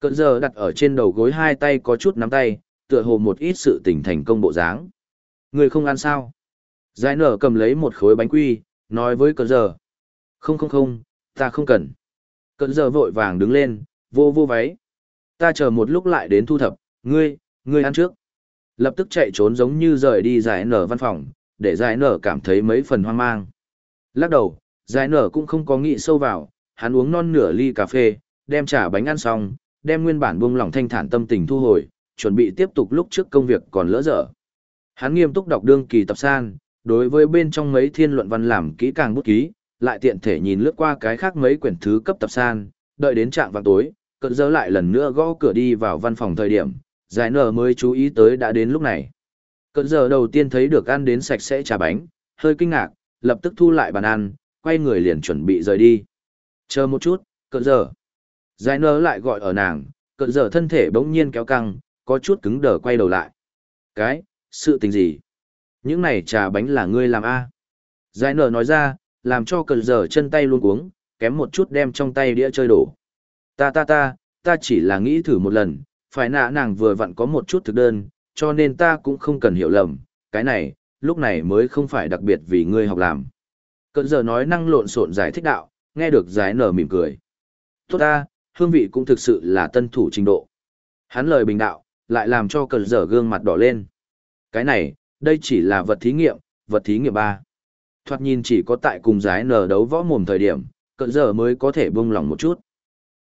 Cận giờ đặt ở trên đầu gối hai tay có chút nắm tay, tựa hồ một ít sự tình thành công bộ dáng. Người không ăn sao? Giải nở cầm lấy một khối bánh quy, nói với cận giờ. Không không không, ta không cần. Cận giờ vội vàng đứng lên, vô vô váy. Ta chờ một lúc lại đến thu thập, ngươi, ngươi ăn trước. Lập tức chạy trốn giống như rời đi giải nở văn phòng, để giải nở cảm thấy mấy phần hoang mang. Lắc đầu, giải nở cũng không có nghĩ sâu vào, hắn uống non nửa ly cà phê, đem trả bánh ăn xong, đem nguyên bản buông lỏng thanh thản tâm tình thu hồi, chuẩn bị tiếp tục lúc trước công việc còn lỡ dở. Hắn nghiêm túc đọc đương kỳ tập san, đối với bên trong mấy thiên luận văn làm kỹ càng bút ký, lại tiện thể nhìn lướt qua cái khác mấy quyển thứ cấp tập san, đợi đến trạng vào tối, cận dơ lại lần nữa gõ cửa đi vào văn phòng thời điểm, giải nở mới chú ý tới đã đến lúc này. Cận giờ đầu tiên thấy được ăn đến sạch sẽ trà bánh, hơi kinh ngạc, lập tức thu lại bàn ăn, quay người liền chuẩn bị rời đi. Chờ một chút, cận giờ. Giải nở lại gọi ở nàng, cận giờ thân thể bỗng nhiên kéo căng, có chút cứng đờ quay đầu lại. Cái, sự tình gì? Những này trà bánh là ngươi làm a Giải nở nói ra, làm cho cận giờ chân tay luôn cuống, kém một chút đem trong tay đĩa chơi đổ. Ta ta ta, ta chỉ là nghĩ thử một lần, phải nạ nàng vừa vặn có một chút thực đơn, cho nên ta cũng không cần hiểu lầm, cái này, lúc này mới không phải đặc biệt vì ngươi học làm. Cận giờ nói năng lộn xộn giải thích đạo, nghe được giải nở mỉm cười. Tốt ta, hương vị cũng thực sự là tân thủ trình độ. Hắn lời bình đạo, lại làm cho cận giờ gương mặt đỏ lên. Cái này, đây chỉ là vật thí nghiệm, vật thí nghiệm ba. Thoạt nhìn chỉ có tại cùng giải nở đấu võ mồm thời điểm, cận giờ mới có thể bông lòng một chút.